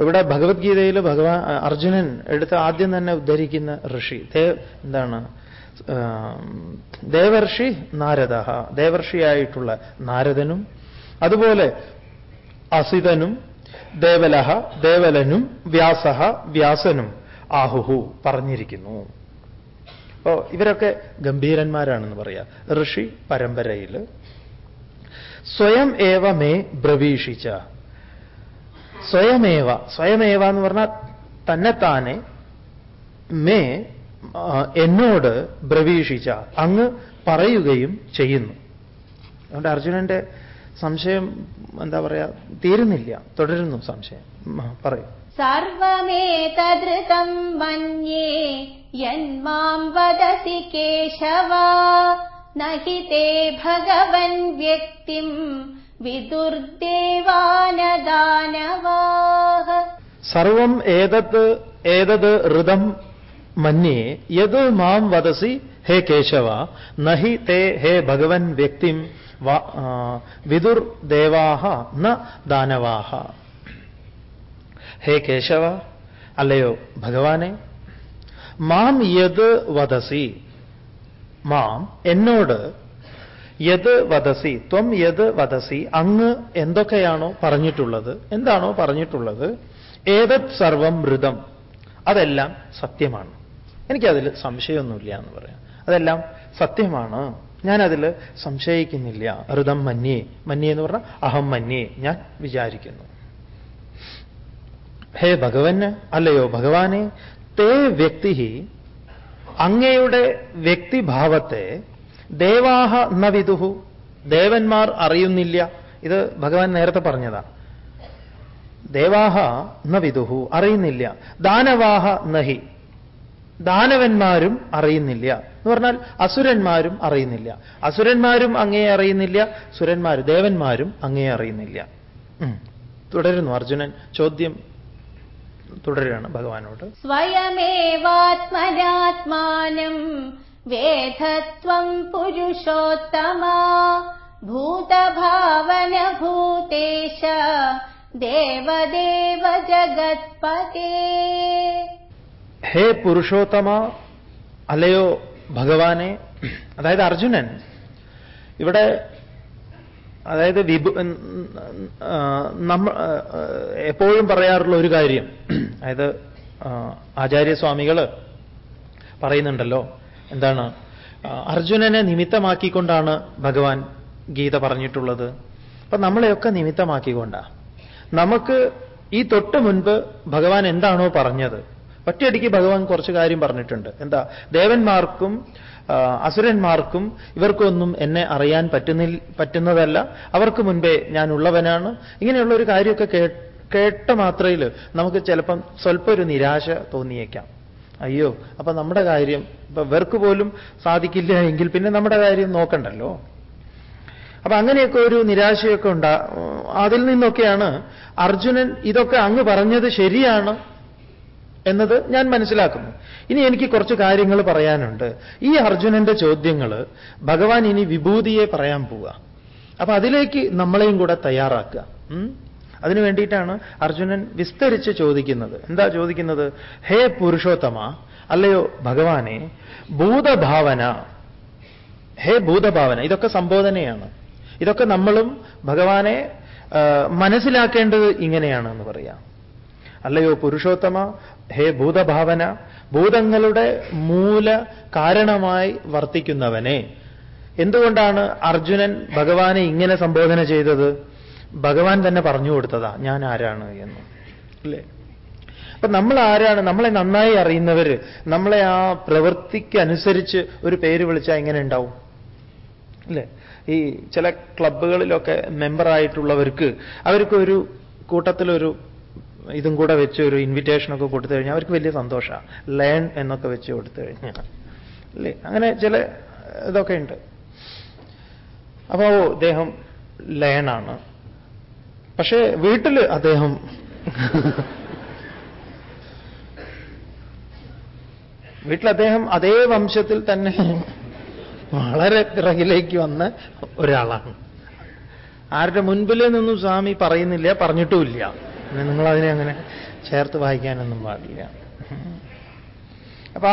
ഇവിടെ ഭഗവത്ഗീതയിൽ ഭഗവാൻ അർജുനൻ എടുത്ത് ആദ്യം തന്നെ ഉദ്ധരിക്കുന്ന ഋഷി ദേവ് എന്താണ് ദേവർഷി നാരദ ദേവർഷിയായിട്ടുള്ള നാരദനും അതുപോലെ അസിതനും ദേവലഹ ദേവലനും വ്യാസഹ വ്യാസനും ആഹുഹു പറഞ്ഞിരിക്കുന്നു. അപ്പോ ഇവരൊക്കെ ഗംഭീരന്മാരാണെന്ന് പറയാ. ഋഷി പരമ്പരയിൽ സ്വയം ഏവമേ ബ്രവീഷിച്ച സ്വയമേവ. സ്വയമേവ എന്ന് പറഞ്ഞാൽ തന്നെത്താനെ മേ എന്നോട് ബ്രവീഷിച്ച അങ്ങ് പറയുകയും ചെയ്യുന്നു. അതുകൊണ്ട് അർജുനന്റെ സംശയം എന്താ പറയാ തീരുന്നില്ല. തുടരുന്നു സംശയം. പറയൂ. സർവമേതൃതം മന്യേ യന്മാം വദസി കേശവ നഹിതേ ഭഗവൻ വ്യക്തിം വിദുർദേവാനദാനവാഹ. സർവം ഏതത് ഏതത് ഋതം മന്യേ യത് മാം വദസി ഹേ കേശവ നഹി തേ ഹേ ഭഗവൻ വ്യക്തിം വിദുർ ദേവാഹ ന ദാനവാഹ. ഹേ കേശവ അല്ലയോ ഭഗവാനെ മാം യത് വദസി മാം എന്നോട് യത് വദസി ത്വം യത് വദസി അങ്ങ് എന്തൊക്കെയാണോ പറഞ്ഞിട്ടുള്ളത് എന്താണോ പറഞ്ഞിട്ടുള്ളത് ഏതത് സർവം മൃതം അതെല്ലാം സത്യമാണ്. എനിക്കതിൽ സംശയമൊന്നുമില്ല എന്ന് പറയാം. അതെല്ലാം സത്യമാണ്. ഞാനതിൽ സംശയിക്കുന്നില്ല. ഋതം മന്യേ. മന്യേ എന്ന് പറഞ്ഞാൽ അഹം മന്യേ. ഞാൻ വിചാരിക്കുന്നു. ഹേ ഭഗവന് അല്ലയോ ഭഗവാനെ തേ വ്യക്തി അങ്ങയുടെ വ്യക്തിഭാവത്തെ ദേവാഹ ന വിദുഹു. ദേവന്മാർ അറിയുന്നില്ല. ഇത് ഭഗവാൻ നേരത്തെ പറഞ്ഞതാ. ദേവാഹ ന വിദുഹു അറിയുന്നില്ല. ദാനവാഹ നഹി. ദാനവന്മാരും അറിയുന്നില്ല. എന്ന് പറഞ്ഞാൽ അസുരന്മാരും അറിയുന്നില്ല. അസുരന്മാരും അങ്ങേ അറിയുന്നില്ല. സുരന്മാർ ദേവന്മാരും അങ്ങേ അറിയുന്നില്ല. തുടരുന്നു അർജുനൻ. ചോദ്യം തുടരുകയാണ് ഭഗവാനോട്. സ്വയമേവാത്മനാത്മാനം വേദത്വം പുരുഷോത്തമ ഭൂതഭാവന ഭൂതേശ ദേവദേവ ജഗത്പതേ ഹേ പുരുഷോത്തമ അല്ലയോ ഭഗവാനെ അതായത് അർജുനൻ ഇവിടെ അതായത് വിഭു നമ്മ എപ്പോഴും പറയാറുള്ള ഒരു കാര്യം അതായത് ആചാര്യസ്വാമികൾ പറയുന്നുണ്ടല്ലോ എന്താണ്? അർജുനനെ നിമിത്തമാക്കിക്കൊണ്ടാണ് ഭഗവാൻ ഗീത പറഞ്ഞിട്ടുള്ളത്. അപ്പൊ നമ്മളെയൊക്കെ നിമിത്തമാക്കിക്കൊണ്ടാ. നമുക്ക് ഈ തൊട്ട് മുൻപ് ഭഗവാൻ എന്താണോ പറഞ്ഞത്? ഒറ്റയടിക്ക് ഭഗവാൻ കുറച്ച് കാര്യം പറഞ്ഞിട്ടുണ്ട്. എന്താ? ദേവന്മാർക്കും അസുരന്മാർക്കും ഇവർക്കൊന്നും എന്നെ അറിയാൻ പറ്റുന്നി പറ്റുന്നതല്ല. അവർക്ക് മുൻപേ ഞാൻ ഉള്ളവനാണ് ഇങ്ങനെയുള്ള ഒരു കാര്യമൊക്കെ കേട്ട മാത്രയിൽ നമുക്ക് ചിലപ്പം സ്വല്പം ഒരു നിരാശ തോന്നിയേക്കാം. അയ്യോ അപ്പൊ നമ്മുടെ കാര്യം ഇപ്പൊ ഇവർക്ക് പോലും സാധിക്കില്ല എങ്കിൽ പിന്നെ നമ്മുടെ കാര്യം നോക്കണ്ടല്ലോ? അപ്പൊ അങ്ങനെയൊക്കെ ഒരു നിരാശയൊക്കെ ഉണ്ടാ അതിൽ നിന്നൊക്കെയാണ് അർജുനൻ ഇതൊക്കെ അങ്ങ് പറഞ്ഞത് ശരിയാണ് എന്നത് ഞാൻ മനസ്സിലാക്കുന്നു. ഇനി എനിക്ക് കുറച്ച് കാര്യങ്ങൾ പറയാനുണ്ട്. ഈ അർജുനന്റെ ചോദ്യങ്ങൾ ഭഗവാൻ ഇനി വിഭൂതിയെ പറയാൻ പോവുക. അപ്പൊ അതിലേക്ക് നമ്മളെയും കൂടെ തയ്യാറാക്കുക. അതിനു വേണ്ടിയിട്ടാണ് അർജുനൻ വിസ്തരിച്ച് ചോദിക്കുന്നത്. എന്താ ചോദിക്കുന്നത്? ഹേ പുരുഷോത്തമ അല്ലയോ ഭഗവാനെ ഭൂതഭാവന. ഹേ ഭൂതഭാവന ഇതൊക്കെ സംബോധനയാണ്. ഇതൊക്കെ നമ്മളും ഭഗവാനെ മനസ്സിലാക്കേണ്ടത് ഇങ്ങനെയാണ് എന്ന് പറയാം. അല്ലയോ പുരുഷോത്തമ ഹേ ഭൂതഭാവന ഭൂതങ്ങളുടെ മൂല കാരണമായി വർത്തിക്കുന്നവനെ. എന്തുകൊണ്ടാണ് അർജുനൻ ഭഗവാനെ ഇങ്ങനെ സംബോധന ചെയ്തത്? ഭഗവാൻ തന്നെ പറഞ്ഞു കൊടുത്തതാ ഞാൻ ആരാണ്? എന്ന്. അല്ലേ? അപ്പൊ നമ്മൾ ആരാണ്? നമ്മളെ നന്നായി അറിയുന്നവര് നമ്മളെ ആ പ്രവൃത്തിക്ക് അനുസരിച്ച് ഒരു പേര് വിളിച്ചാൽ എങ്ങനെ ഉണ്ടാവും? അല്ലേ? ഈ ചില ക്ലബുകളിലൊക്കെ മെമ്പറായിട്ടുള്ളവർക്ക് അവർക്ക് ഒരു കൂട്ടത്തിലൊരു ഇതും കൂടെ വെച്ച് ഒരു ഇൻവിറ്റേഷനൊക്കെ കൊടുത്തു കഴിഞ്ഞാൽ അവർക്ക് വലിയ സന്തോഷമാണ് ലേൺ എന്നൊക്കെ വെച്ച് കൊടുത്തു കഴിഞ്ഞാൽ. അല്ലേ? അങ്ങനെ ചില ഇതൊക്കെ ഉണ്ട്. അപ്പോ അദ്ദേഹം ലേണാണ് പക്ഷേ വീട്ടിൽ അദ്ദേഹം വീട്ടിൽ അദ്ദേഹം അതേ വംശത്തിൽ തന്നെ വളരെ പിറകിലേക്ക് വന്ന ഒരാളാണ്. ആരുടെ മുൻപിലേ നിന്നും സ്വാമി പറയുന്നില്ല പറഞ്ഞിട്ടുമില്ല. നിങ്ങൾ അതിനെ അങ്ങനെ ചേർത്ത് വായിക്കാനൊന്നും പാടില്ല. അപ്പൊ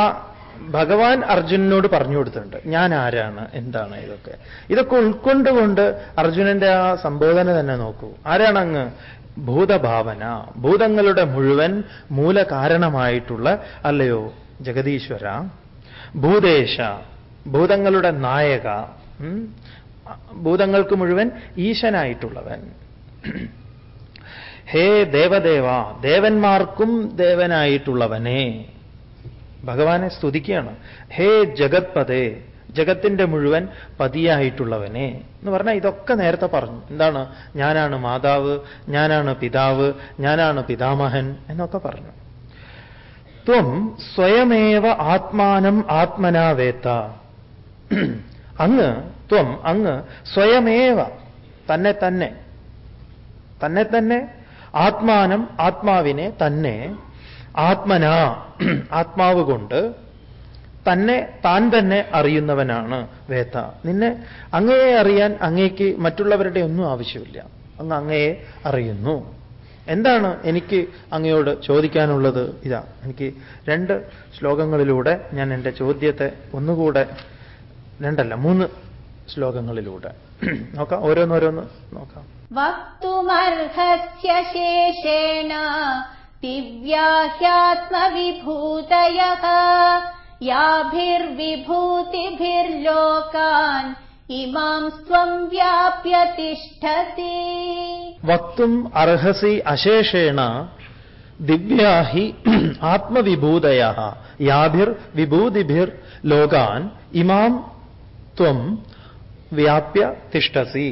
ഭഗവാൻ അർജുനനോട് പറഞ്ഞു കൊടുത്തിട്ടുണ്ട്. ഞാൻ ആരാണ്? എന്താണ് ഇതൊക്കെ? ഇതൊക്കെ ഉൾക്കൊണ്ടുകൊണ്ട് അർജുനന്റെ ആ സംബോധന തന്നെ നോക്കൂ. ആരാണ് അങ്ങ്? ഭൂതഭാവന. ഭൂതങ്ങളുടെ മുഴുവൻ മൂലകാരണമായിട്ടുള്ള അല്ലയോ ജഗദീശ്വര ഭൂതേശ ഭൂതങ്ങളുടെ നായക ഭൂതങ്ങൾക്ക് മുഴുവൻ ഈശനായിട്ടുള്ളവൻ. ഹേ ദേവദേവ ദേവന്മാർക്കും ദേവനായിട്ടുള്ളവനെ. ഭഗവാനെ സ്തുതിക്കുകയാണ്. ഹേ ജഗത്പതേ ജഗത്തിന്റെ മുഴുവൻ പതിയായിട്ടുള്ളവനെ എന്ന് പറഞ്ഞാൽ ഇതൊക്കെ നേരത്തെ പറഞ്ഞു. എന്താണ്? ഞാനാണ് മാതാവ് ഞാനാണ് പിതാവ് ഞാനാണ് പിതാമഹൻ എന്നൊക്കെ പറഞ്ഞു. ത്വം സ്വയമേവ ആത്മാനം ആത്മനാവേത്ത അങ്ങ് ത്വം അങ്ങ് സ്വയമേവ തന്നെ തന്നെ തന്നെ തന്നെ ആത്മാനം ആത്മാവിനെ തന്നെ ആത്മന ആത്മാവ് കൊണ്ട് തന്നെ താൻ തന്നെ അറിയുന്നവനാണ് വേത്ത നിന്നെ അങ്ങയെ അറിയാൻ അങ്ങേക്ക് മറ്റുള്ളവരുടെ ഒന്നും ആവശ്യമില്ല. അങ്ങ് അങ്ങയെ അറിയുന്നു. എന്താണ് എനിക്ക് അങ്ങയോട് ചോദിക്കാനുള്ളത്? ഇതാ എനിക്ക് രണ്ട് ശ്ലോകങ്ങളിലൂടെ ഞാൻ എന്റെ ചോദ്യത്തെ ഒന്നുകൂടെ രണ്ടല്ല മൂന്ന് ശ്ലോകങ്ങളിലൂടെ. നോക്കാം ഓരോന്നോരോന്ന് നോക്കാം. दिव्या ह्यात्मविभूतयः याभिर्विभूतिभिर्लोकान् इमां त्वम् व्याप्य तिष्ठसि വക്തും അർഹസി അശേഷേണ ദിവ്യാ ഹി ആത്മവിഭൂതയ യാഭിർ വിഭൂതിഭിർ ലോകാൻ ഇമാം ത്വം വ്യാപ്യ തിഷ്ടസി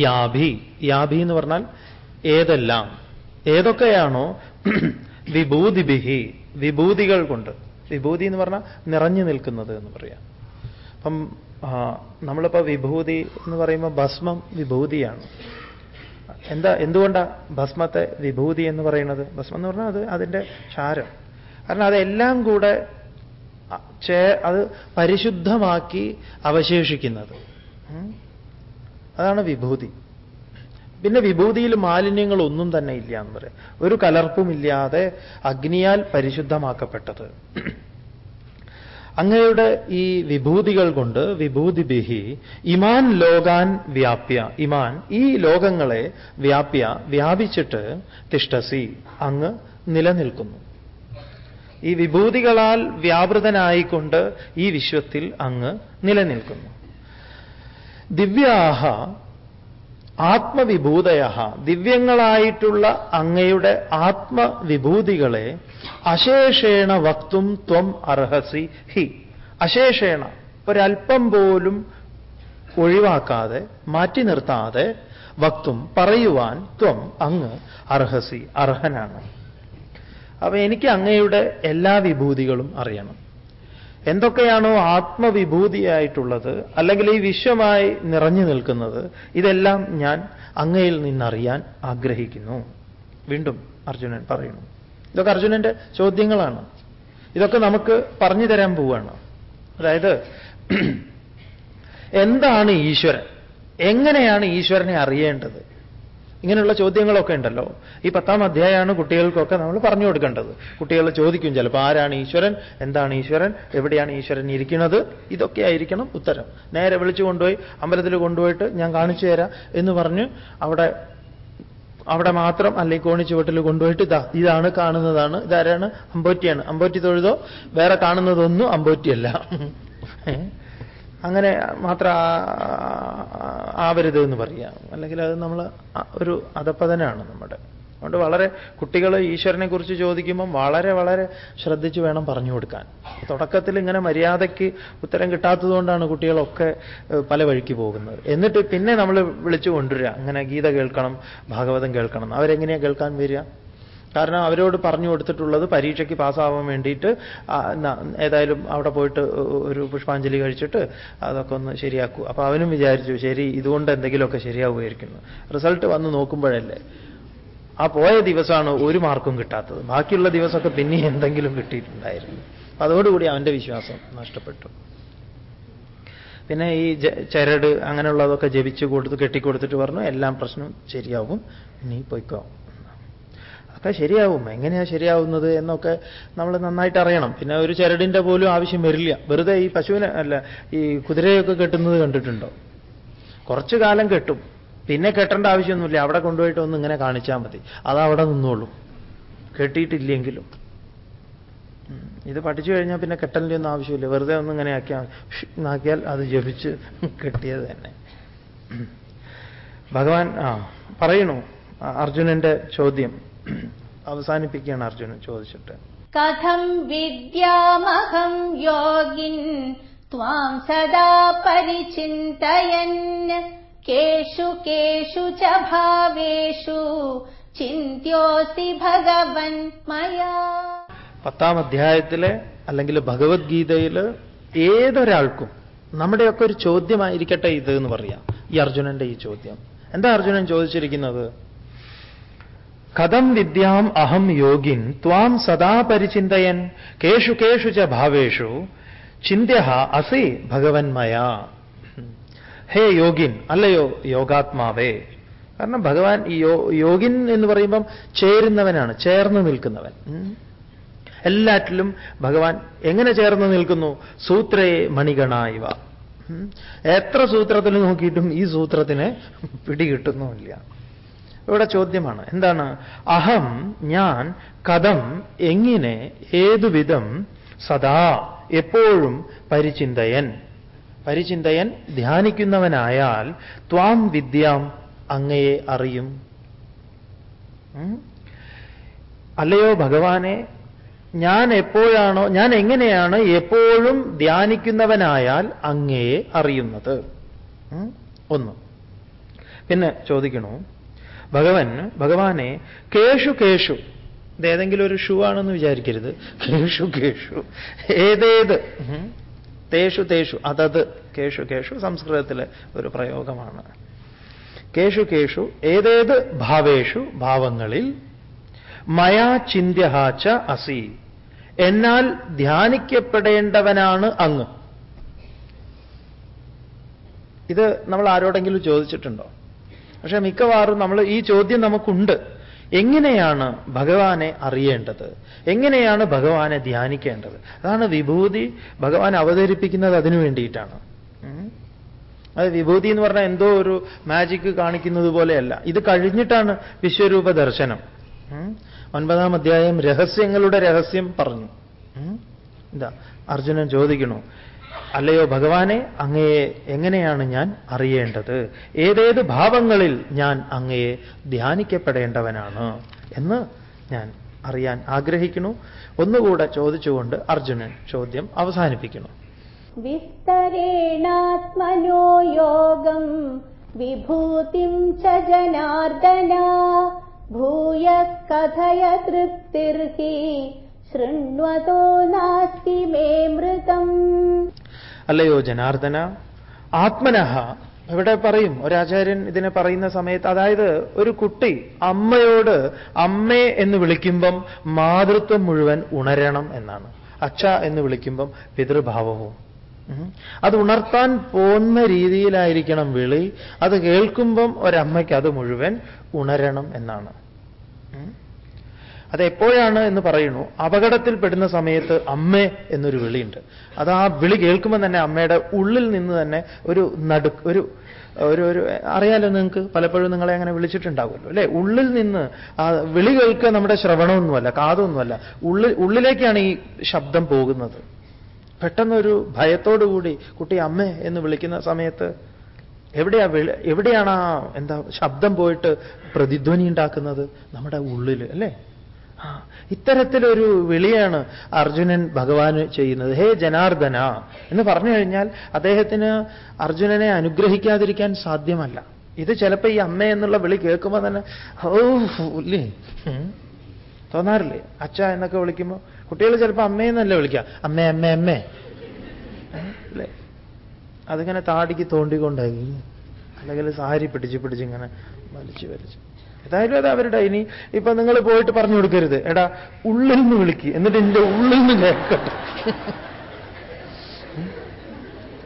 യാഭി യാഭി എന്ന് പറഞ്ഞാൽ ഏതെല്ലാം ഏതൊക്കെയാണോ വിഭൂതി ബിഹി വിഭൂതികൾ കൊണ്ട്. വിഭൂതി എന്ന് പറഞ്ഞാൽ നിറഞ്ഞു നിൽക്കുന്നത് എന്ന് പറയാം. അപ്പം നമ്മളിപ്പോ വിഭൂതി എന്ന് പറയുമ്പോൾ ഭസ്മം വിഭൂതിയാണ്. എന്താ എന്തുകൊണ്ടാ ഭസ്മത്തെ വിഭൂതി എന്ന് പറയുന്നത്? ഭസ്മം എന്ന് പറഞ്ഞാൽ അത് അതിന്റെ ക്ഷാരം കാരണം അതെല്ലാം കൂടെ ചേ അത് പരിശുദ്ധമാക്കി അവശേഷിക്കുന്നത്. അതാണ് വിഭൂതി. പിന്നെ വിഭൂതിയിൽ മാലിന്യങ്ങൾ ഒന്നും തന്നെ ഇല്ല എന്ന് പറയാം. ഒരു കലർപ്പുമില്ലാതെ അഗ്നിയാൽ പരിശുദ്ധമാക്കപ്പെട്ടത്. അങ്ങയുടെ ഈ വിഭൂതികൾ കൊണ്ട് വിഭൂതി ബിഹി ഇമാൻ ലോകാൻ വ്യാപ്യ ഇമാൻ ഈ ലോകങ്ങളെ വ്യാപ്യ വ്യാപിച്ചിട്ട് തിഷ്ടസി അങ്ങ് നിലനിൽക്കുന്നു. ഈ വിഭൂതികളാൽ വ്യാപൃതനായിക്കൊണ്ട് ഈ വിശ്വത്തിൽ അങ്ങ് നിലനിൽക്കുന്നു. ദിവ്യാഹ ആത്മവിഭൂതയ ദിവ്യങ്ങളായിട്ടുള്ള അങ്ങയുടെ ആത്മവിഭൂതികളെ അശേഷേണ വക്തും ത്വം അർഹസി ഹി. അശേഷേണ ഒരൽപ്പം പോലും ഒഴിവാക്കാതെ മാറ്റി നിർത്താതെ വക്തും പറയുവാൻ ത്വം അങ്ങ് അർഹസി അർഹനാണ്. അപ്പൊ എനിക്ക് അങ്ങയുടെ എല്ലാ വിഭൂതികളും അറിയണം. എന്തൊക്കെയാണോ ആത്മവിഭൂതിയായിട്ടുള്ളത് അല്ലെങ്കിൽ ഈ വിശ്വമായി നിറഞ്ഞു നിൽക്കുന്നത് ഇതെല്ലാം ഞാൻ അങ്ങയിൽ നിന്നറിയാൻ ആഗ്രഹിക്കുന്നു. വീണ്ടും അർജുനൻ പറയുന്നു. ഇതൊക്കെ അർജുനന്റെ ചോദ്യങ്ങളാണ്. ഇതൊക്കെ നമുക്ക് പറഞ്ഞു തരാൻ പോവുകയാണ് അതായത് എന്താണ് ഈശ്വരൻ? എങ്ങനെയാണ് ഈശ്വരനെ അറിയേണ്ടത്? ഇങ്ങനെയുള്ള ചോദ്യങ്ങളൊക്കെ ഉണ്ടല്ലോ. ഈ പത്താം അധ്യായമാണ് കുട്ടികൾക്കൊക്കെ നമ്മൾ പറഞ്ഞു കൊടുക്കേണ്ടത്. കുട്ടികൾ ചോദിക്കും ചിലപ്പോൾ ആരാണ് ഈശ്വരൻ? എന്താണ് ഈശ്വരൻ? എവിടെയാണ് ഈശ്വരൻ ഇരിക്കുന്നത്? ഇതൊക്കെ ആയിരിക്കണം ഉത്തരം. നേരെ വിളിച്ചു കൊണ്ടുപോയി അമ്പലത്തിൽ കൊണ്ടുപോയിട്ട് ഞാൻ കാണിച്ചു തരാം എന്ന് പറഞ്ഞ് അവിടെ അവിടെ മാത്രം അല്ലെങ്കിൽ കോണിച്ചുവട്ടിൽ കൊണ്ടുപോയിട്ട് ഇതാ ഇതാണ് കാണുന്നതാണ്. ഇതാരാണ്? അമ്പോറ്റിയാണ്. അമ്പോറ്റി തൊഴുതോ? വേറെ കാണുന്നതൊന്നും അമ്പോറ്റിയല്ല? അങ്ങനെ മാത്രം ആവരുത് എന്ന് പറയാം. അല്ലെങ്കിൽ അത് നമ്മൾ ഒരു അധപ്പതനാണ് നമ്മുടെ. അതുകൊണ്ട് വളരെ കുട്ടികൾ ഈശ്വരനെ കുറിച്ച് ചോദിക്കുമ്പം വളരെ വളരെ ശ്രദ്ധിച്ച് വേണം പറഞ്ഞു കൊടുക്കാൻ. തുടക്കത്തിൽ ഇങ്ങനെ മര്യാദയ്ക്ക് ഉത്തരം കിട്ടാത്തതുകൊണ്ടാണ് കുട്ടികളൊക്കെ പല വഴിക്ക് പോകുന്നത്. എന്നിട്ട് പിന്നെ നമ്മൾ വിളിച്ചു കൊണ്ടുവരിക. അങ്ങനെ ഗീത കേൾക്കണം ഭാഗവതം കേൾക്കണം. അവരെങ്ങനെയാണ് കേൾക്കാൻ വരിക? കാരണം അവരോട് പറഞ്ഞു കൊടുത്തിട്ടുള്ളത് പരീക്ഷയ്ക്ക് പാസ്സാവാൻ വേണ്ടിയിട്ട് ഏതായാലും അവിടെ പോയിട്ട് ഒരു പുഷ്പാഞ്ജലി കഴിച്ചിട്ട് അതൊക്കെ ഒന്ന് ശരിയാക്കൂ. അപ്പൊ അവനും വിചാരിച്ചു ശരി ഇതുകൊണ്ട് എന്തെങ്കിലുമൊക്കെ ശരിയാവുമായിരിക്കുന്നു റിസൾട്ട് വന്ന് നോക്കുമ്പോഴല്ലേ ആ പോയ ദിവസമാണ് ഒരു മാർക്കും കിട്ടാത്തത്. ബാക്കിയുള്ള ദിവസമൊക്കെ പിന്നെ എന്തെങ്കിലും കിട്ടിയിട്ടുണ്ടായിരുന്നു. അതോടുകൂടി അവന്റെ വിശ്വാസം നഷ്ടപ്പെട്ടു. പിന്നെ ഈ ചരട് അങ്ങനെയുള്ളതൊക്കെ ജപിച്ചു കൊടുത്ത് കെട്ടിക്കൊടുത്തിട്ട് പറഞ്ഞു എല്ലാം പ്രശ്നം ശരിയാവും ഇനി പൊയ്ക്കോ. അതൊക്കെ ശരിയാവും. എങ്ങനെയാ ശരിയാവുന്നത് എന്നൊക്കെ നമ്മൾ നന്നായിട്ട് അറിയണം. പിന്നെ ഒരു ചരടിന്റെ പോലും ആവശ്യം വരില്ല. വെറുതെ ഈ പശുവിനെ അല്ല ഈ കുതിരയൊക്കെ കെട്ടുന്നത് കണ്ടിട്ടുണ്ടോ? കുറച്ചു കാലം കെട്ടും. പിന്നെ കെട്ടേണ്ട ആവശ്യമൊന്നുമില്ല. അവിടെ കൊണ്ടുപോയിട്ട് ഒന്ന് ഇങ്ങനെ കാണിച്ചാൽ മതി. അതവിടെ നിന്നോളും. കെട്ടിയിട്ടില്ലെങ്കിലും. ഇത് പഠിച്ചു കഴിഞ്ഞാൽ പിന്നെ കെട്ടലിന്റെ ഒന്നും ആവശ്യമില്ല. വെറുതെ ഒന്ന് ഇങ്ങനെ ആക്കിയാൽ ആക്കിയാൽ അത് ജപിച്ച് കെട്ടിയത് തന്നെ. ഭഗവാൻ ആ പറയണു അർജുനന്റെ ചോദ്യം. അവസാനിപ്പിക്കുകയാണ് അർജുനൻ ചോദിച്ചിട്ട്. കഥം വിദ്യാമഹം യോഗിൻ ത്വാം സദാ പരിചിന്തയൻ. കേഷു കേഷു ച ഭാവേഷു ചിന്ത്യോസി ഭഗവൻ മയാ. പത്താം അധ്യായത്തിലെ അല്ലെങ്കിൽ ഭഗവത്ഗീതയിൽ ഏതൊരാൾക്കും നമ്മുടെയൊക്കെ ഒരു ചോദ്യമായിരിക്കട്ടെ ഇത് എന്ന് പറയാം. ഈ അർജുനന്റെ ഈ ചോദ്യം. എന്താ അർജുനൻ ചോദിച്ചിരിക്കുന്നത്? കഥം വിദ്യാം അഹം യോഗിൻ ത്വാം സദാ പരിചിന്തയൻ. കേഷു കേഷു ച ഭാവേഷു. ചിന്ത അസി ഭഗവന്മയ ഹേ യോഗിൻ അല്ലയോ യോഗാത്മാവേ. കാരണം ഭഗവാൻ യോഗിൻ എന്ന് പറയുമ്പം ചേരുന്നവനാണ് ചേർന്ന് നിൽക്കുന്നവൻ. എല്ലാറ്റിലും ഭഗവാൻ എങ്ങനെ ചേർന്ന് നിൽക്കുന്നു? സൂത്രേ മണികണായിവ എത്ര സൂത്രത്തിൽ നോക്കിയിട്ടും ഈ സൂത്രത്തിന് പിടികിട്ടുന്നുമില്ല. ഇവിടെ ചോദ്യമാണ്. എന്താണ്? അഹം ഞാൻ കഥം എങ്ങനെ ഏതുവിധം സദാ എപ്പോഴും പരിചിന്തയൻ. പരിചിന്തയൻ ധ്യാനിക്കുന്നവനായാൽ ത്വാം വിദ്യാം അങ്ങയെ അറിയും. അല്ലയോ ഭഗവാനെ ഞാൻ എപ്പോഴാണോ ഞാൻ എങ്ങനെയാണ് എപ്പോഴും ധ്യാനിക്കുന്നവനായാൽ അങ്ങയെ അറിയുന്നത്? ഒന്ന്. പിന്നെ ചോദിക്കണു. ഭഗവൻ ഭഗവാനെ കേഷു കേഷു. ഇത് ഏതെങ്കിലും ഒരു ഷൂ ആണെന്ന് വിചാരിക്കരുത്. കേഷു കേഷു. ഏതേത്. തേഷു തേഷു. അതത്. കേഷു കേഷു സംസ്കൃതത്തിലെ ഒരു പ്രയോഗമാണ്. കേഷു കേഷു ഏതേത്? ഭാവേഷു ഭാവങ്ങളിൽ. മയാ ചിന്ത്യഹാച്ച അസി. എന്നാൽ ധ്യാനിക്കപ്പെടേണ്ടവനാണ് അങ്ങ്. ഇത് നമ്മൾ ആരോടെങ്കിലും ചോദിച്ചിട്ടുണ്ടോ? പക്ഷെ മിക്കവാറും നമ്മൾ ഈ ചോദ്യം നമുക്കുണ്ട്. എങ്ങനെയാണ് ഭഗവാനെ അറിയേണ്ടത്? എങ്ങനെയാണ് ഭഗവാനെ ധ്യാനിക്കേണ്ടത്? അതാണ് വിഭൂതി ഭഗവാൻ അവതരിപ്പിക്കുന്നത് അതിനു വേണ്ടിയിട്ടാണ്. അത് വിഭൂതി എന്ന് പറഞ്ഞാൽ എന്തോ ഒരു മാജിക്ക് കാണിക്കുന്നത് പോലെയല്ല. ഇത് കഴിഞ്ഞിട്ടാണ് വിശ്വരൂപ ദർശനം. ഒൻപതാം അധ്യായം രഹസ്യങ്ങളുടെ രഹസ്യം പറഞ്ഞു. എന്താ അർജുനൻ ചോദിക്കണു അല്ലയോ ഭഗവാനെ അങ്ങയെ എങ്ങനെയാണ് ഞാൻ അറിയേണ്ടത്? ഏതേത് ഭാവങ്ങളിൽ ഞാൻ അങ്ങയെ ധ്യാനിക്കപ്പെടേണ്ടവനാണ് എന്ന് ഞാൻ അറിയാൻ ആഗ്രഹിക്കുന്നു. ഒന്നുകൂടെ ചോദിച്ചുകൊണ്ട് അർജുനൻ ചോദ്യം അവസാനിപ്പിക്കുന്നു. വിസ്തരേണാത്മനോ യോഗം വിഭൂതിം ച ഭൂയ കഥയ തൃപ്തിർഹി ശൃണ്വതോ നാസ്തി മേ മൃതം. അല്ലയോ ജനാർദ്ദന? ആത്മനഹ. ഇവിടെ പറയും ഒരാചാര്യൻ ഇതിനെ പറയുന്ന സമയത്ത് അതായത് ഒരു കുട്ടി അമ്മയോട് അമ്മേ എന്ന് വിളിക്കുമ്പം മാതൃത്വം മുഴുവൻ ഉണരണം എന്നാണ്. അച്ഛ എന്ന് വിളിക്കുമ്പം പിതൃഭാവവും. അത് ഉണർത്താൻ പോന്ന രീതിയിലായിരിക്കണം വിളി. അത് കേൾക്കുമ്പം ഒരമ്മയ്ക്ക് അത് മുഴുവൻ ഉണരണം എന്നാണ്. ഉം. അത് എപ്പോഴാണ് എന്ന് പറയുന്നു. അപകടത്തിൽപ്പെടുന്ന സമയത്ത് അമ്മേ എന്നൊരു വിളിയുണ്ട്. അത് ആ വിളി കേൾക്കുമ്പോൾ തന്നെ അമ്മയുടെ ഉള്ളിൽ നിന്ന് തന്നെ ഒരു നടു ഒരു ഒരു ഒരു അറിയാലോ നിങ്ങൾക്ക്? പലപ്പോഴും നിങ്ങളെ അങ്ങനെ വിളിച്ചിട്ടുണ്ടാവുമല്ലോ അല്ലെ? ഉള്ളിൽ നിന്ന് ആ വിളി കേൾക്കുക നമ്മുടെ ശ്രവണമൊന്നുമല്ല കാതൊന്നുമല്ല. ഉള്ളിൽ ഉള്ളിലേക്കാണ് ഈ ശബ്ദം പോകുന്നത്. പെട്ടെന്നൊരു ഭയത്തോടുകൂടി കുട്ടി അമ്മേ എന്ന് വിളിക്കുന്ന സമയത്ത് എവിടെയാ എവിടെയാണ് ആ എന്താ ശബ്ദം പോയിട്ട് പ്രതിധ്വനി ഉണ്ടാക്കുന്നത്? നമ്മുടെ ഉള്ളിൽ അല്ലേ? ഇത്തരത്തിലൊരു വിളിയാണ് അർജുനൻ ഭഗവാന് ചെയ്യുന്നത്. ഹേ ജനാർദ്ദന എന്ന് പറഞ്ഞു കഴിഞ്ഞാൽ അദ്ദേഹത്തിന് അർജുനനെ അനുഗ്രഹിക്കാതിരിക്കാൻ സാധ്യമല്ല. ഇത് ചിലപ്പോൾ ഈ അമ്മ എന്നുള്ള വിളി കേൾക്കുമ്പോൾ തന്നെ ഓ ഇല്ലേ. തോന്നാറില്ലേ? അച്ഛ എന്നൊക്കെ വിളിക്കുമ്പോൾ കുട്ടികൾ ചിലപ്പോൾ അമ്മയെന്നല്ല വിളിക്കുക അമ്മേ അമ്മേ അമ്മേ? അല്ലേ അതിങ്ങനെ താടിക്ക് തോണ്ടിക്കൊണ്ടായി അല്ലെങ്കിൽ സാരി പിടിച്ച് പിടിച്ച് ഇങ്ങനെ വലിച്ചു വലിച്ച്. ഏതായാലും അത് അവരുടെ ഇനി ഇപ്പൊ നിങ്ങൾ പോയിട്ട് പറഞ്ഞു കൊടുക്കരുത്. എടാ ഉള്ളിൽ നിന്ന് വിളിക്ക്. എന്നിട്ട് എന്റെ ഉള്ളിൽ നിന്ന് കേൾക്കട്ടെ.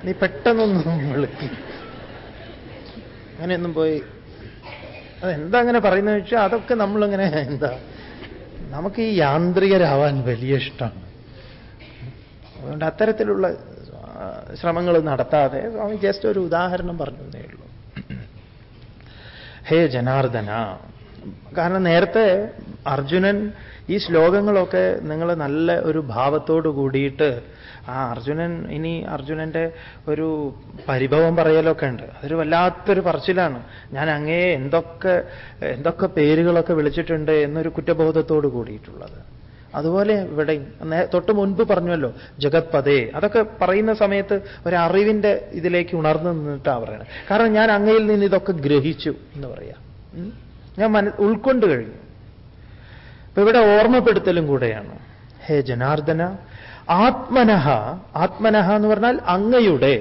നീ പെട്ടെന്നൊന്നും വിളിക്ക്. അങ്ങനെയൊന്നും പോയി. അതെന്താ അങ്ങനെ പറയുന്നത് വെച്ചാൽ അതൊക്കെ നമ്മളിങ്ങനെ എന്താ നമുക്ക് ഈ യാന്ത്രികരാവാൻ വലിയ ഇഷ്ടമാണ് അതുകൊണ്ട് അത്തരത്തിലുള്ള ശ്രമങ്ങൾ നടത്താതെ സ്വാമി ജസ്റ്റ് ഒരു ഉദാഹരണം പറഞ്ഞു എന്നേ ഉള്ളൂ. ഹേ ജനാർദ്ദന. കാരണം നേരത്തെ അർജുനൻ ഈ ശ്ലോകങ്ങളൊക്കെ നിങ്ങൾ നല്ല ഒരു ഭാവത്തോട് കൂടിയിട്ട് ആ അർജുനൻ ഇനി അർജുനന്റെ ഒരു പരിഭവം പറയലൊക്കെ ഉണ്ട്. അതൊരു വല്ലാത്തൊരു പറച്ചിലാണ്. ഞാൻ അങ്ങേ എന്തൊക്കെ എന്തൊക്കെ പേരുകളൊക്കെ വിളിച്ചിട്ടുണ്ട് എന്നൊരു കുറ്റബോധത്തോട് കൂടിയിട്ടുള്ളത്. അതുപോലെ ഇവിടെ തൊട്ട് മുൻപ് പറഞ്ഞല്ലോ ജഗത് പതേ അതൊക്കെ പറയുന്ന സമയത്ത് ഒരു അറിവിന്റെ ഇതിലേക്ക് ഉണർന്നു നിന്നിട്ടാണ് പറയുന്നത് കാരണം ഞാൻ അങ്ങയിൽ നിന്ന് ഇതൊക്കെ ഗ്രഹിച്ചു എന്ന് പറയാം. ഞാൻ മന ഉൾക്കൊണ്ട് കഴിഞ്ഞു. അപ്പൊ ഇവിടെ ഓർമ്മപ്പെടുത്തലും കൂടെയാണ്. ഹേ ജനാർദ്ദന ആത്മനഹ ആത്മനഹ എന്ന് പറഞ്ഞാൽ അങ്ങയുടെ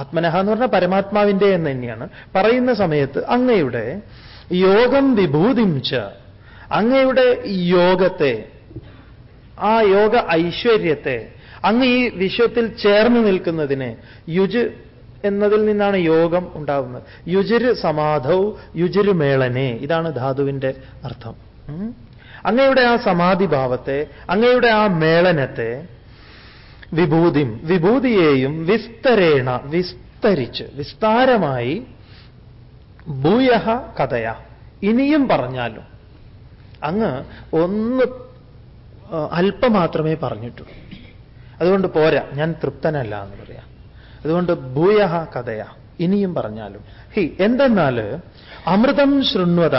ആത്മനഹ എന്ന് പറഞ്ഞാൽ പരമാത്മാവിന്റെ എന്ന് തന്നെയാണ്. പറയുന്ന സമയത്ത് അങ്ങയുടെ യോഗം വിഭൂതിം ച അങ്ങയുടെ യോഗത്തെ ആ യോഗ ഐശ്വര്യത്തെ അങ്ങ് ഈ വിശ്വത്തിൽ ചേർന്ന് നിൽക്കുന്നതിനെ യുജ് എന്നതിൽ നിന്നാണ് യോഗം ഉണ്ടാകുന്നത് യുജിര് സമാധൗ യുജിര് മേളനെ ഇതാണ് ധാതുവിന്റെ അർത്ഥം. അങ്ങയുടെ ആ സമാധിഭാവത്തെ അങ്ങയുടെ ആ മേളനത്തെ വിഭൂതിം വിഭൂതിയെയും വിസ്തരേണ വിസ്തരിച്ച് വിസ്താരമായി ഭൂയഹ കഥയ. ഇനിയും പറഞ്ഞാലും അങ്ങ് ഒന്ന് അല്പം മാത്രമേ പറഞ്ഞിട്ടുള്ളൂ. അതുകൊണ്ട് പോരാ ഞാൻ തൃപ്തനല്ല എന്ന് പറയാം. അതുകൊണ്ട് ഭൂയഹ കഥയ ഇനിയും പറഞ്ഞാലും. ഹി എന്തെന്നാൽ അമൃതം ശൃണ്വത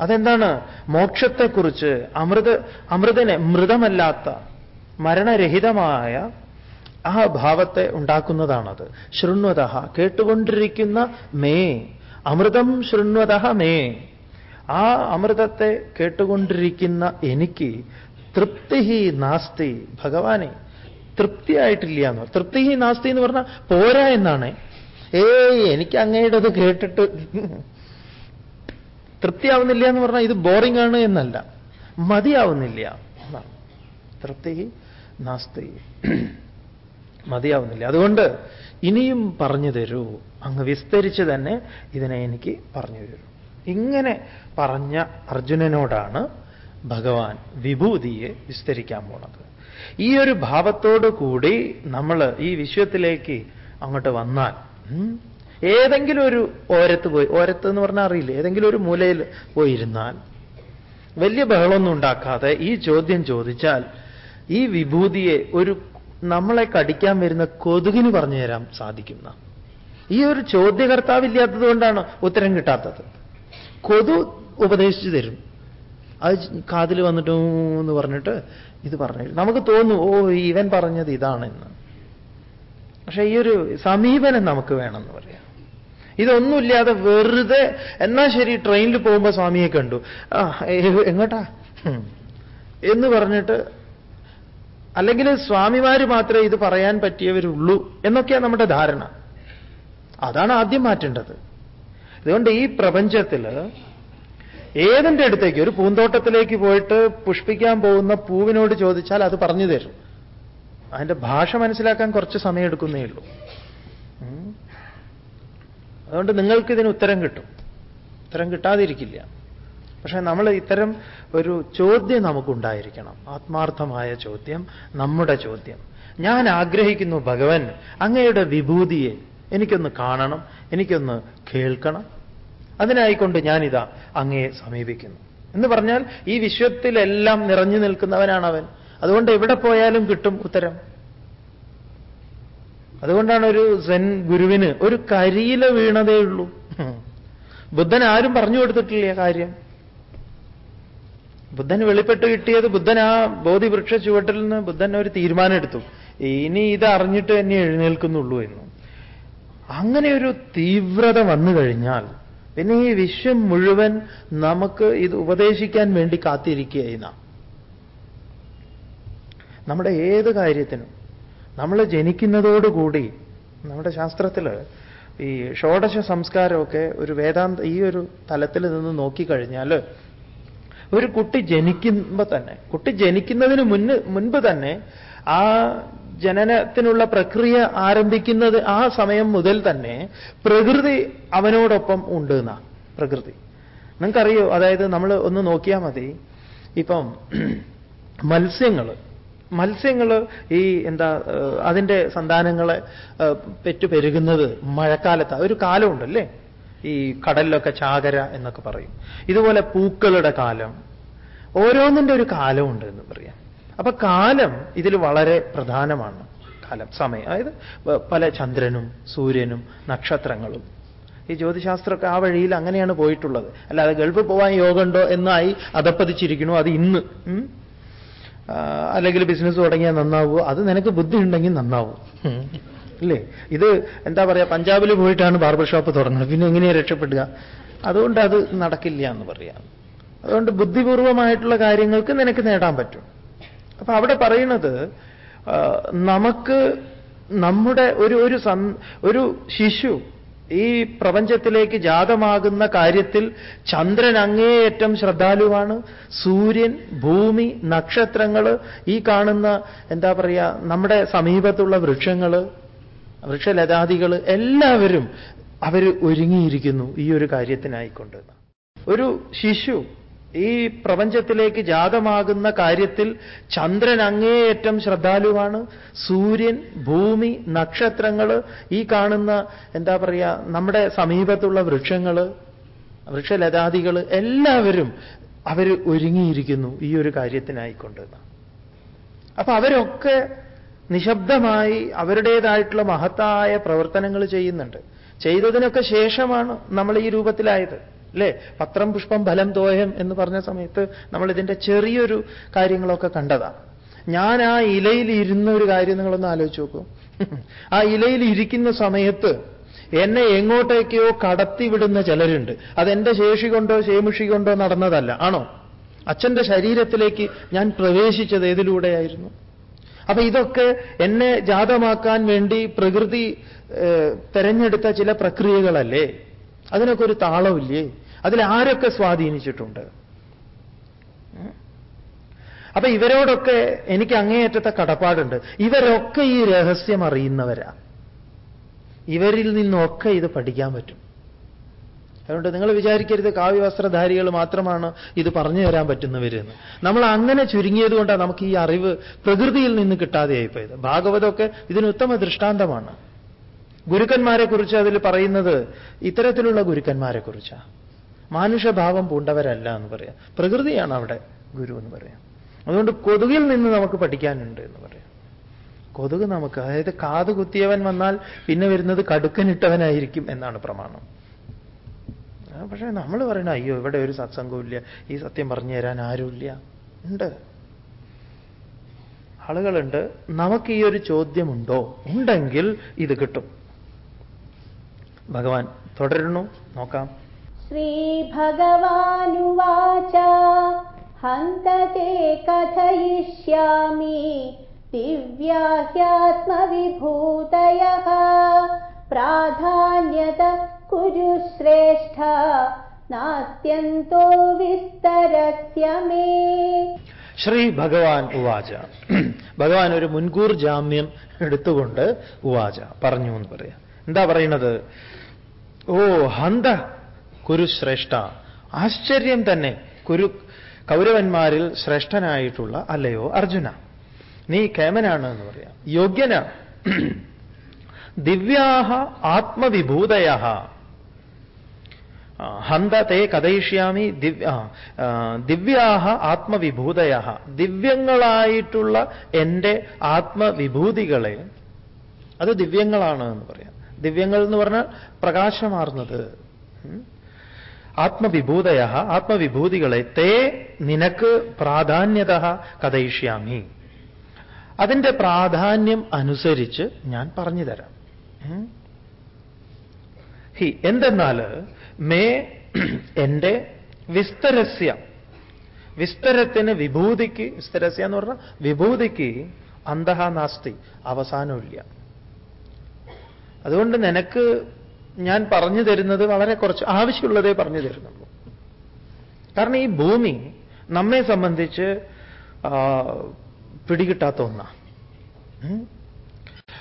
അതെന്താണ്? മോക്ഷത്തെക്കുറിച്ച് അമൃത അമൃതനെ മൃതമല്ലാത്ത മരണരഹിതമായ ആ ഭാവത്തെ ഉണ്ടാക്കുന്നതാണത്. ശൃണ്വത കേട്ടുകൊണ്ടിരിക്കുന്ന മേ അമൃതം ശൃണ്വത മേ. ആ അമൃതത്തെ കേട്ടുകൊണ്ടിരിക്കുന്ന എനിക്ക് തൃപ്തി നാസ്തി ഭഗവാനെ. തൃപ്തിയായിട്ടില്ല എന്ന് തൃപ്തി നാസ്തി എന്ന് പറഞ്ഞാൽ പോരാ എന്നാണ്. ഏയ് എനിക്ക് അങ്ങയുടേത് കേട്ടിട്ട് തൃപ്തിയാവുന്നില്ല എന്ന് പറഞ്ഞാൽ ഇത് ബോറിംഗ് ആണ് എന്നല്ല. മതിയാവുന്നില്ല എന്നാണ്. തൃപ്തി നാസ്തി. മതിയാവുന്നില്ല. അതുകൊണ്ട് ഇനിയും പറഞ്ഞു തരൂ. അങ്ങ് വിസ്തരിച്ച് തന്നെ ഇതിനെ എനിക്ക് പറഞ്ഞു തരൂ. ഇങ്ങനെ പറഞ്ഞ അർജുനനോടാണ് ഭഗവാൻ വിഭൂതിയെ വിസ്തരിക്കാൻ പോണത്. ഈ ഒരു ഭാവത്തോടു കൂടി നമ്മൾ ഈ വിശ്വത്തിലേക്ക് അങ്ങോട്ട് വന്നാൽ ഏതെങ്കിലും ഒരു ഓരത്ത് പോയി ഓരത്ത് എന്ന് പറഞ്ഞാൽ അറിയില്ല ഏതെങ്കിലും ഒരു മൂലയിൽ പോയിരുന്നാൽ വലിയ ബഹളമൊന്നും ഉണ്ടാക്കാതെ ഈ ചോദ്യം ചോദിച്ചാൽ ഈ വിഭൂതിയെ ഒരു നമ്മളെ കടിക്കാൻ വരുന്ന കൊതുകിന് പറഞ്ഞു തരാൻ സാധിക്കുന്ന. ഈ ഒരു ചോദ്യകർത്താവില്ലാത്തത് കൊണ്ടാണ് ഉത്തരം കിട്ടാത്തത്. കൊതു ഉപദേശിച്ചു തരും. അത് കാതിൽ വന്നിട്ടു എന്ന് പറഞ്ഞിട്ട് ഇത് പറഞ്ഞു. നമുക്ക് തോന്നും ഓ ഇവൻ പറഞ്ഞത് ഇതാണെന്ന്. പക്ഷേ ഈ ഒരു സമീപനം നമുക്ക് വേണമെന്ന് പറയാം. ഇതൊന്നുമില്ലാതെ വെറുതെ എന്നാ ശരി ട്രെയിനിൽ പോകുമ്പോൾ സ്വാമിയെ കണ്ടു. ആ എങ്ങോട്ടാ? എന്ന് പറഞ്ഞിട്ട് അല്ലെങ്കിൽ സ്വാമിമാർ മാത്രമേ ഇത് പറയാൻ പറ്റിയവരുള്ളൂ എന്നൊക്കെയാണ് നമ്മുടെ ധാരണ. അതാണ് ആദ്യം മാറ്റേണ്ടത്. അതുകൊണ്ട് ഈ പ്രപഞ്ചത്തിൽ ഏതിന്റെ അടുത്തേക്ക്? ഒരു പൂന്തോട്ടത്തിലേക്ക് പോയിട്ട് പുഷ്പിക്കാൻ പോകുന്ന പൂവിനോട് ചോദിച്ചാൽ അത് പറഞ്ഞു തരും. അതിന്റെ ഭാഷ മനസ്സിലാക്കാൻ കുറച്ച് സമയം എടുക്കുന്നേ ഉള്ളൂ. അതുകൊണ്ട് നിങ്ങൾക്ക് ഇതിന് ഉത്തരം കിട്ടും. ഉത്തരം കിട്ടാതിരിക്കില്ല. പക്ഷെ നമ്മൾ ഇത്തരം ഒരു ചോദ്യം നമുക്കുണ്ടായിരിക്കണം. ആത്മാർത്ഥമായ ചോദ്യം നമ്മുടെ ചോദ്യം. ഞാൻ ആഗ്രഹിക്കുന്നു ഭഗവൻ അങ്ങയുടെ വിഭൂതിയെ എനിക്കൊന്ന് കാണണം എനിക്കൊന്ന് കേൾക്കണം. അതിനായിക്കൊണ്ട് ഞാനിതാ അങ്ങയെ സമീപിക്കുന്നു. എന്ന് പറഞ്ഞാൽ ഈ വിശ്വത്തിലെല്ലാം നിറഞ്ഞു നിൽക്കുന്നവനാണ് അവൻ അതുകൊണ്ട് എവിടെ പോയാലും കിട്ടും ഉത്തരം. അതുകൊണ്ടാണ് ഒരു സെൻ ഗുരുവിന് ഒരു കരിയില വീണതേ ഉള്ളൂ. ബുദ്ധൻ ആരും പറഞ്ഞു കൊടുത്തിട്ടില്ല കാര്യം. ബുദ്ധൻ വെളിപ്പെട്ട് കിട്ടിയത് ബുദ്ധൻ ആ ബോധിവൃക്ഷ ചുവട്ടിൽ നിന്ന് ബുദ്ധൻ ഒരു തീരുമാനമെടുത്തു. ഇനി ഇത് അറിഞ്ഞിട്ട് തന്നെ എഴുന്നേൽക്കുന്നുള്ളൂ എന്ന്. അങ്ങനെ ഒരു തീവ്രത വന്നു കഴിഞ്ഞാൽ പിന്നെ ഈ വിശ്വം മുഴുവൻ നമുക്ക് ഇത് ഉപദേശിക്കാൻ വേണ്ടി കാത്തിരിക്കുകയായി നാം നമ്മുടെ ഏത് കാര്യത്തിനും നമ്മൾ ജനിക്കുന്നതോടുകൂടി നമ്മുടെ ശാസ്ത്രത്തിൽ ഈ ഷോഡശ സംസ്കാരമൊക്കെ ഒരു വേദാന്ത ഈ ഒരു തലത്തിൽ നിന്ന് നോക്കിക്കഴിഞ്ഞാൽ ഒരു കുട്ടി ജനിക്കുമ്പോൾ തന്നെ കുട്ടി ജനിക്കുന്നതിന് മുന്ന് മുൻപ് തന്നെ ആ ജനനത്തിനുള്ള പ്രക്രിയ ആരംഭിക്കുന്നത് ആ സമയം മുതൽ തന്നെ പ്രകൃതി അവനോടൊപ്പം ഉണ്ട് എന്നാ പ്രകൃതി. നിങ്ങൾക്കറിയോ? അതായത് നമ്മൾ ഒന്ന് നോക്കിയാൽ മതി. ഇപ്പം മത്സ്യങ്ങൾ. മത്സ്യങ്ങൾ ഈ എന്താ അതിന്റെ സന്താനങ്ങളെ പെറ്റു പെരുകുന്നത് മഴക്കാലത്ത്. ഒരു കാലമുണ്ടല്ലേ? ഈ കടലിലൊക്കെ ചാകര എന്നൊക്കെ പറയും. ഇതുപോലെ പൂക്കളുടെ കാലം. ഓരോന്നിന്റെ ഒരു കാലമുണ്ട് എന്ന് പറയാം. അപ്പൊ കാലം ഇതിൽ വളരെ പ്രധാനമാണ്. കാലം സമയം. അതായത് പല ചന്ദ്രനും സൂര്യനും നക്ഷത്രങ്ങളും. ഈ ജ്യോതിശാസ്ത്രമൊക്കെ ആ വഴിയിൽ അങ്ങനെയാണ് പോയിട്ടുള്ളത്. അല്ലാതെ ഗൾഫ് പോവാൻ യോഗമുണ്ടോ എന്നായി അതപ്പതിച്ചിരിക്കണു അത് ഇന്ന്. അല്ലെങ്കിൽ ബിസിനസ് തുടങ്ങിയാൽ നന്നാവൂ. അത് നിനക്ക് ബുദ്ധി ഉണ്ടെങ്കിൽ നന്നാവും ഇല്ലേ ഇത് എന്താ പറയാ പഞ്ചാബിൽ പോയിട്ടാണ് ബാർബർ ഷോപ്പ് തുടങ്ങുന്നത്. പിന്നെ എങ്ങനെയാണ് രക്ഷപ്പെടുക? അതുകൊണ്ട് അത് നടക്കില്ല എന്ന് പറയാം. അതുകൊണ്ട് ബുദ്ധിപൂർവമായിട്ടുള്ള കാര്യങ്ങൾക്ക് നിനക്ക് നേടാൻ പറ്റും. അപ്പൊ അവിടെ പറയുന്നത് നമുക്ക് നമ്മുടെ ഒരു ഒരു ഒരു ശിശു ഈ പ്രപഞ്ചത്തിലേക്ക് ജാതമാകുന്ന കാര്യത്തിൽ ചന്ദ്രൻ അങ്ങേയറ്റം ശ്രദ്ധാലുവാണ്. സൂര്യൻ ഭൂമി നക്ഷത്രങ്ങൾ ഈ കാണുന്ന എന്താ പറയുക നമ്മുടെ സമീപത്തുള്ള വൃക്ഷങ്ങൾ വൃക്ഷലതാദികൾ എല്ലാവരും അവർ ഒരുങ്ങിയിരിക്കുന്നു ഈ ഒരു കാര്യത്തിനായിക്കൊണ്ട്. ഒരു ശിശു ഈ പ്രപഞ്ചത്തിലേക്ക് ജാതമാകുന്ന കാര്യത്തിൽ ചന്ദ്രൻ അങ്ങേയറ്റം ശ്രദ്ധാലുവാണ്. സൂര്യൻ ഭൂമി നക്ഷത്രങ്ങൾ ഈ കാണുന്ന എന്താ പറയുക നമ്മുടെ സമീപത്തുള്ള വൃക്ഷങ്ങൾ വൃക്ഷലതാദികൾ എല്ലാവരും അവർ ഒരുങ്ങിയിരിക്കുന്നു ഈ ഒരു കാര്യത്തിനായിക്കൊണ്ട്. അപ്പൊ അവരൊക്കെ നിശബ്ദമായി അവരുടേതായിട്ടുള്ള മഹത്തായ പ്രവർത്തനങ്ങൾ ചെയ്യുന്നുണ്ട്. ചെയ്തതിനൊക്കെ ശേഷമാണ് നമ്മൾ ഈ രൂപത്തിലായത്. അല്ലേ പത്രം പുഷ്പം ഫലം തോയം എന്ന് പറഞ്ഞ സമയത്ത് നമ്മൾ ഇതിന്റെ ചെറിയൊരു കാര്യങ്ങളൊക്കെ കണ്ടതാണ് ഞാൻ ആ ഇലയിൽ ഇരുന്ന ഒരു കാര്യം നിങ്ങളൊന്ന് ആലോചിച്ച് നോക്കൂ. ആ ഇലയിൽ ഇരിക്കുന്ന സമയത്ത് എന്നെ എങ്ങോട്ടേക്കോ കടത്തിവിടുന്ന ചിലരുണ്ട്. അതെന്റെ ശേഷി കൊണ്ടോ ശേമുഷി കൊണ്ടോ നടന്നതല്ല. ആണോ? അച്ഛന്റെ ശരീരത്തിലേക്ക് ഞാൻ പ്രവേശിച്ചത് ഏതിലൂടെയായിരുന്നു? അപ്പൊ ഇതൊക്കെ എന്നെ ജാതമാക്കാൻ വേണ്ടി പ്രകൃതി തെരഞ്ഞെടുത്ത ചില പ്രക്രിയകളല്ലേ? അതിനൊക്കെ ഒരു താളമില്ലേ? അതിൽ ആരൊക്കെ സ്വാധീനിച്ചിട്ടുണ്ട്. അപ്പൊ ഇവരോടൊക്കെ എനിക്ക് അങ്ങേയറ്റത്തെ കടപ്പാടുണ്ട്. ഇവരൊക്കെ ഈ രഹസ്യം അറിയുന്നവരാ. ഇവരിൽ നിന്നൊക്കെ ഇത് പഠിക്കാൻ പറ്റും. അതുകൊണ്ട് നിങ്ങൾ വിചാരിക്കരുത് കാവ്യവസ്ത്രധാരികൾ മാത്രമാണ് ഇത് പറഞ്ഞു തരാൻ പറ്റുന്നവരെന്ന് നമ്മൾ അങ്ങനെ ചുരുങ്ങിയത് കൊണ്ടാണ് നമുക്ക് ഈ അറിവ് പ്രകൃതിയിൽ നിന്ന് കിട്ടാതെയായിപ്പോയത് ഭാഗവതമൊക്കെ ഇതിന് ഉത്തമ ദൃഷ്ടാന്തമാണ്. ഗുരുക്കന്മാരെക്കുറിച്ച് അതിൽ പറയുന്നത് ഇത്തരത്തിലുള്ള ഗുരുക്കന്മാരെ കുറിച്ചാണ് മാനുഷഭാവം പൂണ്ടവരല്ല എന്ന് പറയാം. പ്രകൃതിയാണ് അവിടെ ഗുരു എന്ന് പറയാം. അതുകൊണ്ട് കൊതുകിൽ നിന്ന് നമുക്ക് പഠിക്കാനുണ്ട് എന്ന് പറയാം. കൊതുക് നമുക്ക് അതായത് കാത് കുത്തിയവൻ വന്നാൽ പിന്നെ വരുന്നത് കടുക്കനിട്ടവനായിരിക്കും എന്നാണ് പ്രമാണം. പക്ഷെ നമ്മൾ പറയണ അയ്യോ ഇവിടെ ഒരു സത്സംഗമില്ല ഈ സത്യം പറഞ്ഞു തരാൻ ആരുമില്ല. ഉണ്ട്. ആളുകളുണ്ട്. നമുക്ക് ഈ ഒരു ചോദ്യമുണ്ടോ? ഉണ്ടെങ്കിൽ ഇത് കിട്ടും. ഭഗവാൻ തുടരുന്നു. നോക്കാം. श्रीभगवानुवाच हन्त ते कथयिष्यामि दिव्या ह्यात्मविभूतयः प्राधान्यत कुरु श्रेष्ठ नास्त्यन्तो विस्तरस्य मे ശ്രീ ഭഗവാൻ ഉവാച ഭഗവാൻ ഒരു മുൻകൂർ ജാമ്യം എടുത്തുകൊണ്ട് ഉവാച പറഞ്ഞു എന്ന് പറയാം എന്താ പറയുന്നത് ഓ ഹന്ത കുരുശ്രേഷ്ഠ. ആശ്ചര്യം തന്നെ. കുരു കൗരവന്മാരിൽ ശ്രേഷ്ഠനായിട്ടുള്ള അല്ലയോ അർജുന. നീ കേമനാണ് എന്ന് പറയാം. യോഗ്യന. ദിവ്യാഹ ആത്മവിഭൂതയ ഹന്ത തേ കഥയിഷ്യാമി ദിവ്യ ദിവ്യാഹ ആത്മവിഭൂതയ ദിവ്യങ്ങളായിട്ടുള്ള എന്റെ ആത്മവിഭൂതികളെ അത് ദിവ്യങ്ങളാണ് എന്ന് പറയാം. ദിവ്യങ്ങൾ എന്ന് പറഞ്ഞാൽ പ്രകാശമാർന്നത്. ആത്മവിഭൂതയ ആത്മവിഭൂതികളെ തേ നിനക്ക് പ്രാധാന്യത കഥയിഷ്യാമി. അതിന്റെ പ്രാധാന്യം അനുസരിച്ച് ഞാൻ പറഞ്ഞു തരാം. ഹി എന്തെന്നാൽ മേ എന്റെ വിസ്തരസ്യ വിസ്തരത്തിന് വിഭൂതിക്ക് വിസ്തരസ്യ എന്ന് പറഞ്ഞാൽ വിഭൂതിക്ക് അന്തഹ നാസ്തി അവസാനമില്ല. അതുകൊണ്ട് നിനക്ക് ഞാൻ പറഞ്ഞു തരുന്നത് വളരെ കുറച്ച് ആവശ്യമുള്ളതേ പറഞ്ഞു തരുന്നുള്ളൂ. കാരണം ഈ ഭൂമി നമ്മെ സംബന്ധിച്ച് പിടികിട്ടാത്ത ഒന്നാണ്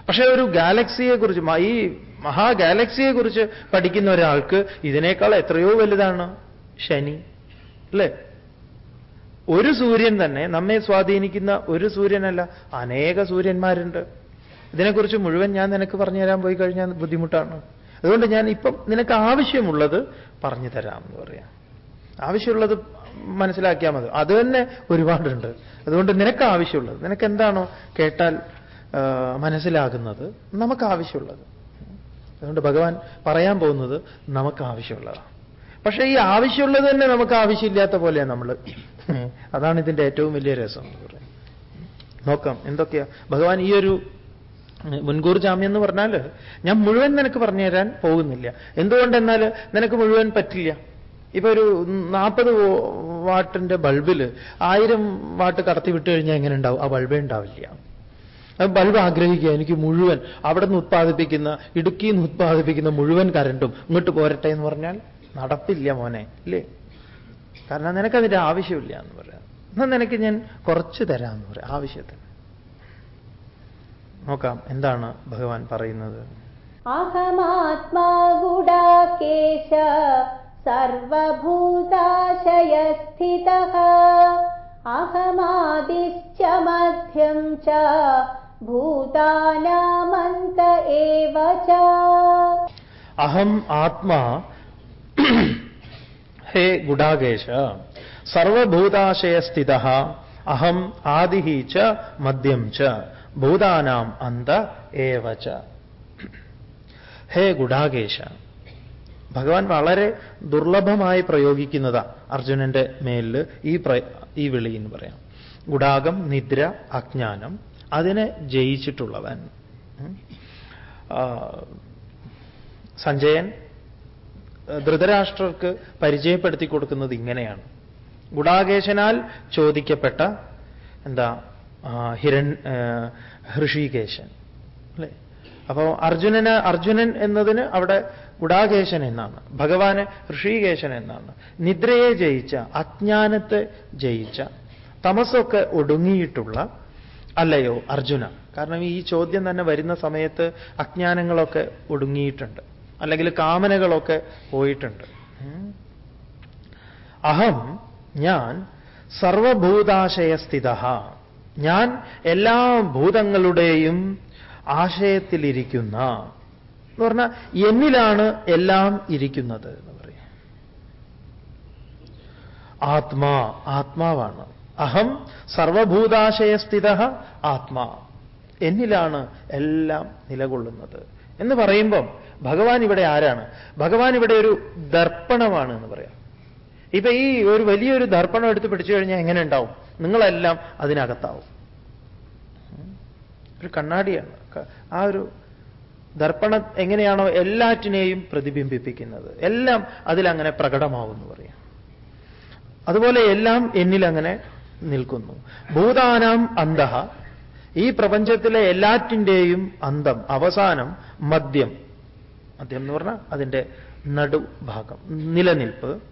പക്ഷേ ഒരു ഗാലക്സിയെക്കുറിച്ച് ഈ മഹാ ഗാലക്സിയെ കുറിച്ച് പഠിക്കുന്ന ഒരാൾക്ക് ഇതിനേക്കാൾ എത്രയോ വലുതാണ് ശനി അല്ലേ? ഒരു സൂര്യൻ തന്നെ നമ്മെ സ്വാധീനിക്കുന്ന ഒരു സൂര്യനല്ല അനേക സൂര്യന്മാരുണ്ട്. ഇതിനെക്കുറിച്ച് മുഴുവൻ ഞാൻ നിനക്ക് പറഞ്ഞുതരാൻ പോയി കഴിഞ്ഞാൽ ബുദ്ധിമുട്ടാണ്. അതുകൊണ്ട് ഞാൻ ഇപ്പം നിനക്ക് ആവശ്യമുള്ളത് പറഞ്ഞു തരാം എന്ന് പറയാം. ആവശ്യമുള്ളത് മനസ്സിലാക്കിയാൽ മതി. അത് തന്നെ ഒരുപാടുണ്ട്. അതുകൊണ്ട് നിനക്ക് ആവശ്യമുള്ളത്. നിനക്ക് എന്താണോ കേട്ടാൽ മനസ്സിലാകുന്നത് നമുക്ക് ആവശ്യമുള്ളത്. അതുകൊണ്ട് ഭഗവാൻ പറയാൻ പോകുന്നത് നമുക്ക് ആവശ്യമുള്ളതാണ്. പക്ഷേ ഈ ആവശ്യമുള്ളത് തന്നെ നമുക്ക് ആവശ്യമില്ലാത്ത പോലെയാണ് നമ്മൾ അതാണ് ഇതിന്റെ ഏറ്റവും വലിയ രസം എന്ന് പറയുന്നത്. നോക്കാം എന്തൊക്കെയാ? ഭഗവാൻ ഈ ഒരു മുൻകൂർ ജാമ്യം എന്ന് പറഞ്ഞാൽ ഞാൻ മുഴുവൻ നിനക്ക് പറഞ്ഞു തരാൻ പോകുന്നില്ല. എന്തുകൊണ്ടെന്നാൽ നിനക്ക് മുഴുവൻ പറ്റില്ല. ഇപ്പൊ ഒരു നാൽപ്പത് വാട്ടിന്റെ ബൾബിൽ ആയിരം വാട്ട് കടത്തി വിട്ട് കഴിഞ്ഞാൽ എങ്ങനെ ഉണ്ടാവും? ആ ബൾബേ ഉണ്ടാവില്ല. ബൾബ് ആഗ്രഹിക്കുക. എനിക്ക് മുഴുവൻ അവിടെ നിന്ന് ഉത്പാദിപ്പിക്കുന്ന ഇടുക്കി നിന്ന് ഉത്പാദിപ്പിക്കുന്ന മുഴുവൻ കരണ്ടും ഇങ്ങോട്ട് പോരട്ടെ എന്ന് പറഞ്ഞാൽ നടപ്പില്ല മോനെ ഇല്ലേ? കാരണം നിനക്കതിന്റെ ആവശ്യമില്ല എന്ന് പറയാം. എന്നാൽ നിനക്ക് ഞാൻ കുറച്ച് തരാമെന്ന് പറയാം. ആവശ്യത്തിന്. നോക്കാം എന്താണ് ഭഗവാൻ പറയുന്നത്? അഹമാത്മാ ഗുഡാകേശ സർവഭൂതാശയസ്ഥിത അഹമാദിശ്ച മധ്യം ച ഭൂതാനാമന്ത ച. അഹം ആത്മാ ഹേ ഗുഡാകേശ സർവഭൂതാശയസ്ഥിത അഹം ആദി ച മദ്യം ച. ഭൂതാനാം അന്ത ഏവച ഹേ ഗുഡാകേശ. ഭഗവാൻ വളരെ ദുർലഭമായി പ്രയോഗിക്കുന്നതാ അർജുനന്റെ മേലിൽ ഈ ഈ വിളി എന്ന് പറയാം. ഗുഡാകം നിദ്ര അജ്ഞാനം അതിനെ ജയിച്ചിട്ടുള്ളവൻ. സഞ്ജയൻ ധൃതരാഷ്ട്രർക്ക് പരിചയപ്പെടുത്തി കൊടുക്കുന്നത് ഇങ്ങനെയാണ്. ഗുഡാകേശനാൽ ചോദിക്കപ്പെട്ട എന്താ ഹിരൺ ഹൃഷികേശൻ അല്ലേ? അപ്പോൾ അർജുനന് അർജുനൻ എന്നതിന് അവിടെ ഗുഡാകേശൻ എന്നാണ് ഭഗവാന് ഋഷികേശൻ എന്നാണ്. നിദ്രയെ ജയിച്ച അജ്ഞാനത്തെ ജയിച്ച തമസൊക്കെ ഒടുങ്ങിയിട്ടുള്ള അല്ലയോ അർജുന. കാരണം ഈ ചോദ്യം തന്നെ വരുന്ന സമയത്ത് അജ്ഞാനങ്ങളൊക്കെ ഒടുങ്ങിയിട്ടുണ്ട്. അല്ലെങ്കിൽ കാമനകളൊക്കെ പോയിട്ടുണ്ട്. അഹം ഞാൻ സർവഭൂതാശയസ്ഥിത. ഞാൻ എല്ലാ ഭൂതങ്ങളുടെയും ആശയത്തിലിരിക്കുന്ന എന്ന് പറഞ്ഞാൽ എന്നിലാണ് എല്ലാം ഇരിക്കുന്നത് എന്ന് പറയും. ആത്മാ ആത്മാവാണ്. അഹം സർവഭൂതാശയസ്ഥിത ആത്മാ. എന്നിലാണ് എല്ലാം നിലകൊള്ളുന്നത്. എന്ന് പറയുമ്പം ഭഗവാൻ ഇവിടെ ആരാണ്? ഭഗവാൻ ഇവിടെ ഒരു ദർപ്പണമാണ് എന്ന് പറയാം. ഇപ്പൊ ഈ ഒരു വലിയൊരു ദർപ്പണം എടുത്ത് പിടിച്ചു കഴിഞ്ഞാൽ എങ്ങനെ ഉണ്ടാവും? നിങ്ങളെല്ലാം അതിനകത്താവും. ഒരു കണ്ണാടിയാണ്. ആ ഒരു ദർപ്പണം എങ്ങനെയാണോ എല്ലാറ്റിനെയും പ്രതിബിംബിപ്പിക്കുന്നത്. എല്ലാം അതിലങ്ങനെ പ്രകടമാവുമെന്ന് പറയാം. അതുപോലെ എല്ലാം എന്നിലങ്ങനെ നിൽക്കുന്നു. ഭൂതാനാം അന്തഹ ഈ പ്രപഞ്ചത്തിലെ എല്ലാറ്റിന്റെയും അന്തം അവസാനം മദ്യം. മദ്യം എന്ന് പറഞ്ഞാൽ അതിന്റെ നടുഭാഗം നിലനിൽപ്പ്.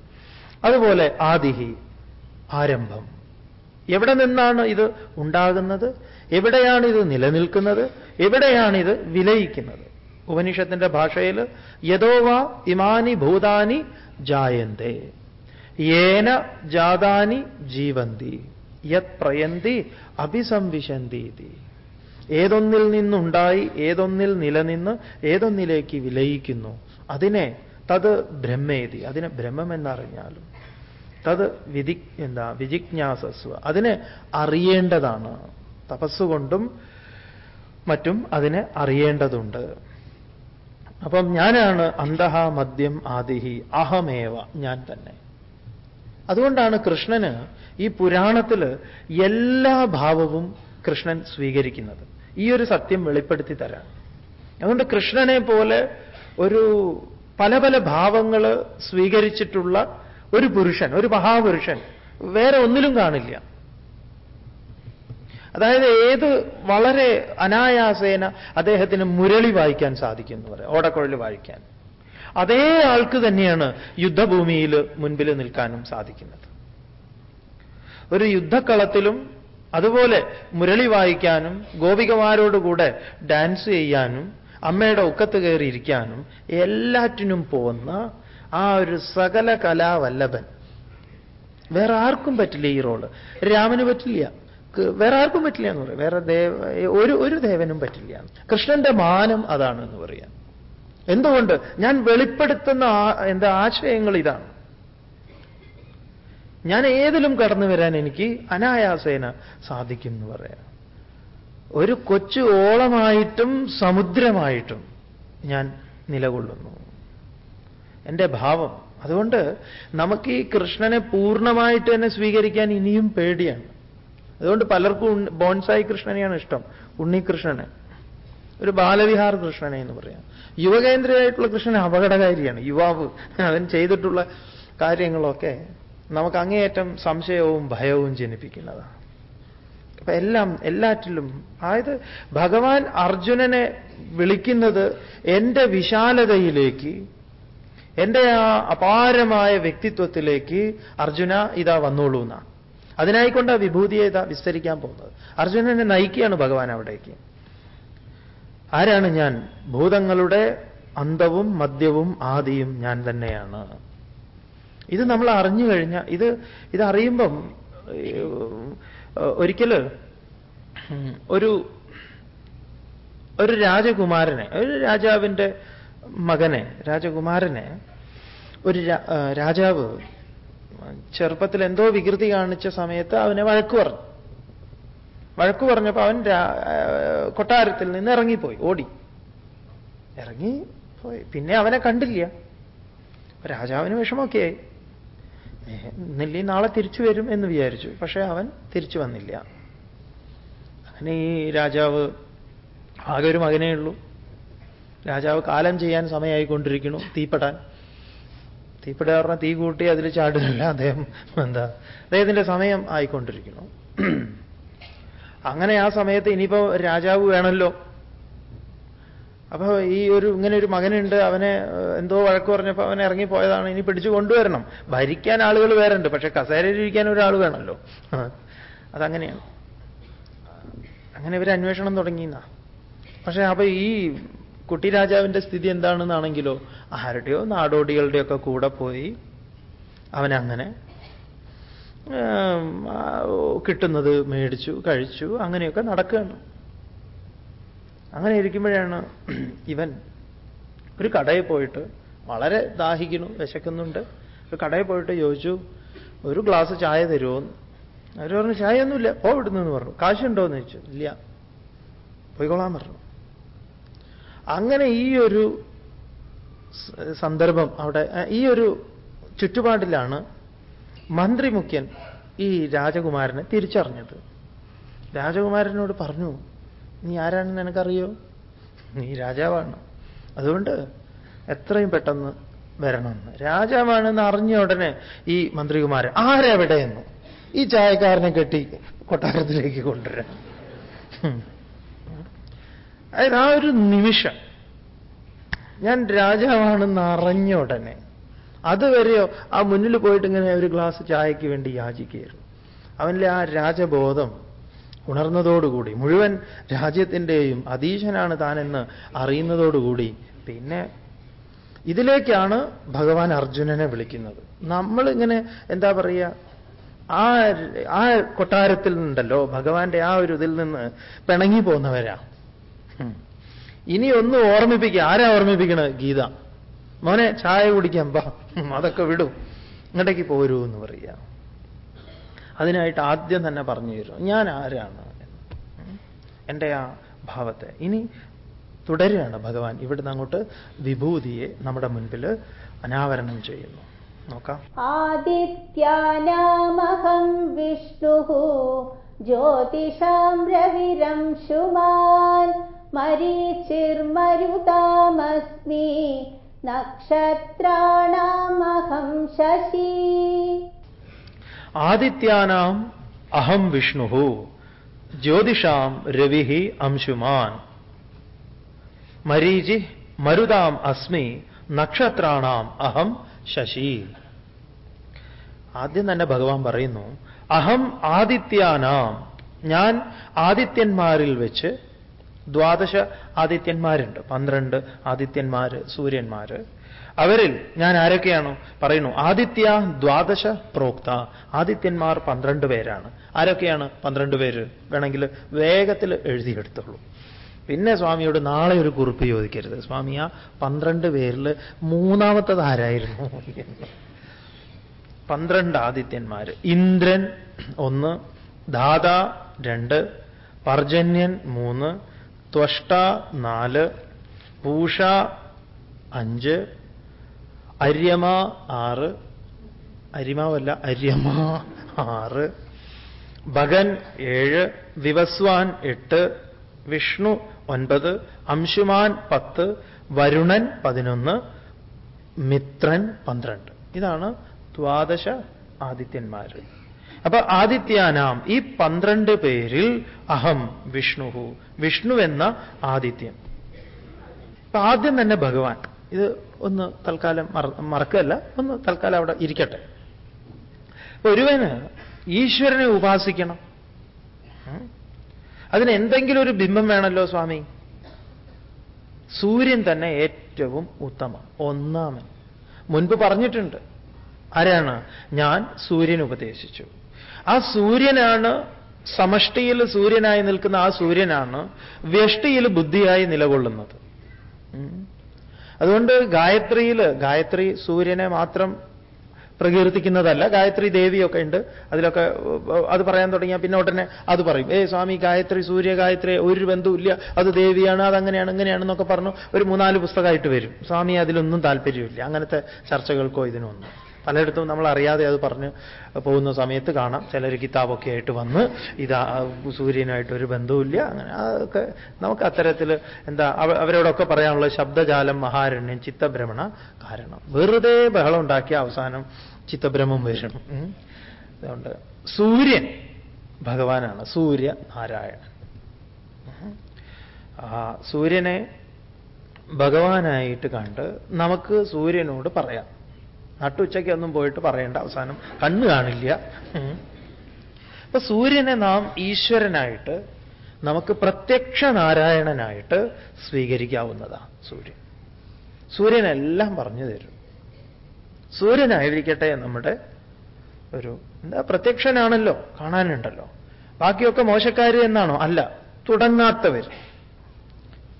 അതുപോലെ ആദിഹി ആരംഭം. എവിടെ നിന്നാണ് ഇത് ഉണ്ടാകുന്നത്? എവിടെയാണ് ഇത് നിലനിൽക്കുന്നത്? എവിടെയാണ് ഇത് വിലയിക്കുന്നത്? ഉപനിഷത്തിന്റെ ഭാഷയിൽ യഥോവ ഇമാനി ഭൂതാനി ജായന്തേ. ഏന ജാതാനി ജീവന്തി യത് പ്രയന്തി അഭിസംവിശന്തി. ഏതൊന്നിൽ നിന്നുണ്ടായി ഏതൊന്നിൽ നിലനിന്ന് ഏതൊന്നിലേക്ക് വിലയിക്കുന്നു? അതിനെ തത് ബ്രഹ്മേതി അതിനെ ബ്രഹ്മമെന്നറിഞ്ഞാലും തത് വിധി എന്താ വിജിജ്ഞാസസ്വ. അതിനെ അറിയേണ്ടതാണ്. തപസ്സുകൊണ്ടും മറ്റും അതിനെ അറിയേണ്ടതുണ്ട്. അപ്പം ഞാനാണ് അന്തഹ മദ്യം ആദിഹി അഹമേവ ഞാൻ തന്നെ. അതുകൊണ്ടാണ് കൃഷ്ണന് ഈ പുരാണത്തിൽ എല്ലാ ഭാവവും കൃഷ്ണൻ സ്വീകരിക്കുന്നത്. ഈ ഒരു സത്യം വെളിപ്പെടുത്തി തരാൻ. അതുകൊണ്ട് കൃഷ്ണനെ പോലെ ഒരു പല പല ഭാവങ്ങൾ സ്വീകരിച്ചിട്ടുള്ള ഒരു പുരുഷൻ ഒരു മഹാപുരുഷൻ വേറെ ഒന്നിലും കാണില്ല. അതായത് ഏത് വളരെ അനായാസേന അദ്ദേഹത്തിന് മുരളി വായിക്കാൻ സാധിക്കും എന്ന് പറയാം ഓടക്കുഴൽ വായിക്കാൻ. അതേ ആൾക്ക് തന്നെയാണ് യുദ്ധഭൂമിയിൽ മുൻപിൽ നിൽക്കാനും സാധിക്കുന്നത്. ഒരു യുദ്ധക്കളത്തിലും അതുപോലെ മുരളി വായിക്കാനും ഗോപികമാരോടുകൂടെ ഡാൻസ് ചെയ്യാനും അമ്മയുടെ ഒക്കത്ത് കയറിയിരിക്കാനും എല്ലാറ്റിനും പോകുന്ന ആ ഒരു സകല കലാവല്ലഭൻ. വേറെ ആർക്കും പറ്റില്ല ഈ റോൾ രാമന് പറ്റില്ല. വേറെ ആർക്കും പറ്റില്ല എന്ന് പറയാം. വേറെ ദേവ ഒരു ഒരു ദേവനും പറ്റില്ല. കൃഷ്ണന്റെ മാനം അതാണ് എന്ന് പറയാം. എന്തുകൊണ്ട്? ഞാൻ വെളിപ്പെടുത്തുന്ന എന്താ ആശയങ്ങൾ ഇതാണ്. ഞാൻ ഏതിലും കടന്നു വരാൻ എനിക്ക് അനായാസേന സാധിക്കും എന്ന് പറയാം. ഒരു കൊച്ചു ഓളമായിട്ടും സമുദ്രമായിട്ടും ഞാൻ നിലകൊള്ളുന്നു. എന്റെ ഭാവം. അതുകൊണ്ട് നമുക്ക് ഈ കൃഷ്ണനെ പൂർണമായിട്ട് തന്നെ സ്വീകരിക്കാൻ ഇനിയും പേടിയാണ്. അതുകൊണ്ട് പലർക്കും ബോൺസായി കൃഷ്ണനെയാണ് ഇഷ്ടം. ഉണ്ണികൃഷ്ണനെ. ഒരു ബാലവിഹാർ കൃഷ്ണനെ എന്ന് പറയാം. യുവകേന്ദ്രയായിട്ടുള്ള കൃഷ്ണൻ അപകടകാരിയാണ്. യുവാവ്. അവൻ ചെയ്തിട്ടുള്ള കാര്യങ്ങളൊക്കെ നമുക്ക് അങ്ങേയറ്റം സംശയവും ഭയവും ജനിപ്പിക്കുന്നതാണ്. അപ്പൊ എല്ലാം എല്ലാറ്റിലും അതായത് ഭഗവാൻ അർജുനനെ വിളിക്കുന്നത് എന്റെ വിശാലതയിലേക്ക് എന്റെ ആ അപാരമായ വ്യക്തിത്വത്തിലേക്ക് അർജുന ഇതാ വന്നോളൂ എന്നാ അതിനായിക്കൊണ്ട് ആ വിഭൂതിയെ ഇതാ വിസ്തരിക്കാൻ പോകുന്നത്. അർജുനനെ നയിക്കുകയാണ് ഭഗവാൻ അവിടേക്ക്. ആരാണ് ഞാൻ? ഭൂതങ്ങളുടെ അന്തവും മദ്യവും ആദിയും ഞാൻ തന്നെയാണ്. ഇത് നമ്മൾ അറിഞ്ഞു കഴിഞ്ഞാൽ ഇത് ഇത് അറിയുമ്പം ഒരിക്കൽ ഒരു ഒരു രാജകുമാരനെ ഒരു രാജാവിന്റെ മകനെ രാജകുമാരനെ ഒരു രാജാവ് ചെറുപ്പത്തിൽ എന്തോ വികൃതി കാണിച്ച സമയത്ത് അവനെ വഴക്കു പറഞ്ഞു. വഴക്കു പറഞ്ഞപ്പോൾ അവൻ കൊട്ടാരത്തിൽ നിന്ന് ഇറങ്ങിപ്പോയി ഓടി. ഇറങ്ങി പോയി. പിന്നെ അവനെ കണ്ടില്ല. രാജാവിന് വിഷമമൊക്കെ ആയി നാളെ തിരിച്ചു വരും എന്ന് വിചാരിച്ചു. പക്ഷെ അവൻ തിരിച്ചു വന്നില്ല. അങ്ങനെ ഈ രാജാവ് ആകെ ഒരു മകനേ ഉള്ളൂ. രാജാവ് കാലം ചെയ്യാൻ സമയമായിക്കൊണ്ടിരിക്കണു തീപ്പെടാൻ. തീപ്പെടാ പറഞ്ഞാൽ തീ കൂട്ടി അതിൽ ചാടുന്നില്ല അദ്ദേഹം എന്താ അദ്ദേഹത്തിന്റെ സമയം ആയിക്കൊണ്ടിരിക്കുന്നു. അങ്ങനെ ആ സമയത്ത് ഇനിയിപ്പോ രാജാവ് വേണമല്ലോ അപ്പോൾ ഈ ഒരു ഇങ്ങനെ ഒരു മകനുണ്ട് അവനെ എന്തോ വഴക്ക് പറഞ്ഞപ്പോൾ അവൻ ഇറങ്ങിപ്പോയതാണ് ഇനി പിടിച്ചു കൊണ്ടുവരണം. ഭരിക്കാൻ ആളുകൾ വേറെ ഉണ്ട് പക്ഷെ കസേരയിലിരിക്കാൻ ഒരാൾ വേണമല്ലോ അതങ്ങനെയാണ്. അങ്ങനെ ഇവർ അന്വേഷണം തുടങ്ങിയെന്നാ. പക്ഷേ അപ്പോൾ ഈ കുട്ടി രാജാവിന്റെ സ്ഥിതി എന്താണെന്നാണെങ്കിലോ ആരുടെയോ നാടോടികളുടെയൊക്കെ കൂടെ പോയി അവനങ്ങനെ കിട്ടുന്നത് മേടിച്ചു കഴിച്ചു അങ്ങനെയൊക്കെ നടക്കുകയാണ്. അങ്ങനെ ഇരിക്കുമ്പോഴാണ് ഇവൻ ഒരു കടയിൽ പോയിട്ട് വളരെ ദാഹിക്കുന്നു വിശക്കുന്നുണ്ട്. ഒരു കടയിൽ പോയിട്ട് ചോദിച്ചു ഒരു ഗ്ലാസ് ചായ തരുമോന്ന് അവർ പറഞ്ഞു ചായ ഒന്നുമില്ല പോ പറഞ്ഞു. കാശുണ്ടോ എന്ന് ചോദിച്ചു. ഇല്ല. പോയിക്കോളാം പറഞ്ഞു. അങ്ങനെ ഈ ഒരു സന്ദർഭം അവിടെ ഈ ഒരു ചുറ്റുപാടിലാണ് മന്ത്രി മുഖ്യൻ ഈ രാജകുമാരനെ തിരിച്ചറിഞ്ഞത്. രാജകുമാരനോട് പറഞ്ഞു നീ ആരാണെന്ന് നിനക്കറിയോ? നീ രാജാവാണ്. അതുകൊണ്ട് എത്രയും പെട്ടെന്ന് വരണമെന്ന്. രാജാവാണെന്ന് അറിഞ്ഞ ഉടനെ ഈ മന്ത്രികുമാരൻ ആരെവിടെയെന്ന്? ഈ ചായക്കാരനെ കെട്ടി കൊട്ടാരത്തിലേക്ക് കൊണ്ടുവരാൻ. ഹും. അതായത് ആ ഒരു നിമിഷം. ഞാൻ രാജാവാണെന്ന് അറിഞ്ഞ ഉടനെ അതുവരെയോ ആ മുന്നിൽ പോയിട്ട് ഇങ്ങനെ ഒരു ഗ്ലാസ് ചായയ്ക്ക് വേണ്ടി യാചിക്കുകയായിരുന്നു. അവനിലെ ആ രാജബോധം ഉണർന്നതോടുകൂടി മുഴുവൻ രാജ്യത്തിന്റെയും അധീശനാണ് താനെന്ന് അറിയുന്നതോടുകൂടി പിന്നെ ഇതിലേക്കാണ് ഭഗവാൻ അർജുനനെ വിളിക്കുന്നത്. നമ്മളിങ്ങനെ എന്താ പറയുക ആ ആ കൊട്ടാരത്തിൽ നിന്നുണ്ടല്ലോ ഭഗവാന്റെ ആ ഒരു ഇതിൽ നിന്ന് പിണങ്ങി പോകുന്നവരാ. ഇനി ഒന്ന് ഓർമ്മിപ്പിക്കുക ആരാ ഓർമ്മിപ്പിക്കണത് ഗീത? മോനെ ചായ കുടിക്കാം ബാ അതൊക്കെ വിടും. ഇങ്ങോട്ടേക്ക് പോരൂ എന്ന് പറയുക അതിനായിട്ട് ആദ്യം തന്നെ പറഞ്ഞു തരും. ഞാൻ ആരാണ്? എന്റെ ആ ഭാവത്തെ. ഇനി തുടരുകയാണ് ഭഗവാൻ. ഇവിടുന്ന് അങ്ങോട്ട് വിഭൂതിയെ നമ്മുടെ മുൻപിൽ അനാവരണം ചെയ്യുന്നു. നോക്കാം. ആദിത്യാനാമഹം വിഷ്ണു ജ്യോതിഷാം രവിരം ശുമാൻ मरीचिर्मरुतामस्मि नक्षत्राणामहं शशी ആദിത്യാനാം അഹം വിഷ്ണു ജ്യോതിഷാം രവി അംശുമാൻ മരീചി മരുതാം അസ്മി നക്ഷത്രാണാം അഹം ശശി ആദ്യം തന്നെ ഭഗവാൻ പറയുന്നു അഹം ആദിത്യാനാം ഞാൻ ആദിത്യന്മാരിൽ വെച്ച് ദ്വാദശ ആദിത്യന്മാരുണ്ട്. പന്ത്രണ്ട് ആദിത്യന്മാര് സൂര്യന്മാര്. അവരിൽ ഞാൻ ആരൊക്കെയാണോ പറയുന്നു. ആദിത്യ ദ്വാദശ പ്രോക്ത. ആദിത്യന്മാർ പന്ത്രണ്ട് പേരാണ്. ആരൊക്കെയാണ് പന്ത്രണ്ട് പേര്? വേണമെങ്കിൽ വേഗത്തിൽ എഴുതിയെടുത്തോളൂ. പിന്നെ സ്വാമിയോട് നാളെ ഒരു കുറിപ്പ് ചോദിക്കരുത്. സ്വാമി ആ പന്ത്രണ്ട് പേരിൽ മൂന്നാമത്തത് ആരായിരുന്നു? പന്ത്രണ്ട് ആദിത്യന്മാർ ഇന്ദ്രൻ ഒന്ന് ദാദ രണ്ട് പർജന്യൻ മൂന്ന് ത്വഷ്ട നാല് പൂഷ അഞ്ച് അര്യമ ആറ് അരിമാവല്ല അര്യമ ആറ് ഭഗൻ ഏഴ് വിവസ്വാൻ എട്ട് വിഷ്ണു ഒൻപത് അംശുമാൻ പത്ത് വരുണൻ പതിനൊന്ന് മിത്രൻ പന്ത്രണ്ട്. ഇതാണ് ദ്വാദശ ആദിത്യന്മാർ അപ്പൊ ആദിത്യാനാം ഈ പന്ത്രണ്ട് പേരിൽ അഹം വിഷ്ണുഹു. വിഷ്ണു എന്ന ആദിത്യം. ഇപ്പൊ ആദ്യം തന്നെ ഭഗവാൻ. ഇത് ഒന്ന് തൽക്കാലം മറക്കല്ല ഒന്ന് തൽക്കാലം അവിടെ ഇരിക്കട്ടെ. ഒരുവന് ഈശ്വരനെ ഉപാസിക്കണം. അതിന് എന്തെങ്കിലും ഒരു ബിംബം വേണമല്ലോ സ്വാമി. സൂര്യൻ തന്നെ ഏറ്റവും ഉത്തമം. ഒന്നാമൻ. മുൻപ് പറഞ്ഞിട്ടുണ്ട്. ആരാണ്? ഞാൻ സൂര്യൻ ഉപദേശിച്ചു. ആ സൂര്യനാണ് സമഷ്ടിയിൽ സൂര്യനായി നിൽക്കുന്ന ആ സൂര്യനാണ് വ്യഷ്ടിയിൽ ബുദ്ധിയായി നിലകൊള്ളുന്നത്. അതുകൊണ്ട് ഗായത്രിയിൽ ഗായത്രി സൂര്യനെ മാത്രം പ്രകീർത്തിക്കുന്നതല്ല ഗായത്രി ദേവിയൊക്കെ ഉണ്ട് അതിലൊക്കെ അത് പറയാൻ തുടങ്ങിയാൽ പിന്നെ ഉടനെ അത് പറയും. ഏ സ്വാമി ഗായത്രി സൂര്യ ഗായത്രി ഒരു ബന്ധുവില്ല അത് ദേവിയാണ് അതങ്ങനെയാണ് ഇങ്ങനെയാണെന്നൊക്കെ പറഞ്ഞു ഒരു മൂന്നാൽ പുസ്തകമായിട്ട് വരും. സ്വാമി അതിലൊന്നും താല്പര്യമില്ല. അങ്ങനത്തെ ചർച്ചകൾക്കോ ഇതിനൊന്നും. പലയിടത്തും നമ്മൾ അറിയാതെ അത് പറഞ്ഞ് പോകുന്ന സമയത്ത് കാണാം. ചിലർ കിതാബൊക്കെ ആയിട്ട് വന്ന് ഇതാ സൂര്യനായിട്ട് ഒരു ബന്ധവുമില്ല. അങ്ങനെ അതൊക്കെ നമുക്ക് അത്തരത്തിൽ എന്താ അവരോടൊക്കെ പറയാനുള്ള ശബ്ദജാലം മഹാരണ്യം ചിത്തഭ്രമണ കാരണം. വെറുതെ ബഹളം ഉണ്ടാക്കിയ അവസാനം ചിത്തഭ്രമം വരണം അതുകൊണ്ട് സൂര്യൻ ഭഗവാനാണ്. സൂര്യ നാരായണൻ. ആ സൂര്യനെ ഭഗവാനായിട്ട് കണ്ട് നമുക്ക് സൂര്യനോട് പറയാം. നട്ടുച്ചയ്ക്കൊന്നും പോയിട്ട് പറയേണ്ട അവസാനം കണ്ണ് കാണില്ല. അപ്പൊ സൂര്യനെ നാം ഈശ്വരനായിട്ട് നമുക്ക് പ്രത്യക്ഷ നാരായണനായിട്ട് സ്വീകരിക്കാവുന്നതാണ് സൂര്യൻ. സൂര്യനെല്ലാം പറഞ്ഞു തരും. സൂര്യനായിരിക്കട്ടെ നമ്മുടെ ഒരു എന്താ പ്രത്യക്ഷനാണല്ലോ കാണാനുണ്ടല്ലോ. ബാക്കിയൊക്കെ മോശക്കാർ എന്നാണോ? അല്ല തുടങ്ങാത്തവർ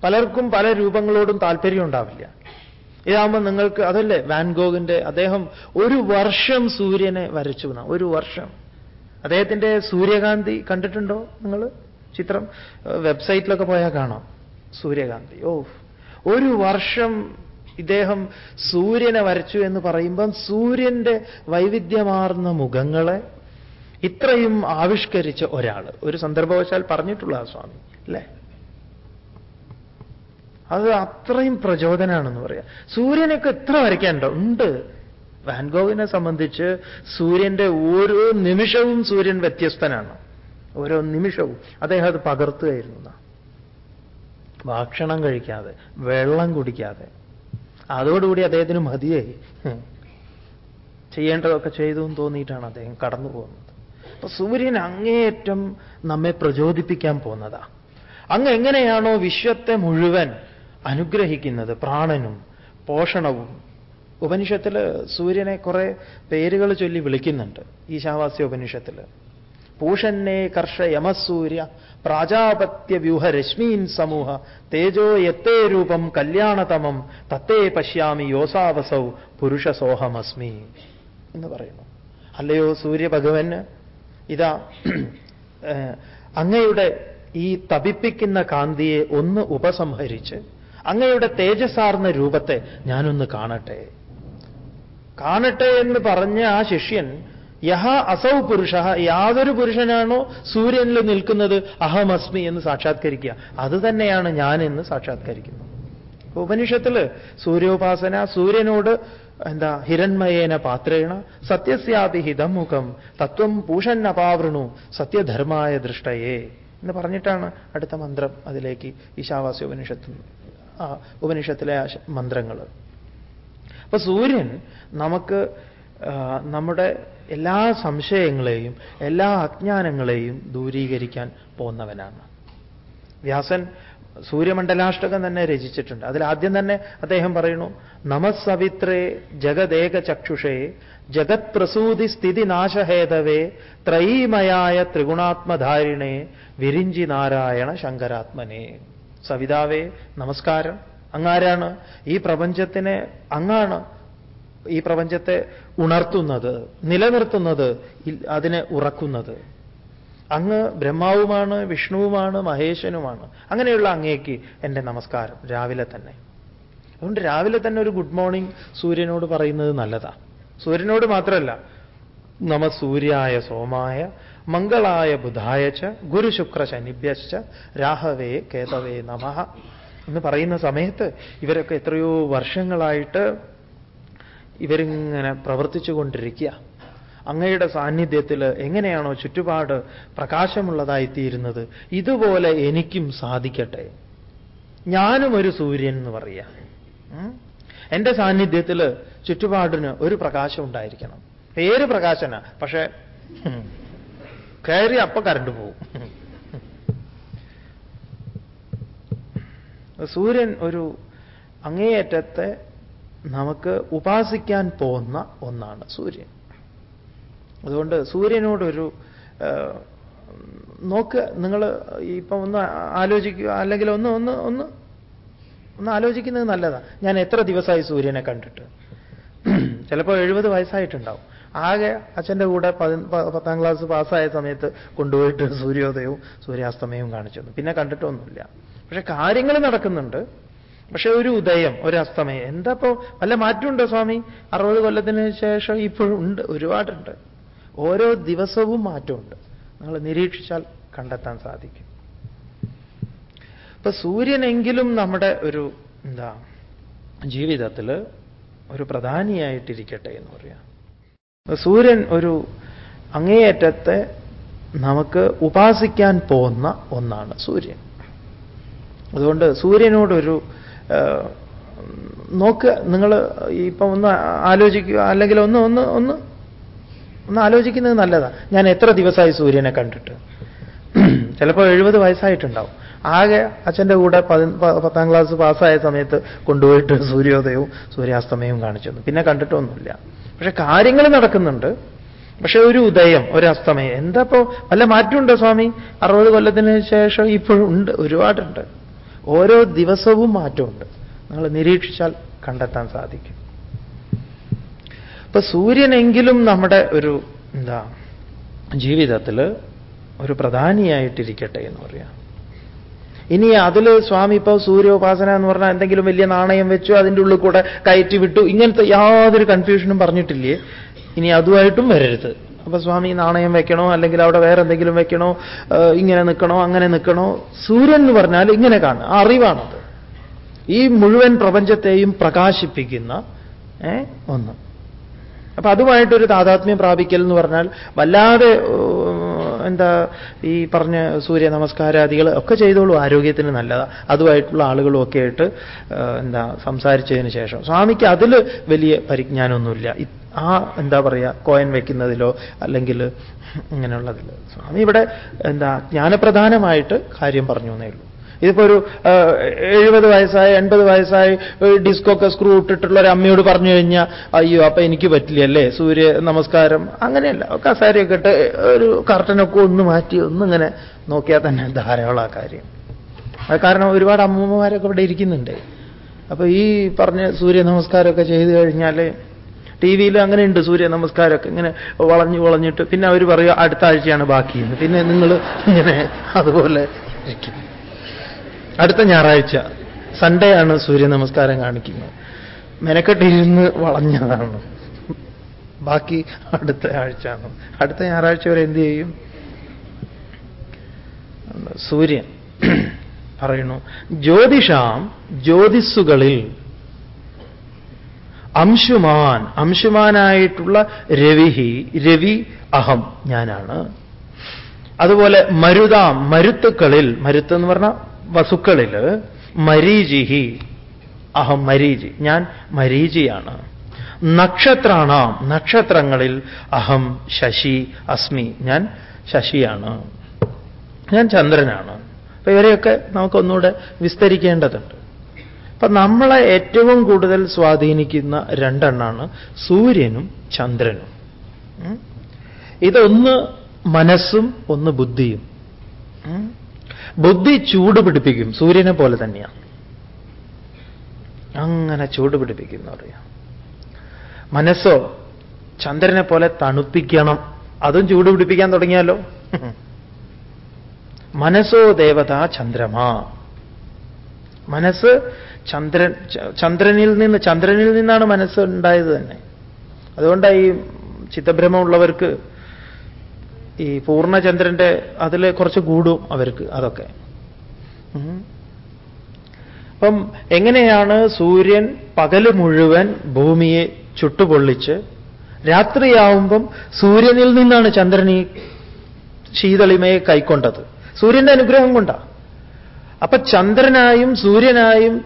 പലർക്കും പല രൂപങ്ങളോടും താല്പര്യം ഉണ്ടാവില്ല. ഇതാകുമ്പോൾ നിങ്ങൾക്ക് അതല്ലേ വാൻഗോഗിന്റെ അദ്ദേഹം ഒരു വർഷം സൂര്യനെ വരച്ചു ഒരു വർഷം. അദ്ദേഹത്തിന്റെ സൂര്യകാന്തി കണ്ടിട്ടുണ്ടോ നിങ്ങൾ ചിത്രം? വെബ്സൈറ്റിലൊക്കെ പോയാൽ കാണാം. സൂര്യകാന്തി. ഓ ഒരു വർഷം ഇദ്ദേഹം സൂര്യനെ വരച്ചു എന്ന് പറയുമ്പം സൂര്യന്റെ വൈവിധ്യമാർന്ന മുഖങ്ങളെ ഇത്രയും ആവിഷ്കരിച്ച ഒരാൾ ഒരു സന്ദർഭവശാൽ പറഞ്ഞിട്ടുള്ള സ്വാമി അല്ലേ? അത് അത്രയും പ്രചോദനമാണെന്ന് പറയാം. സൂര്യനൊക്കെ എത്ര വരയ്ക്കാനുണ്ടോ? ഉണ്ട്. വാൻഗോവിനെ സംബന്ധിച്ച് സൂര്യന്റെ ഓരോ നിമിഷവും സൂര്യൻ വ്യത്യസ്തനാണ്. ഓരോ നിമിഷവും. അദ്ദേഹം അത് പകർത്തുകയായിരുന്നു ഭക്ഷണം കഴിക്കാതെ വെള്ളം കുടിക്കാതെ. അതോടുകൂടി അദ്ദേഹത്തിന് മതിയായി. ചെയ്യേണ്ടതൊക്കെ ചെയ്തു എന്ന് തോന്നിയിട്ടാണ് അദ്ദേഹം കടന്നു പോകുന്നത്. അപ്പൊ സൂര്യൻ അങ്ങേയറ്റം നമ്മെ പ്രചോദിപ്പിക്കാൻ പോകുന്നതാ. അങ്ങ് എങ്ങനെയാണോ വിശ്വത്തെ മുഴുവൻ അനുഗ്രഹിക്കുന്നത് പ്രാണനും പോഷണവും. ഉപനിഷത്തിൽ സൂര്യനെ കുറെ പേരുകൾ ചൊല്ലി വിളിക്കുന്നുണ്ട് ഈശാവാസ്യ ഉപനിഷത്തിൽ പൂഷന്നെ കർഷ യമസൂര്യ പ്രാജാപത്യ വ്യൂഹ രശ്മീൻ സമൂഹ തേജോ എത്തേ രൂപം കല്യാണതമം തത്തേ പശ്യാമി യോസാവസൗ പുരുഷ സോഹമസ്മി എന്ന് പറയുന്നു. അല്ലയോ സൂര്യഭഗവന്? ഇതാ അങ്ങയുടെ ഈ തപിപ്പിക്കുന്ന കാന്തിയെ ഒന്ന് ഉപസംഹരിച്ച് അങ്ങയുടെ തേജസ്സാർന്ന രൂപത്തെ ഞാനൊന്ന് കാണട്ടെ. കാണട്ടെ എന്ന് പറഞ്ഞ ആ ശിഷ്യൻ യഹ അസൗ പുരുഷ യാതൊരു പുരുഷനാണോ സൂര്യനിൽ നിൽക്കുന്നത് അഹമസ്മി എന്ന് സാക്ഷാത്കരിക്കുക. അത് തന്നെയാണ് ഞാൻ എന്ന് സാക്ഷാത്കരിക്കുന്നത് ഉപനിഷത്തിൽ സൂര്യോപാസന സൂര്യനോട് എന്താ ഹിരൺമയേന പാത്രേണ സത്യസ്യാതി ഹിതം മുഖം തത്വം പൂഷൻ അപാവൃണു സത്യധർമായ ദൃഷ്ടയേ എന്ന് പറഞ്ഞിട്ടാണ് അടുത്ത മന്ത്രം അതിലേക്ക് ഈശാവാസ്യ ഉപനിഷത്ത് ഉപനിഷത്തിലെ മന്ത്രങ്ങൾ അപ്പൊ സൂര്യൻ നമുക്ക് നമ്മുടെ എല്ലാ സംശയങ്ങളെയും എല്ലാ അജ്ഞാനങ്ങളെയും ദൂരീകരിക്കാൻ പോന്നവനാണ് വ്യാസൻ സൂര്യമണ്ഡലാഷ്ടകം തന്നെ രചിച്ചിട്ടുണ്ട്. അതിൽ ആദ്യം തന്നെ അദ്ദേഹം പറയുന്നു നമസവിത്രേ ജഗദേക ചക്ഷുഷേ ജഗത് പ്രസൂതി സ്ഥിതി നാശഹേതവേ ത്രയീമയായ ത്രിഗുണാത്മധാരിണേ വിരിഞ്ചി നാരായണ ശങ്കരാത്മനെ. സവിതാവേ നമസ്കാരം. അങ്ങാരാണ് ഈ പ്രപഞ്ചത്തിനെ അങ്ങാണ് ഈ പ്രപഞ്ചത്തെ ഉണർത്തുന്നത് നിലനിർത്തുന്നത് അതിനെ ഉറക്കുന്നത്. അങ്ങ് ബ്രഹ്മാവുമാണ് വിഷ്ണുവുമാണ് മഹേശനുമാണ്. അങ്ങനെയുള്ള അങ്ങേക്ക് എന്റെ നമസ്കാരം രാവിലെ തന്നെ. അതുകൊണ്ട് രാവിലെ തന്നെ ഒരു ഗുഡ് മോർണിംഗ് സൂര്യനോട് പറയുന്നത് നല്ലതാണ് സൂര്യനോട് മാത്രമല്ല നമ സൂര്യായ സോമായ മംഗളായ ബുധായ ച ഗുരുശുക്ര ശനിഭ്യശ്ച രാഹവേ കേതവേ നമ. എന്ന് പറയുന്ന സമയത്ത് ഇവരൊക്കെ എത്രയോ വർഷങ്ങളായിട്ട് ഇവരിങ്ങനെ പ്രവർത്തിച്ചു കൊണ്ടിരിക്കുക. അങ്ങയുടെ സാന്നിധ്യത്തിൽ എങ്ങനെയാണോ ചുറ്റുപാട് പ്രകാശമുള്ളതായിത്തീരുന്നത്? ഇതുപോലെ എനിക്കും സാധിക്കട്ടെ. ഞാനും ഒരു സൂര്യൻ എന്ന് പറയാം. എന്റെ സാന്നിധ്യത്തിൽ ചുറ്റുപാടിന് ഒരു പ്രകാശം ഉണ്ടായിരിക്കണം. പേര് പ്രകാശന പക്ഷേ കയറി അപ്പൊ കരണ്ട് പോവും. സൂര്യൻ ഒരു അങ്ങേയറ്റത്തെ നമുക്ക് ഉപാസിക്കാൻ പോകുന്ന ഒന്നാണ് സൂര്യൻ. അതുകൊണ്ട് സൂര്യനോടൊരു നോക്ക് നിങ്ങൾ ഇപ്പം ഒന്ന് ആലോചിക്കുക അല്ലെങ്കിൽ ഒന്ന് ഒന്ന് ഒന്ന് ഒന്ന് ആലോചിക്കുന്നത് നല്ലതാണ് ഞാൻ എത്ര ദിവസമായി സൂര്യനെ കണ്ടിട്ട്? ചിലപ്പോൾ എഴുപത് വയസ്സായിട്ടുണ്ടാവും. ആകെ അച്ഛന്റെ കൂടെ പത്താം ക്ലാസ് പാസ്സായ സമയത്ത് കൊണ്ടുപോയിട്ട് സൂര്യോദയവും സൂര്യാസ്തമയവും കാണിച്ചു. പിന്നെ കണ്ടിട്ടൊന്നുമില്ല. പക്ഷെ കാര്യങ്ങൾ നടക്കുന്നുണ്ട്. പക്ഷെ ഒരു ഉദയം ഒരു അസ്തമയം എന്താ ഇപ്പോ വല്ല മാറ്റമുണ്ടോ സ്വാമി? അറുപത് കൊല്ലത്തിന് ശേഷം ഇപ്പോഴും ഉണ്ട് ഒരുപാടുണ്ട്. ഓരോ ദിവസവും മാറ്റമുണ്ട്. നിങ്ങൾ നിരീക്ഷിച്ചാൽ കണ്ടെത്താൻ സാധിക്കും. ഇപ്പൊ സൂര്യനെങ്കിലും നമ്മുടെ ഒരു എന്താ ജീവിതത്തിൽ ഒരു പ്രധാനിയായിട്ടിരിക്കട്ടെ എന്ന് പറയാം. സൂര്യൻ ഒരു അങ്ങേയറ്റത്തെ നമുക്ക് ഉപാസിക്കാൻ പോകുന്ന ഒന്നാണ് സൂര്യൻ. അതുകൊണ്ട് സൂര്യനോടൊരു നോക്കുക നോക്ക് നിങ്ങൾ ഇപ്പം ഒന്ന് ആലോചിക്കുക അല്ലെങ്കിൽ ഒന്ന് ഒന്ന് ഒന്ന് ഒന്ന് ആലോചിക്കുന്നത് നല്ലതാണ് ഞാൻ എത്ര ദിവസമായി സൂര്യനെ കണ്ടിട്ട്? ചിലപ്പോൾ എഴുപത് വയസ്സായിട്ടുണ്ടാവും. ആകെ അച്ഛന്റെ കൂടെ പത്താം ക്ലാസ് പാസ്സായ സമയത്ത് കൊണ്ടുപോയിട്ട് സൂര്യോദയവും സൂര്യാസ്തമയവും കാണിച്ചു. പിന്നെ കണ്ടിട്ടൊന്നുമില്ല. പക്ഷെ കാര്യങ്ങൾ നടക്കുന്നുണ്ട്. പക്ഷെ ഒരു ഉദയം ഒരു അസ്തമയം. എന്താ ഇപ്പോ വല്ല മാറ്റമുണ്ടോ സ്വാമി? അറുപത് കൊല്ലത്തിന് ശേഷം ഇപ്പോഴും ഉണ്ട് ഒരുപാടുണ്ട്. ഓരോ ദിവസവും മാറ്റമുണ്ട്. നിങ്ങൾ നിരീക്ഷിച്ചാൽ കണ്ടെത്താൻ സാധിക്കും. ഇപ്പൊ സൂര്യനെങ്കിലും നമ്മുടെ ഒരു എന്താ ജീവിതത്തിൽ ഒരു പ്രധാനിയായിട്ടിരിക്കട്ടെ എന്ന് പറയാം. ഇനി അതിൽ സ്വാമി ഇപ്പോൾ സൂര്യോപാസന എന്ന് പറഞ്ഞാൽ എന്തെങ്കിലും വലിയ നാണയം വെച്ചു അതിന്റെ ഉള്ളിൽ കൂടെ കയറ്റി വിട്ടു. ഇങ്ങനത്തെ യാതൊരു കൺഫ്യൂഷനും പറഞ്ഞിട്ടില്ലേ? ഇനി അതുമായിട്ടും വരരുത്. അപ്പൊ സ്വാമി നാണയം വെക്കണോ? അല്ലെങ്കിൽ അവിടെ വേറെ എന്തെങ്കിലും വെക്കണോ? ഇങ്ങനെ നിൽക്കണോ? അങ്ങനെ നിൽക്കണോ? സൂര്യൻ എന്ന് പറഞ്ഞാൽ ഇങ്ങനെ കാണുക അറിവാണത്. ഈ മുഴുവൻ പ്രപഞ്ചത്തെയും പ്രകാശിപ്പിക്കുന്ന ഒന്ന്. അപ്പൊ അതുമായിട്ടൊരു താതാത്മ്യം പ്രാപിക്കൽ എന്ന് പറഞ്ഞാൽ വല്ലാതെ എന്താ ഈ പറഞ്ഞ സൂര്യ നമസ്കാരാദികൾ ഒക്കെ ചെയ്തോളൂ ആരോഗ്യത്തിന് നല്ലതാണ് അതുമായിട്ടുള്ള ആളുകളും ഒക്കെ ആയിട്ട് എന്താ സംസാരിച്ചതിന് ശേഷം. സ്വാമിക്ക് അതിൽ വലിയ പരിജ്ഞാനമൊന്നുമില്ല. ആ എന്താ പറയുക കോയൻ വയ്ക്കുന്നതിലോ അല്ലെങ്കിൽ ഇങ്ങനെയുള്ളതിൽ സ്വാമി ഇവിടെ എന്താ ജ്ഞാനപ്രധാനമായിട്ട് കാര്യം പറഞ്ഞു എന്നേ ഉള്ളൂ. ഇതിപ്പോ ഒരു എഴുപത് വയസ്സായി എൺപത് വയസ്സായി ഡിസ്കൊക്കെ സ്ക്രൂ ഇട്ടിട്ടുള്ള ഒരു അമ്മയോട് പറഞ്ഞു കഴിഞ്ഞാൽ അയ്യോ അപ്പൊ എനിക്ക് പറ്റില്ല അല്ലേ സൂര്യ നമസ്കാരം. അങ്ങനെയല്ല കസാരയൊക്കെ ഇട്ട് ഒരു കർട്ടനൊക്കെ ഒന്ന് മാറ്റി ഒന്നിങ്ങനെ നോക്കിയാൽ തന്നെ ധാരാളം ആ കാര്യം. കാരണം ഒരുപാട് അമ്മമാരൊക്കെ ഇവിടെ ഇരിക്കുന്നുണ്ട്. അപ്പൊ ഈ പറഞ്ഞ സൂര്യ നമസ്കാരമൊക്കെ ചെയ്തു കഴിഞ്ഞാൽ ടി വിയിൽ അങ്ങനെ ഉണ്ട് സൂര്യ നമസ്കാരമൊക്കെ ഇങ്ങനെ വളഞ്ഞു വളഞ്ഞിട്ട്. പിന്നെ അവർ പറയുക അടുത്ത ആഴ്ചയാണ് ബാക്കിയെന്ന്. പിന്നെ നിങ്ങൾ ഇങ്ങനെ അതുപോലെ ഇരിക്കും. അടുത്ത ഞായറാഴ്ച സൺഡേ ആണ് സൂര്യ നമസ്കാരം കാണിക്കുന്നത്. മെനക്കെട്ടിരുന്ന് വളഞ്ഞതാണ്. ബാക്കി അടുത്ത ആഴ്ച ആണ് അടുത്ത ഞായറാഴ്ച വരെ എന്ത് ചെയ്യും? സൂര്യൻ പറയുന്നു ജ്യോതിഷാം ജ്യോതിസ്സുകളിൽ അംശുമാൻ അംശുമാനായിട്ടുള്ള രവിഹി രവി അഹം ഞാനാണ്. അതുപോലെ മരുതാം മരുത്തുക്കളിൽ മരുത്ത് എന്ന് പറഞ്ഞ വസുക്കളിൽ മരീചിഹി അഹം മരീചി ഞാൻ മരീചിയാണ്. നക്ഷത്രാണാം നക്ഷത്രങ്ങളിൽ അഹം ശശി അസ്മി ഞാൻ ശശിയാണ്. ഞാൻ ചന്ദ്രനാണ്. അപ്പൊ ഇവരെയൊക്കെ നമുക്കൊന്നുകൂടെ വിസ്തരിക്കേണ്ടതുണ്ട്. അപ്പൊ നമ്മളെ ഏറ്റവും കൂടുതൽ സ്വാധീനിക്കുന്ന രണ്ടെണ്ണാണ് സൂര്യനും ചന്ദ്രനും. ഇതൊന്ന് മനസ്സും ഒന്ന് ബുദ്ധിയും. ബുദ്ധി ചൂട് പിടിപ്പിക്കും. സൂര്യനെ പോലെ തന്നെയാണ് അങ്ങനെ ചൂട് പിടിപ്പിക്കും എന്ന് പറയാം. മനസ്സോ ചന്ദ്രനെ പോലെ തണുപ്പിക്കണം. അതും ചൂട് പിടിപ്പിക്കാൻ തുടങ്ങിയാലോ? മനസ്സോ ദേവത ചന്ദ്രമാ. മനസ്സ് ചന്ദ്രൻ ചന്ദ്രനിൽ നിന്ന് ചന്ദ്രനിൽ നിന്നാണ് മനസ്സ് ഉണ്ടായത് തന്നെ. അതുകൊണ്ടാണ് ഈ ചിത്തഭ്രമമുള്ളവർക്ക് ഈ പൂർണചന്ദ്രന്റെ അതിൽ കുറച്ച് കൂടും അവർക്ക് അതൊക്കെ. അപ്പം എങ്ങനെയാണ് സൂര്യൻ പകൽ മുഴുവൻ ഭൂമിയെ ചുട്ടുപൊള്ളിച്ച് രാത്രിയാവുമ്പം സൂര്യനിൽ നിന്നാണ് ചന്ദ്രൻ ഈ ശീതളിമയെ കൈക്കൊണ്ടത്? സൂര്യന്റെ അനുഗ്രഹം കൊണ്ടാ. അപ്പൊ ചന്ദ്രനായും സൂര്യനായും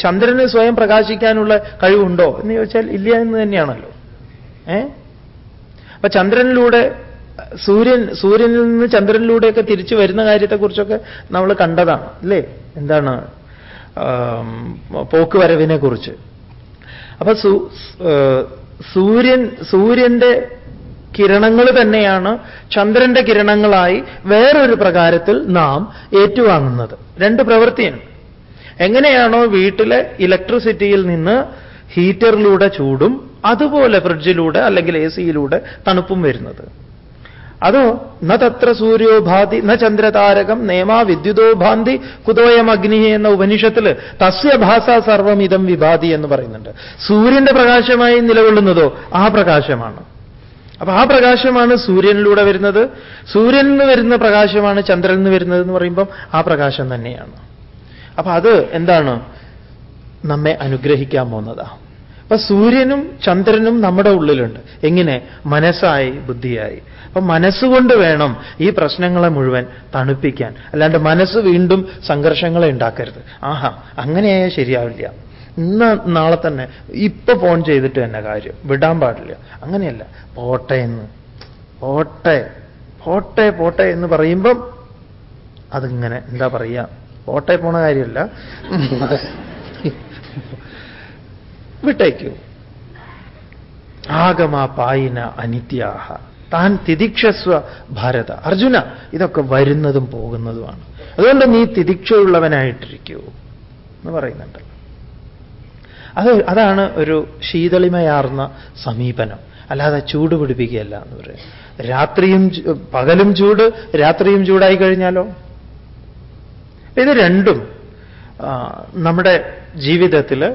ചന്ദ്രന് സ്വയം പ്രകാശിക്കാനുള്ള കഴിവുണ്ടോ? എന്ന് ചോദിച്ചാൽ ഇല്ല എന്ന് തന്നെയാണല്ലോ. ഏ? അപ്പൊ ചന്ദ്രനിലൂടെ സൂര്യൻ സൂര്യനിൽ നിന്ന് ചന്ദ്രനിലൂടെയൊക്കെ തിരിച്ചു വരുന്ന കാര്യത്തെക്കുറിച്ചൊക്കെ നമ്മൾ കണ്ടതാണ് അല്ലേ? എന്താണ് പോക്കുവരവിനെ കുറിച്ച് അപ്പൊ സൂര്യൻ സൂര്യന്റെ കിരണങ്ങൾ തന്നെയാണ് ചന്ദ്രന്റെ കിരണങ്ങളായി വേറൊരു പ്രകാരത്തിൽ നാം ഏറ്റുവാങ്ങുന്നത്. രണ്ട് പ്രവൃത്തിയാണ്. എങ്ങനെയാണോ വീട്ടിലെ ഇലക്ട്രിസിറ്റിയിൽ നിന്ന് ഹീറ്ററിലൂടെ ചൂടും അതുപോലെ ഫ്രിഡ്ജിലൂടെ അല്ലെങ്കിൽ എ സിയിലൂടെ തണുപ്പും വരുന്നത്. അതോ ന തത്ര സൂര്യോ ഭാതി ന ചന്ദ്രതാരകം നേമാ വിദ്യുതോ ഭാന്തി കുതോയം അഗ്നി എന്ന ഉപനിഷത്തിൽ തസ്യ ഭാസ സർവം ഇതം വിഭാതി എന്ന് പറയുന്നുണ്ട്. സൂര്യന്റെ പ്രകാശമായി നിലകൊള്ളുന്നതോ ആ പ്രകാശമാണ്. അപ്പൊ ആ പ്രകാശമാണ് സൂര്യനിലൂടെ വരുന്നത്. സൂര്യനിൽ നിന്ന് വരുന്ന പ്രകാശമാണ് ചന്ദ്രനിൽ നിന്ന് വരുന്നത് എന്ന് പറയുമ്പം ആ പ്രകാശം തന്നെയാണ്. അപ്പൊ അത് എന്താണ്? നമ്മെ അനുഗ്രഹിക്കാൻ പോകുന്നതാ. അപ്പൊ സൂര്യനും ചന്ദ്രനും നമ്മുടെ ഉള്ളിലുണ്ട്. എങ്ങനെ? മനസ്സായി ബുദ്ധിയായി. അപ്പൊ മനസ്സുകൊണ്ട് വേണം ഈ പ്രശ്നങ്ങളെ മുഴുവൻ തണുപ്പിക്കാൻ. അല്ലാണ്ട് മനസ്സ് വീണ്ടും സംഘർഷങ്ങളെ ഉണ്ടാക്കരുത്. ആഹാ അങ്ങനെയായാൽ ശരിയാവില്ല. ഇന്ന് നാളെ തന്നെ ഇപ്പൊ ഫോൺ ചെയ്തിട്ട് തന്നെ കാര്യം. വിടാൻ പാടില്ല. അങ്ങനെയല്ല. പോട്ടെ എന്ന്. പോട്ടെ. പോട്ടെ പോട്ടെ എന്ന് പറയുമ്പം അതിങ്ങനെ എന്താ പറയുക പോട്ടെ പോണ കാര്യമല്ല. വിട്ടേക്കൂ ആഗമാ പായിന അനിത്യാഹ. താൻ തിദിക്ഷസ്വ ഭാരത. അർജുന ഇതൊക്കെ വരുന്നതും പോകുന്നതുമാണ്. അതുകൊണ്ട് നീ തിദിക്ഷയുള്ളവനായിട്ടിരിക്കൂ എന്ന് പറയുന്നുണ്ട്. അത് അതാണ് ഒരു ശീതളിമയാർന്ന സമീപനം. അല്ലാതെ ചൂട് പിടിപ്പിക്കുകയല്ല എന്ന് പറയാം രാത്രിയും പകലും ചൂട് രാത്രിയും ചൂടായി കഴിഞ്ഞാലോ? ഇത് രണ്ടും നമ്മുടെ ജീവിതത്തിൽ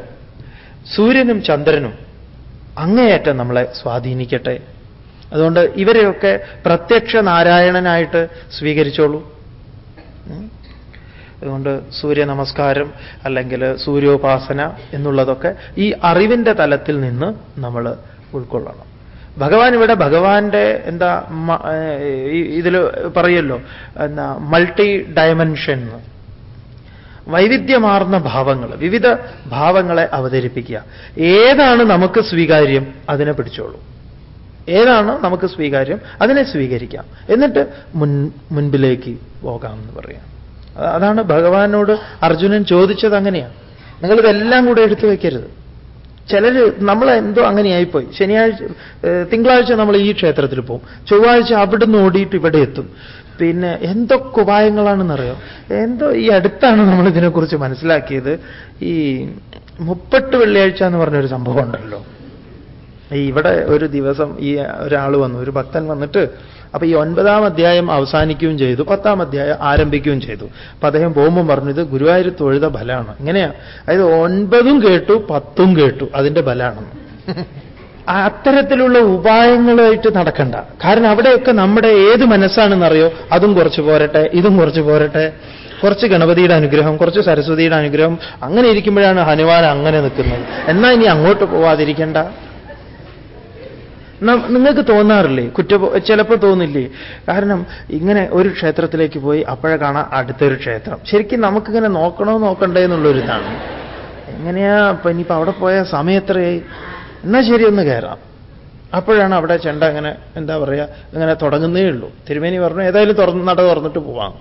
സൂര്യനും ചന്ദ്രനും അങ്ങേയറ്റം നമ്മളെ സ്വാധീനിക്കട്ടെ. അതുകൊണ്ട് ഇവരെയൊക്കെ പ്രത്യക്ഷ നാരായണനായിട്ട് സ്വീകരിച്ചോളൂ. അതുകൊണ്ട് സൂര്യ നമസ്കാരം അല്ലെങ്കിൽ സൂര്യോപാസന എന്നുള്ളതൊക്കെ ഈ അറിവിന്റെ തലത്തിൽ നിന്ന് നമ്മൾ ഉൾക്കൊള്ളണം. ഭഗവാൻ ഇവിടെ ഭഗവാന്റെ എന്താ ഇതിൽ പറയല്ലോ എന്താ മൾട്ടി ഡയമെൻഷൻ വൈവിധ്യമാർന്ന ഭാവങ്ങൾ വിവിധ ഭാവങ്ങളെ അവതരിപ്പിക്കുക. ഏതാണ് നമുക്ക് സ്വീകാര്യം? അതിനെ പിടിച്ചോളൂ. ഏതാണ് നമുക്ക് സ്വീകാര്യം? അതിനെ സ്വീകരിക്കാം. എന്നിട്ട് മുൻ മുൻപിലേക്ക് പോകാം എന്ന് പറയാം അതാണ് ഭഗവാനോട് അർജുനൻ ചോദിച്ചത് അങ്ങനെയാണ് നിങ്ങളിതെല്ലാം കൂടെ എടുത്തു വയ്ക്കരുത് ചിലർ നമ്മൾ എന്തോ അങ്ങനെയായിപ്പോയി. ശനിയാഴ്ച തിങ്കളാഴ്ച നമ്മൾ ഈ ക്ഷേത്രത്തിൽ പോവും ചൊവ്വാഴ്ച അവിടുന്ന് ഓടിയിട്ട് ഇവിടെ എത്തും. പിന്നെ എന്തൊക്കെ ഉപായങ്ങളാണെന്നറിയോ? എന്തോ ഈ അടുത്താണ് നമ്മൾ ഇതിനെക്കുറിച്ച് മനസ്സിലാക്കിയത്. ഈ മുപ്പട്ട് വെള്ളിയാഴ്ച എന്ന് പറഞ്ഞൊരു സംഭവം ഉണ്ടല്ലോ ഇവിടെ ഒരു ദിവസം ഈ ഒരാൾ വന്നു ഒരു ഭക്തൻ വന്നിട്ട് അപ്പൊ ഈ ഒൻപതാം അധ്യായം അവസാനിക്കുകയും ചെയ്തു പത്താം അധ്യായം ആരംഭിക്കുകയും ചെയ്തു. അപ്പൊ അദ്ദേഹം പോകുമ്പോൾ പറഞ്ഞു ഇത് ഗുരുവായൂർ തൊഴുത ഫലമാണ് ഇങ്ങനെയാ അതായത് ഒൻപതും കേട്ടു പത്തും കേട്ടു അതിന്റെ ബലാണെന്ന്. ആ അത്തരത്തിലുള്ള ഉപായങ്ങളായിട്ട് നടക്കണ്ട. കാരണം അവിടെയൊക്കെ നമ്മുടെ ഏത് മനസ്സാണെന്നറിയോ? അതും കുറച്ച് പോരട്ടെ ഇതും കുറച്ച് പോരട്ടെ. കുറച്ച് ഗണപതിയുടെ അനുഗ്രഹം കുറച്ച് സരസ്വതിയുടെ അനുഗ്രഹം. അങ്ങനെ ഇരിക്കുമ്പോഴാണ് ഹനുമാൻ അങ്ങനെ നിൽക്കുന്നത്. എന്നാ ഇനി അങ്ങോട്ട് പോവാതിരിക്കണ്ട. നിങ്ങൾക്ക് തോന്നാറില്ലേ? കുറ്റ ചിലപ്പോൾ തോന്നില്ലേ? കാരണം ഇങ്ങനെ ഒരു ക്ഷേത്രത്തിലേക്ക് പോയി അപ്പോഴേ കാണാം അടുത്തൊരു ക്ഷേത്രം. ശരിക്കും നമുക്കിങ്ങനെ നോക്കണോ നോക്കണ്ടേ എന്നുള്ളൊരിതാണ്. എങ്ങനെയാ ഇപ്പൊ ഇനിയിപ്പോ അവിടെ പോയ സമയം എത്രയായി എന്നാ ശരി കയറാം അപ്പോഴാണ് അവിടെ ചെണ്ട അങ്ങനെ എന്താ പറയുക അങ്ങനെ തുടങ്ങുന്നേ ഉള്ളൂ. തിരുമേനി പറഞ്ഞു ഏതായാലും തുറന്ന് നട തുറന്നിട്ട് പോവാം.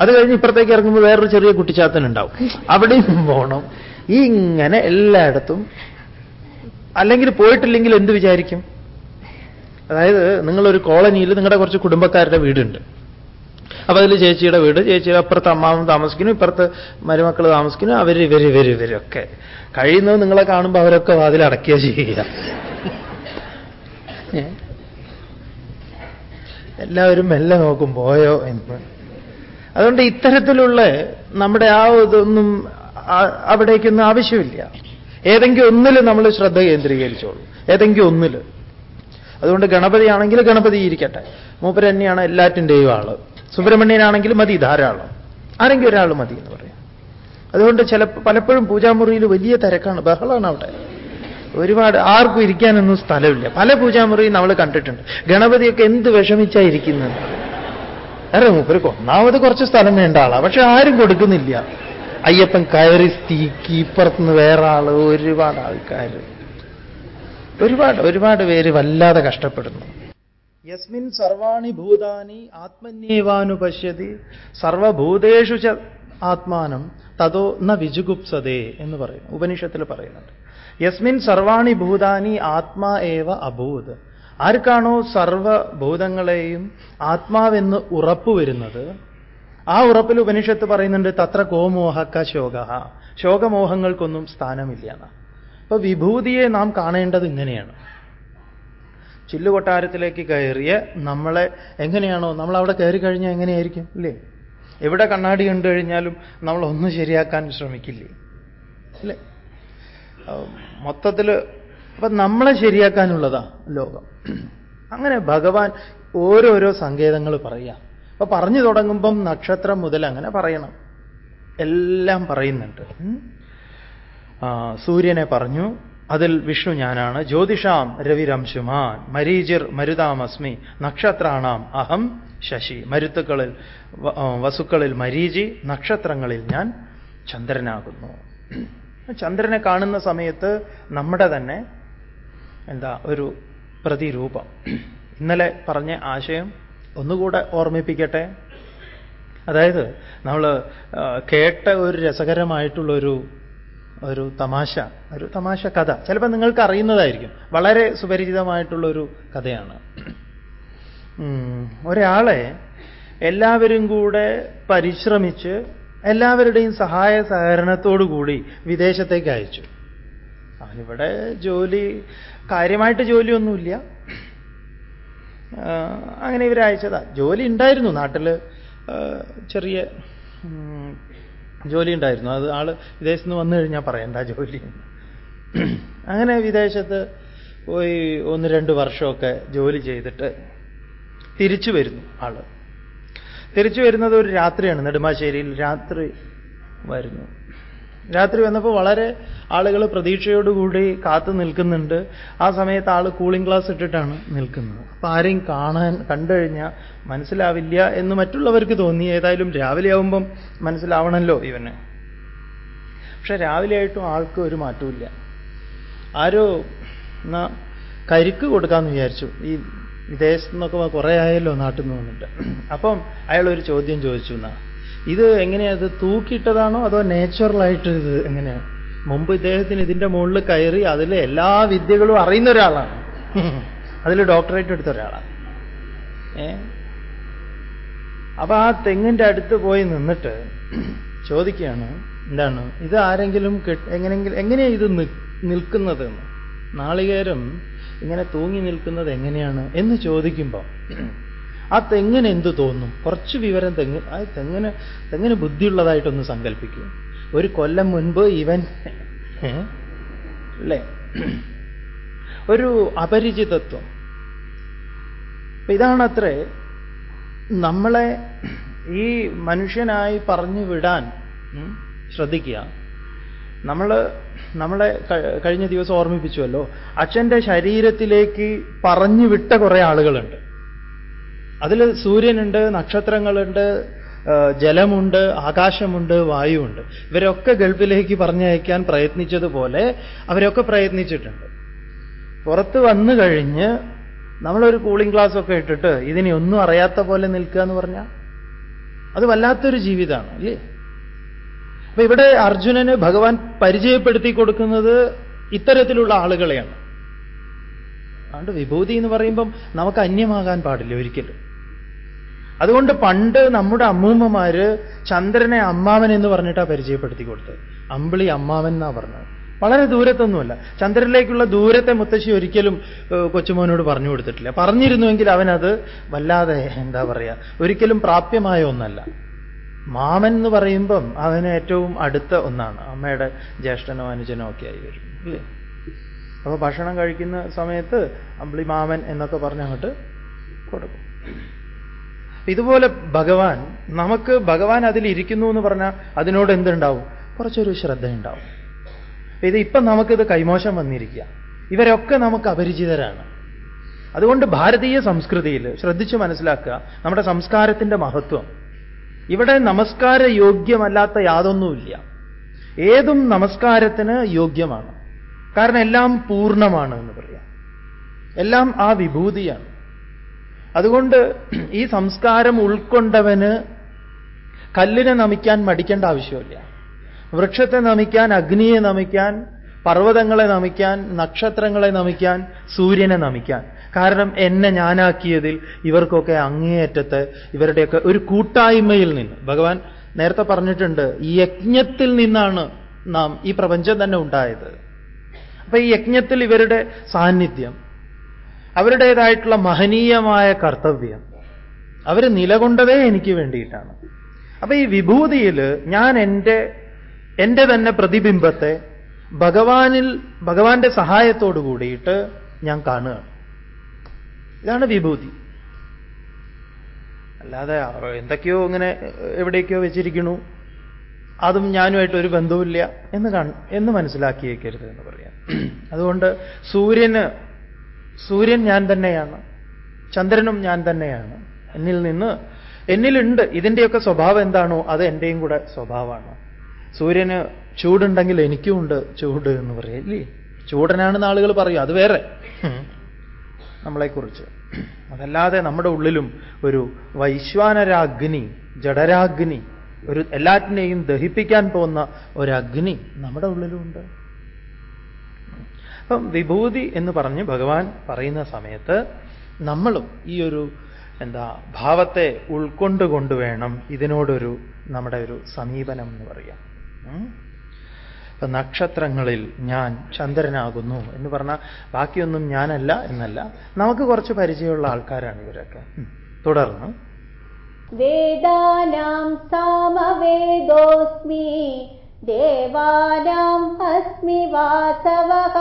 അത് കഴിഞ്ഞ് ഇപ്പുറത്തേക്ക് ഇറങ്ങുമ്പോൾ വേറൊരു ചെറിയ കുട്ടിച്ചാത്തൻ ഉണ്ടാവും അവിടെയും പോകണം ഈ ഇങ്ങനെ എല്ലായിടത്തും അല്ലെങ്കിൽ പോയിട്ടില്ലെങ്കിൽ എന്ത് വിചാരിക്കും? അതായത് നിങ്ങളൊരു കോളനിയിൽ നിങ്ങളുടെ കുറച്ച് കുടുംബക്കാരുടെ വീടുണ്ട്. അപ്പൊ അതിൽ ചേച്ചിയുടെ വീട് ചേച്ചിയുടെ അപ്പുറത്ത് അമ്മാവും താമസിക്കുന്നു ഇപ്പുറത്ത് മരുമക്കൾ താമസിക്കുന്നു അവർ ഇവർ ഇവർ ഇവരൊക്കെ. കഴിയുന്നത് നിങ്ങളെ കാണുമ്പോൾ അവരൊക്കെ വാതിൽ അടയ്ക്കുക ചെയ്യുക? എല്ലാവരും മെല്ലെ നോക്കും പോയോ എന്ന്. അതുകൊണ്ട് ഇത്തരത്തിലുള്ള നമ്മുടെ ആ ഇതൊന്നും അവിടേക്കൊന്നും ആവശ്യമില്ല. ഏതെങ്കിലും ഒന്നിൽ നമ്മൾ ശ്രദ്ധ കേന്ദ്രീകരിച്ചോളൂ. ഏതെങ്കിലും ഒന്നിൽ അതുകൊണ്ട് ഗണപതിയാണെങ്കിൽ ഗണപതി ഇരിക്കട്ടെ. മൂപ്പര് തന്നെയാണ് എല്ലാറ്റിന്റെയും ആൾ. സുബ്രഹ്മണ്യനാണെങ്കിൽ മതി ധാരാളം. ആരെങ്കിലും ഒരാൾ മതി എന്ന് പറയും. അതുകൊണ്ട് ചില പലപ്പോഴും പൂജാമുറിയിൽ വലിയ തിരക്കാണ്. ബഹളമാണ് അവിടെ. ഒരുപാട് ആർക്കും ഇരിക്കാനൊന്നും സ്ഥലമില്ല. പല പൂജാമുറിയും നമ്മൾ കണ്ടിട്ടുണ്ട്. ഗണപതിയൊക്കെ എന്ത് വിഷമിച്ചാ ഇരിക്കുന്നത്? അറിയാം മൂപ്പർക്ക് ഒന്നാമത് കുറച്ച് സ്ഥലം വേണ്ട ആളാ. പക്ഷെ ആരും കൊടുക്കുന്നില്ല. അയ്യപ്പൻ കയറി തീക്കി ഇപ്പുറത്തുനിന്ന് വേറെ ആൾ. ഒരുപാട് ആൾക്കാർ ഒരുപാട് ഒരുപാട് പേര് വല്ലാതെ കഷ്ടപ്പെടുന്നു. യസ്മിൻ സർവാണി ഭൂതാനി ആത്മന്യേവാനുപശ്യതി സർവഭൂതേഷു ച ആത്മാനം തതോ ന വിജുഗുപ്സതേ എന്ന് പറയുന്നു ഉപനിഷത്തിൽ പറയുന്നുണ്ട്. യസ്മിൻ സർവാണി ഭൂതാനി ആത്മാ ഏവ അഭൂത്. ആർക്കാണോ സർവഭൂതങ്ങളെയും ആത്മാവെന്ന് ഉറപ്പ് വരുന്നത്? ആ ഉറപ്പിൽ ഉപനിഷത്ത് പറയുന്നുണ്ട് തത്ര കോമോഹക്ക ശോക ശോകമോഹങ്ങൾക്കൊന്നും സ്ഥാനമില്ല അപ്പൊ വിഭൂതിയെ നാം കാണേണ്ടത് ഇങ്ങനെയാണ്. ചില്ലുകൊട്ടാരത്തിലേക്ക് കയറിയ നമ്മളെ എങ്ങനെയാണോ നമ്മൾ അവിടെ കയറി കഴിഞ്ഞാൽ എങ്ങനെയായിരിക്കും ഇല്ലേ? എവിടെ കണ്ണാടി കണ്ടു കഴിഞ്ഞാലും നമ്മൾ ഒന്ന് ശരിയാക്കാൻ ശ്രമിക്കില്ലേ? അല്ലേ മൊത്തത്തിൽ അപ്പൊ നമ്മളെ ശരിയാക്കാനുള്ളതാ ലോകം. അങ്ങനെ ഭഗവാൻ ഓരോരോ സങ്കേതങ്ങൾ പറയാം. അപ്പൊ പറഞ്ഞു തുടങ്ങുമ്പം നക്ഷത്രം മുതൽ അങ്ങനെ പറയണം. എല്ലാം പറയുന്നുണ്ട്. സൂര്യനെ പറഞ്ഞു അതിൽ വിഷ്ണു ഞാനാണ്. ജ്യോതിഷാം രവിരംശുമാൻ മരീചിർ മരുതാമസ്മി. നക്ഷത്രാണാം അഹം ശശി. മരുത്തുക്കളിൽ വസുക്കളിൽ മരീചി. നക്ഷത്രങ്ങളിൽ ഞാൻ ചന്ദ്രനാകുന്നു. ചന്ദ്രനെ കാണുന്ന സമയത്ത് നമ്മുടെ തന്നെ എന്താ ഒരു പ്രതിരൂപം. ഇന്നലെ പറഞ്ഞ ആശയം ഒന്നുകൂടെ ഓർമ്മിപ്പിക്കട്ടെ? അതായത് നമ്മൾ കേട്ട ഒരു രസകരമായിട്ടുള്ളൊരു ഒരു തമാശ ഒരു തമാശ കഥ. ചിലപ്പോൾ നിങ്ങൾക്ക് അറിയുന്നതായിരിക്കും വളരെ സുപരിചിതമായിട്ടുള്ള ഒരു കഥയാണ് ഒരാളെ എല്ലാവരും കൂടെ പരിശ്രമിച്ച് എല്ലാവരുടെയും സഹായ സഹകരണത്തോടു കൂടി വിദേശത്തേക്ക് അയച്ചു. അവനിവിടെ ജോലി കാര്യമായിട്ട് ജോലിയൊന്നുമില്ല. അങ്ങനെ ഇവരയച്ചതാ ജോലി ഉണ്ടായിരുന്നു. നാട്ടിൽ ചെറിയ ജോലി ഉണ്ടായിരുന്നു അത് ആൾ വിദേശത്ത് നിന്ന് വന്നു കഴിഞ്ഞാൽ പറയണ്ട ജോലി. അങ്ങനെ വിദേശത്ത് പോയി ഒന്ന് രണ്ട് വർഷമൊക്കെ ജോലി ചെയ്തിട്ട് തിരിച്ചു വരുന്നു ആൾ. തിരിച്ചു വരുന്നത് ഒരു രാത്രിയാണ് നെടുമ്പാശ്ശേരിയിൽ രാത്രി വരുന്നു. രാത്രി വന്നപ്പോൾ വളരെ ആളുകൾ പ്രതീക്ഷയോടുകൂടി കാത്തു നിൽക്കുന്നുണ്ട്. ആ സമയത്ത് ആൾ കൂളിംഗ് ഗ്ലാസ് ഇട്ടിട്ടാണ് നിൽക്കുന്നത്. അപ്പൊ ആരെയും കാണാൻ കണ്ടു കഴിഞ്ഞാൽ മനസ്സിലാവില്ല എന്ന് മറ്റുള്ളവർക്ക് തോന്നി. ഏതായാലും രാവിലെ ആവുമ്പം മനസ്സിലാവണമല്ലോ ഇവന്. പക്ഷെ രാവിലെ ആയിട്ടും ആൾക്ക് ഒരു മാറ്റമില്ല ആരോ എന്നാ കരിക്ക് കൊടുക്കാമെന്ന് വിചാരിച്ചു. ഈ വിദേശത്തു നിന്നൊക്കെ കുറേ ആയല്ലോ നാട്ടിൽ നിന്ന് വന്നിട്ട്. അപ്പം അയാൾ ഒരു ചോദ്യം ചോദിച്ചു എന്നാ ഇത് എങ്ങനെയാ? ഇത് തൂക്കിയിട്ടതാണോ അതോ നേച്ചുറലായിട്ട് ഇത് എങ്ങനെയാണ് മുമ്പ് ഇദ്ദേഹത്തിന് ഇതിന്റെ മുകളിൽ കയറി അതിലെ എല്ലാ വിദ്യകളും അറിയുന്ന ഒരാളാണ്. അതിൽ ഡോക്ടറേറ്റ് എടുത്ത ഒരാളാണ്. ഏ? അപ്പൊ ആ തെങ്ങിന്റെ അടുത്ത് പോയി നിന്നിട്ട് ചോദിക്കുകയാണ് എന്താണ്? ഇത് ആരെങ്കിലും എങ്ങനെങ്കിലും എങ്ങനെയാ ഇത് നിൽക്കുന്നത്? നാളികേരം ഇങ്ങനെ തൂങ്ങി നിൽക്കുന്നത് എങ്ങനെയാണ്? എന്ന് ചോദിക്കുമ്പോൾ ആ തെങ്ങിന് എന്ത് തോന്നും? കുറച്ച് വിവരം തെങ്ങ് ആ തെങ്ങിന് തെങ്ങിന് ബുദ്ധിയുള്ളതായിട്ടൊന്ന് സങ്കല്പിക്കുക ഒരു കൊല്ലം മുൻപ് ഇവൻ അല്ലേ? ഒരു അപരിചിതത്വം. ഇതാണത്രേ നമ്മളെ ഈ മനുഷ്യനായി പറഞ്ഞു വിടാൻ ശ്രദ്ധിക്കുക. നമ്മൾ നമ്മളെ കഴിഞ്ഞ ദിവസം ഓർമ്മിപ്പിച്ചുവല്ലോ അച്ഛന്റെ ശരീരത്തിലേക്ക് പറഞ്ഞു വിട്ട കുറേ ആളുകളുണ്ട്. അതിൽ സൂര്യനുണ്ട് നക്ഷത്രങ്ങളുണ്ട് ജലമുണ്ട് ആകാശമുണ്ട് വായുവുണ്ട്. ഇവരൊക്കെ ഗൾഫിലേക്ക് പറഞ്ഞയക്കാൻ പ്രയത്നിച്ചതുപോലെ അവരൊക്കെ പ്രയത്നിച്ചിട്ടുണ്ട്. പുറത്ത് വന്നു കഴിഞ്ഞ് നമ്മളൊരു കൂളിംഗ് ഗ്ലാസ് ഒക്കെ ഇട്ടിട്ട് ഇതിനെ ഒന്നും അറിയാത്ത പോലെ നിൽക്കുക എന്ന് പറഞ്ഞാൽ അത് വല്ലാത്തൊരു ജീവിതമാണ് അല്ലേ? അപ്പൊ ഇവിടെ അർജുനന് ഭഗവാൻ പരിചയപ്പെടുത്തി കൊടുക്കുന്നത് ഇത്തരത്തിലുള്ള ആളുകളെയാണ്. അതുകൊണ്ട് വിഭൂതി എന്ന് പറയുമ്പം നമുക്ക് അന്യമാകാൻ പാടില്ല ഒരിക്കലും. അതുകൊണ്ട് പണ്ട് നമ്മുടെ അമ്മൂമ്മമാര് ചന്ദ്രനെ അമ്മാവൻ എന്ന് പറഞ്ഞിട്ടാ പരിചയപ്പെടുത്തി കൊടുത്തത്. അമ്പിളി അമ്മാവൻ എന്നാ പറഞ്ഞത്. വളരെ ദൂരത്തൊന്നുമല്ല. ചന്ദ്രനിലേക്കുള്ള ദൂരത്തെ മുത്തശ്ശി ഒരിക്കലും കൊച്ചുമോനോട് പറഞ്ഞു കൊടുത്തിട്ടില്ല. പറഞ്ഞിരുന്നുവെങ്കിൽ അവനത് വല്ലാതെ എന്താ പറയുക ഒരിക്കലും പ്രാപ്യമായ ഒന്നല്ല. മാമൻ എന്ന് പറയുമ്പം അവന് ഏറ്റവും അടുത്ത ഒന്നാണ്. അമ്മയുടെ ജ്യേഷ്ഠനോ അനുജനോ ഒക്കെ ആയി വരും അല്ലേ അപ്പൊ ഭക്ഷണം കഴിക്കുന്ന സമയത്ത് അമ്പിളി മാമൻ എന്നൊക്കെ പറഞ്ഞ് അങ്ങോട്ട് കൊടുക്കും. ഇതുപോലെ ഭഗവാൻ നമുക്ക് ഭഗവാൻ അതിലിരിക്കുന്നു എന്ന് പറഞ്ഞാൽ അതിനോട് എന്തുണ്ടാവും? കുറച്ചൊരു ശ്രദ്ധയുണ്ടാവും. ഇത് ഇപ്പം നമുക്കിത് കൈമോശം വന്നിരിക്കുക. ഇവരൊക്കെ നമുക്ക് അപരിചിതരാണ്. അതുകൊണ്ട് ഭാരതീയ സംസ്കൃതിയിൽ ശ്രദ്ധിച്ച് മനസ്സിലാക്കുക നമ്മുടെ സംസ്കാരത്തിന്റെ മഹത്വം. ഇവിടെ നമസ്കാര യോഗ്യമല്ലാത്ത യാതൊന്നുമില്ല. ഏതും നമസ്കാരത്തിന് യോഗ്യമാണ്. കാരണം എല്ലാം പൂർണമാണ് എന്ന് പറയാം. എല്ലാം ആ വിഭൂതിയാണ്. അതുകൊണ്ട് ഈ സംസ്കാരം ഉൾക്കൊണ്ടവന് കല്ലിനെ നമിക്കാൻ മടിക്കേണ്ട ആവശ്യമില്ല. വൃക്ഷത്തെ നമിക്കാൻ അഗ്നിയെ നമിക്കാൻ പർവതങ്ങളെ നമിക്കാൻ നക്ഷത്രങ്ങളെ നമിക്കാൻ സൂര്യനെ നമിക്കാൻ. കാരണം എന്നെ ഞാനാക്കിയതിൽ ഇവർക്കൊക്കെ അങ്ങേയറ്റത്ത് ഇവരുടെയൊക്കെ ഒരു കൂട്ടായ്മയിൽ നിന്ന്. ഭഗവാൻ നേരത്തെ പറഞ്ഞിട്ടുണ്ട് ഈ യജ്ഞത്തിൽ നിന്നാണ് നാം ഈ പ്രപഞ്ചം തന്നെ ഉണ്ടായത്. അപ്പൊ ഈ യജ്ഞത്തിൽ ഇവരുടെ സാന്നിധ്യം അവരുടേതായിട്ടുള്ള മഹനീയമായ കർത്തവ്യം. അവർ നിലകൊണ്ടതേ എനിക്ക് വേണ്ടിയിട്ടാണ്. അപ്പൊ ഈ വിഭൂതിയിൽ ഞാൻ എന്റെ എന്റെ തന്നെ പ്രതിബിംബത്തെ ഭഗവാനിൽ ഭഗവാന്റെ സഹായത്തോടു കൂടിയിട്ട് ഞാൻ കാണുകയാണ്. ഇതാണ് വിഭൂതി. അല്ലാതെ എന്തൊക്കെയോ ഇങ്ങനെ എവിടേക്കോ വെച്ചിരിക്കുന്നു. അതും ഞാനുമായിട്ട് ഒരു ബന്ധവുമില്ല എന്ന് കാണ എന്ന് മനസ്സിലാക്കിയേക്കരുത് എന്ന് പറയാം. അതുകൊണ്ട് സൂര്യന് സൂര്യൻ ഞാൻ തന്നെയാണ്. ചന്ദ്രനും ഞാൻ തന്നെയാണ്. എന്നിൽ നിന്ന് എന്നിലുണ്ട്. ഇതിന്റെയൊക്കെ സ്വഭാവം എന്താണോ അത് എന്റെയും കൂടെ സ്വഭാവമാണ്. സൂര്യന് ചൂടുണ്ടെങ്കിൽ എനിക്കും ഉണ്ട് ചൂട് എന്ന് പറയാം ഇല്ലേ? ചൂടനാണെന്ന് ആളുകൾ പറയും. അത് വേറെ. നമ്മളെക്കുറിച്ച്. അതല്ലാതെ നമ്മുടെ ഉള്ളിലും ഒരു വൈശ്വാനരാഗ്നി ജഡരാഗ്നി ഒരു എല്ലാറ്റിനെയും ദഹിപ്പിക്കാൻ പോകുന്ന ഒരു അഗ്നി നമ്മുടെ ഉള്ളിലുമുണ്ട് അപ്പം വിഭൂതി എന്ന് പറഞ്ഞ് ഭഗവാൻ പറയുന്ന സമയത്ത് നമ്മളും ഈ ഒരു എന്താ ഭാവത്തെ ഉൾക്കൊണ്ടുകൊണ്ട് വേണം ഇതിനോടൊരു നമ്മുടെ ഒരു സമീപനം എന്ന് പറയാം. നക്ഷത്രങ്ങളിൽ ഞാൻ ചന്ദ്രനാകുന്നു എന്ന് പറഞ്ഞാൽ ബാക്കിയൊന്നും ഞാനല്ല എന്നല്ല നമുക്ക് കുറച്ച് പരിചയമുള്ള ആൾക്കാരാണ് ഇവരൊക്കെ. തുടർന്ന്. വേദാനാം സാമവേദോസ്മി देवानाम् अस्मि वासवः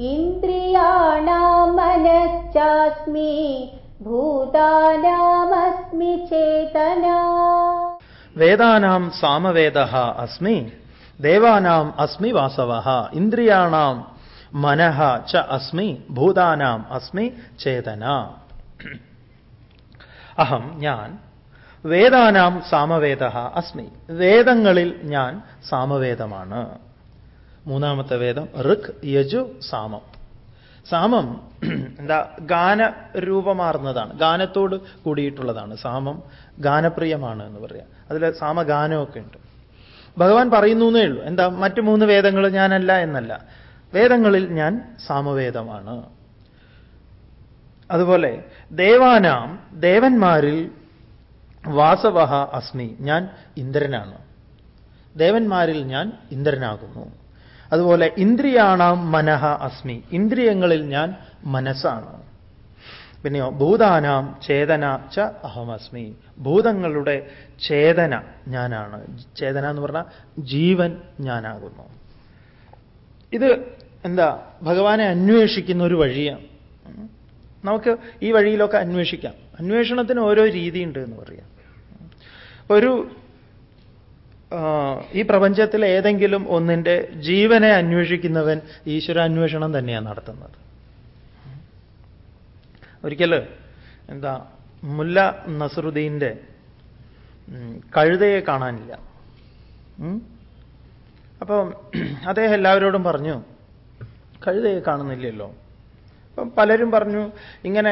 इन्द्रियाणाम् मनश्चास्मि भूतानामस्मि चेतना। वेदानाम् सामवेदः अस्मि देवानाम् अस्मि वासवः इन्द्रियाणाम् मनः च अस्मि भूतानाम् अस्मि चेतना। अहम् ज्ञान् വേദാനാം സാമവേദ അസ്മി. വേദങ്ങളിൽ ഞാൻ സാമവേദമാണ്. മൂന്നാമത്തെ വേദം ഋക് യജു സാമം. സാമം എന്താ ഗാന രൂപമാർന്നതാണ് ഗാനത്തോട് കൂടിയിട്ടുള്ളതാണ്. സാമം ഗാനപ്രിയമാണ് എന്ന് പറയാം. അതിൽ സാമഗാനമൊക്കെ ഉണ്ട്. ഭഗവാൻ പറയുന്നു എന്നേ ഉള്ളൂ. എന്താ മറ്റു മൂന്ന് വേദങ്ങൾ ഞാനല്ല എന്നല്ല. വേദങ്ങളിൽ ഞാൻ സാമവേദമാണ്. അതുപോലെ ദേവാനാം ദേവന്മാരിൽ വാസവഹ അസ്മി ഞാൻ ഇന്ദ്രനാണ്. ദേവന്മാരിൽ ഞാൻ ഇന്ദ്രനാകുന്നു. അതുപോലെ ഇന്ദ്രിയാണാം മനഃ അസ്മി ഇന്ദ്രിയങ്ങളിൽ ഞാൻ മനസ്സാണ്. പിന്നെയോ ഭൂതാനാം ചേതന ച അഹമസ്മി ഭൂതങ്ങളുടെ ചേതന ഞാനാണ്. ചേതന എന്ന് പറഞ്ഞാൽ ജീവൻ ഞാനാകുന്നു. ഇത് എന്താ ഭഗവാനെ അന്വേഷിക്കുന്ന ഒരു വഴിയാണ്. നമുക്ക് ഈ വഴിയിലൊക്കെ അന്വേഷിക്കാം. അന്വേഷണത്തിന് ഓരോ രീതിയുണ്ട് എന്ന് പറയാം. ഒരു ഈ പ്രപഞ്ചത്തിൽ ഏതെങ്കിലും ഒന്നിന്റെ ജീവനെ അന്വേഷിക്കുന്നവൻ ഈശ്വരാന്വേഷണം തന്നെയാണ് നടത്തുന്നത്. ഒരിക്കൽ എന്താ മുല്ല നസറുദ്ദീന്റെ കഴുതയെ കാണാനില്ല. അപ്പം അദ്ദേഹം എല്ലാവരോടും പറഞ്ഞു കഴുതയെ കാണുന്നില്ലല്ലോ. അപ്പം പലരും പറഞ്ഞു ഇങ്ങനെ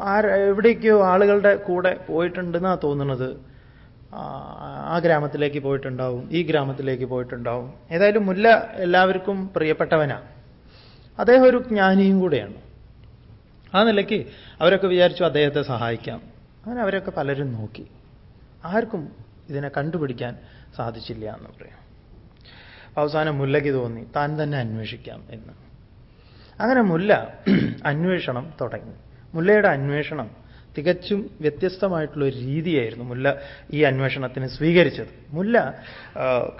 ആര് എവിടേക്കോ ആളുകളുടെ കൂടെ പോയിട്ടുണ്ടെന്നാണ് തോന്നുന്നത്. ആ, ഗ്രാമത്തിലേക്ക് പോയിട്ടുണ്ടാവും ഈ ഗ്രാമത്തിലേക്ക് പോയിട്ടുണ്ടാവും. ഏതായാലും മുല്ല എല്ലാവർക്കും പ്രിയപ്പെട്ടവനാ. അദ്ദേഹം ഒരു ജ്ഞാനിയും കൂടെയാണ്. ആ നിലയ്ക്ക് അവരൊക്കെ വിചാരിച്ചു അദ്ദേഹത്തെ സഹായിക്കാം. അങ്ങനെ അവരൊക്കെ പലരും നോക്കി. ആർക്കും ഇതിനെ കണ്ടുപിടിക്കാൻ സാധിച്ചില്ല എന്ന് പറയാം. അവസാനം മുല്ലയ്ക്ക് തോന്നി താൻ തന്നെ അന്വേഷിക്കാം എന്ന്. അങ്ങനെ മുല്ല അന്വേഷണം തുടങ്ങി. മുല്ലയുടെ അന്വേഷണം തികച്ചും വ്യത്യസ്തമായിട്ടുള്ള ഒരു രീതിയായിരുന്നു മുല്ല ഈ അന്വേഷണത്തിന് സ്വീകരിച്ചത്. മുല്ല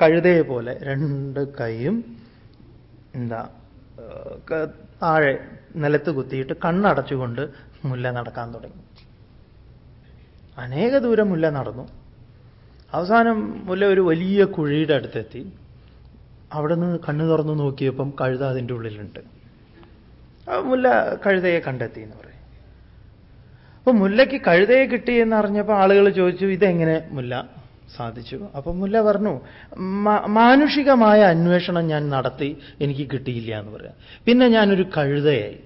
കഴുതയെ പോലെ രണ്ട് കൈയും എന്താ താഴെ നിലത്ത് കുത്തിയിട്ട് കണ്ണടച്ചുകൊണ്ട് മുല്ല നടക്കാൻ തുടങ്ങി. അനേക ദൂരം മുല്ല നടന്നു. അവസാനം മുല്ല ഒരു വലിയ കുഴിയുടെ അടുത്തെത്തി. അവിടെ നിന്ന് കണ്ണു തുറന്നു നോക്കിയപ്പം കഴുത അതിന്റെ ഉള്ളിലുണ്ട്. മുല്ല കഴുതയെ കണ്ടെത്തി എന്ന് പറയും. അപ്പൊ മുല്ലയ്ക്ക് കഴുതയെ കിട്ടി എന്ന് അറിഞ്ഞപ്പോൾ ആളുകൾ ചോദിച്ചു ഇതെങ്ങനെ മുല്ല സാധിച്ചു? അപ്പൊ മുല്ല പറഞ്ഞു മാനുഷികമായ അന്വേഷണം ഞാൻ നടത്തി എനിക്ക് കിട്ടിയില്ല എന്ന് പറയാം. പിന്നെ ഞാനൊരു കഴുതയായി.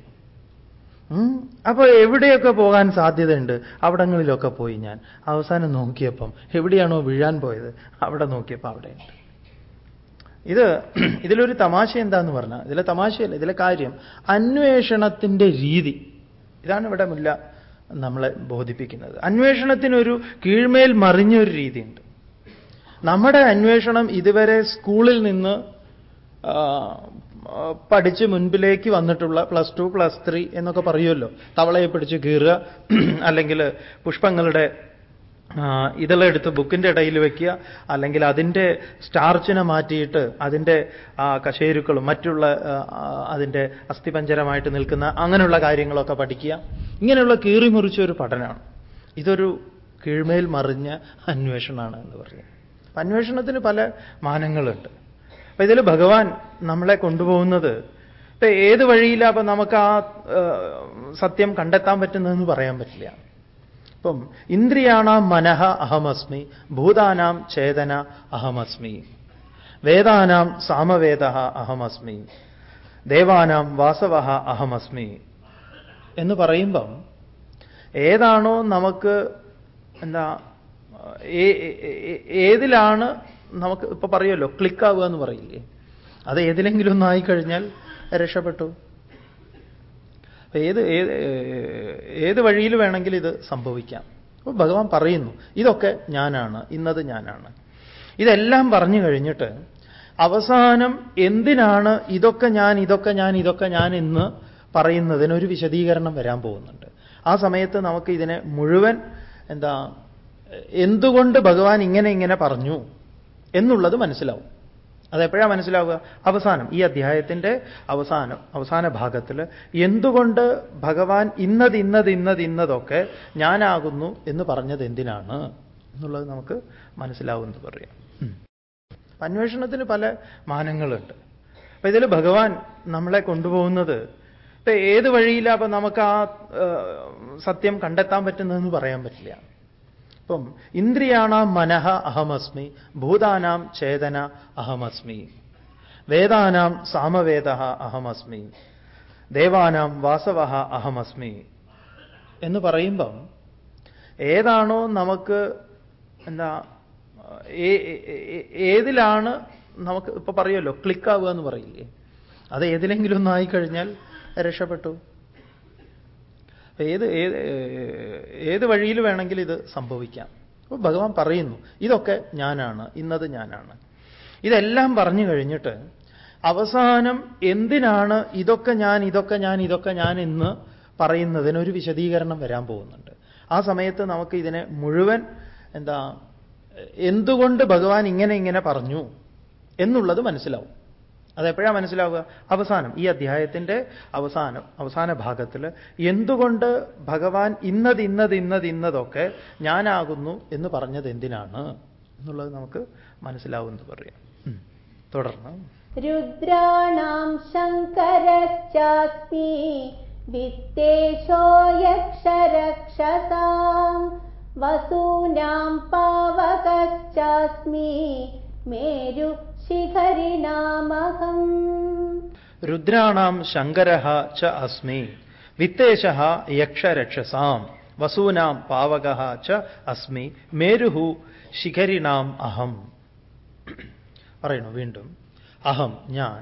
ഉം. അപ്പൊ എവിടെയൊക്കെ പോകാൻ സാധ്യതയുണ്ട്? അവിടങ്ങളിലൊക്കെ പോയി ഞാൻ. അവസാനം നോക്കിയപ്പം എവിടെയാണോ വീഴാൻ പോയത്? അവിടെ നോക്കിയപ്പോൾ അവിടെയുണ്ട്. ഇത് ഇതിലൊരു തമാശ എന്താന്ന് പറഞ്ഞാൽ ഇതിലെ തമാശയല്ല ഇതിലെ കാര്യം അന്വേഷണത്തിന്റെ രീതി. ഇതാണ് ഇവിടെ മുല്ല നമ്മളെ ബോധിപ്പിക്കുന്നത്. അന്വേഷണത്തിനൊരു കീഴ്മേൽ മറിഞ്ഞൊരു രീതിയുണ്ട്. നമ്മുടെ അന്വേഷണം ഇതുവരെ സ്കൂളിൽ നിന്ന് പഠിച്ച് മുൻപിലേക്ക് വന്നിട്ടുള്ള പ്ലസ് ടു പ്ലസ് ത്രീ എന്നൊക്കെ പറയുമല്ലോ. തവളയെ പിടിച്ച് കീറുക അല്ലെങ്കിൽ പുഷ്പങ്ങളുടെ ആ, എടുത്ത് ബുക്കിന്റെ ഇടയിൽ വെക്കുക. അല്ലെങ്കിൽ അതിന്റെ സ്റ്റാർച്ചിനെ മാറ്റിയിട്ട് അതിന്റെ കശേരുക്കളും മറ്റുള്ള അതിന്റെ അസ്ഥിപഞ്ചരമായിട്ട് നിൽക്കുന്ന അങ്ങനെയുള്ള കാര്യങ്ങളൊക്കെ പഠിക്കുക. ഇങ്ങനെയുള്ള കീറിമുറിച്ച ഒരു പഠനമാണ്. ഇതൊരു കീഴ്മേൽ മറിഞ്ഞ അന്വേഷണമാണ് എന്ന് പറയും അപ്പൊ അന്വേഷണത്തിന് പല മാനങ്ങളുണ്ട്. അപ്പൊ ഇതിൽ ഭഗവാൻ നമ്മളെ കൊണ്ടുപോകുന്നത് ഇപ്പൊ ഏത് വഴിയിലാ? അപ്പൊ നമുക്ക് ആ, സത്യം കണ്ടെത്താൻ പറ്റുന്നതെന്ന് പറയാൻ പറ്റില്ല. ഇപ്പം ഇന്ദ്രിയാണാം മനഃ അഹമസ്മി ഭൂതാനാം ചേതന അഹമസ്മി വേദാനാം സാമവേദ അഹമസ്മി ദേവാനാം വാസവ അഹമസ്മി എന്ന് പറയുമ്പം ഏതാണോ നമുക്ക് എന്താ ഏതിലാണ് നമുക്ക് ഇപ്പൊ പറയുമല്ലോ ക്ലിക്കാവുക എന്ന് പറയില്ലേ? അത് ഏതിലെങ്കിലും ഒന്നായിക്കഴിഞ്ഞാൽ രക്ഷപ്പെട്ടു. അപ്പൊ ഏത് ഏത് വഴിയിൽ വേണമെങ്കിലും ഇത് സംഭവിക്കാം. അപ്പോൾ ഭഗവാൻ പറയുന്നു ഇതൊക്കെ ഞാനാണ് ഇന്നത് ഞാനാണ്. ഇതെല്ലാം പറഞ്ഞു കഴിഞ്ഞിട്ട് അവസാനം എന്തിനാണ് ഇതൊക്കെ ഞാൻ ഇതൊക്കെ ഞാൻ ഇതൊക്കെ ഞാൻ എന്ന് പറയുന്നതിനൊരു വിശദീകരണം വരാൻ പോകുന്നുണ്ട്. ആ സമയത്ത് നമുക്ക് ഇതിനെ മുഴുവൻ എന്താ എന്തുകൊണ്ട് ഭഗവാൻ ഇങ്ങനെ ഇങ്ങനെ പറഞ്ഞു എന്നുള്ളത് മനസ്സിലാവും. അതെപ്പോഴാണ് മനസ്സിലാവുക? അവസാനം ഈ അധ്യായത്തിന്റെ അവസാനം അവസാന ഭാഗത്തിൽ എന്തുകൊണ്ട് ഭഗവാൻ ഇന്നത് ഇന്നത് ഇന്നത് ഇന്നതൊക്കെ ഞാനാകുന്നു എന്ന് പറഞ്ഞത് എന്തിനാണ് എന്നുള്ളത് നമുക്ക് മനസ്സിലാവുമെന്ന് പറയാം. അന്വേഷണത്തിന് പല മാനങ്ങളുണ്ട്. അപ്പൊ ഇതിൽ ഭഗവാൻ നമ്മളെ കൊണ്ടുപോകുന്നത് ഇപ്പൊ ഏത് വഴിയിലാ? അപ്പൊ നമുക്ക് ആ, സത്യം കണ്ടെത്താൻ പറ്റുന്നതെന്ന് പറയാൻ പറ്റില്ല. ഇപ്പം ഇന്ദ്രിയാണാം മനഃ അഹമസ്മി ഭൂതാനാം ചേതന അഹമസ്മി വേദാനാം സാമവേദ അഹമസ്മി ദേവാനാം വാസവ അഹമസ്മി എന്ന് പറയുമ്പം ഏതാണോ നമുക്ക് എന്താ ഏതിലാണ് നമുക്ക് ഇപ്പൊ പറയുമല്ലോ ക്ലിക്കാവുക എന്ന് പറയില്ലേ? അത് ഏതിലെങ്കിലും ഒന്നായിക്കഴിഞ്ഞാൽ രക്ഷപ്പെട്ടു. ഏത് ഏത് ഏത് വഴിയിൽ വേണമെങ്കിലും ഇത് സംഭവിക്കാം? അപ്പോൾ ഭഗവാൻ പറയുന്നു ഇതൊക്കെ ഞാനാണ് ഇന്നത് ഞാനാണ്. ഇതെല്ലാം പറഞ്ഞു കഴിഞ്ഞിട്ട് അവസാനം എന്തിനാണ് ഇതൊക്കെ ഞാൻ ഇതൊക്കെ ഞാൻ ഇതൊക്കെ ഞാൻ എന്ന് പറയുന്നതിനൊരു വിശദീകരണം വരാൻ പോകുന്നുണ്ട്. ആ സമയത്ത് നമുക്ക് ഇതിനെ മുഴുവൻ എന്താ എന്തുകൊണ്ട് ഭഗവാൻ ഇങ്ങനെ ഇങ്ങനെ പറഞ്ഞു എന്നുള്ളത് മനസ്സിലാവും. അതെപ്പോഴാണ് മനസ്സിലാവുക? അവസാനം. ഈ അധ്യായത്തിന്റെ അവസാനം അവസാന ഭാഗത്തിൽ എന്തുകൊണ്ട് ഭഗവാൻ ഇന്നത് ഇന്നത് ഇന്നത് ഇന്നതൊക്കെ ഞാനാകുന്നു എന്ന് പറഞ്ഞത് എന്തിനാണ് എന്നുള്ളത് നമുക്ക് മനസ്സിലാവുമെന്ന് പറയാം. തുടർന്ന്. രുദ്രാണാം ശങ്കരശ്ചാസ്തി വിത്തേശോ യക്ഷരക്ഷതാം വസൂനാം പാവകശ്ചാസ്മി മേരു मेरुशिखरिणामहम् രുദ്രാണാം ശങ്കര ച അസ്മി വിത്തേശ യക്ഷരക്ഷസാം വസൂനാം പാവക ച അസ്മി മേരുഹു ശിഖരിണാം അഹം പറയണു വീണ്ടും അഹം ഞാൻ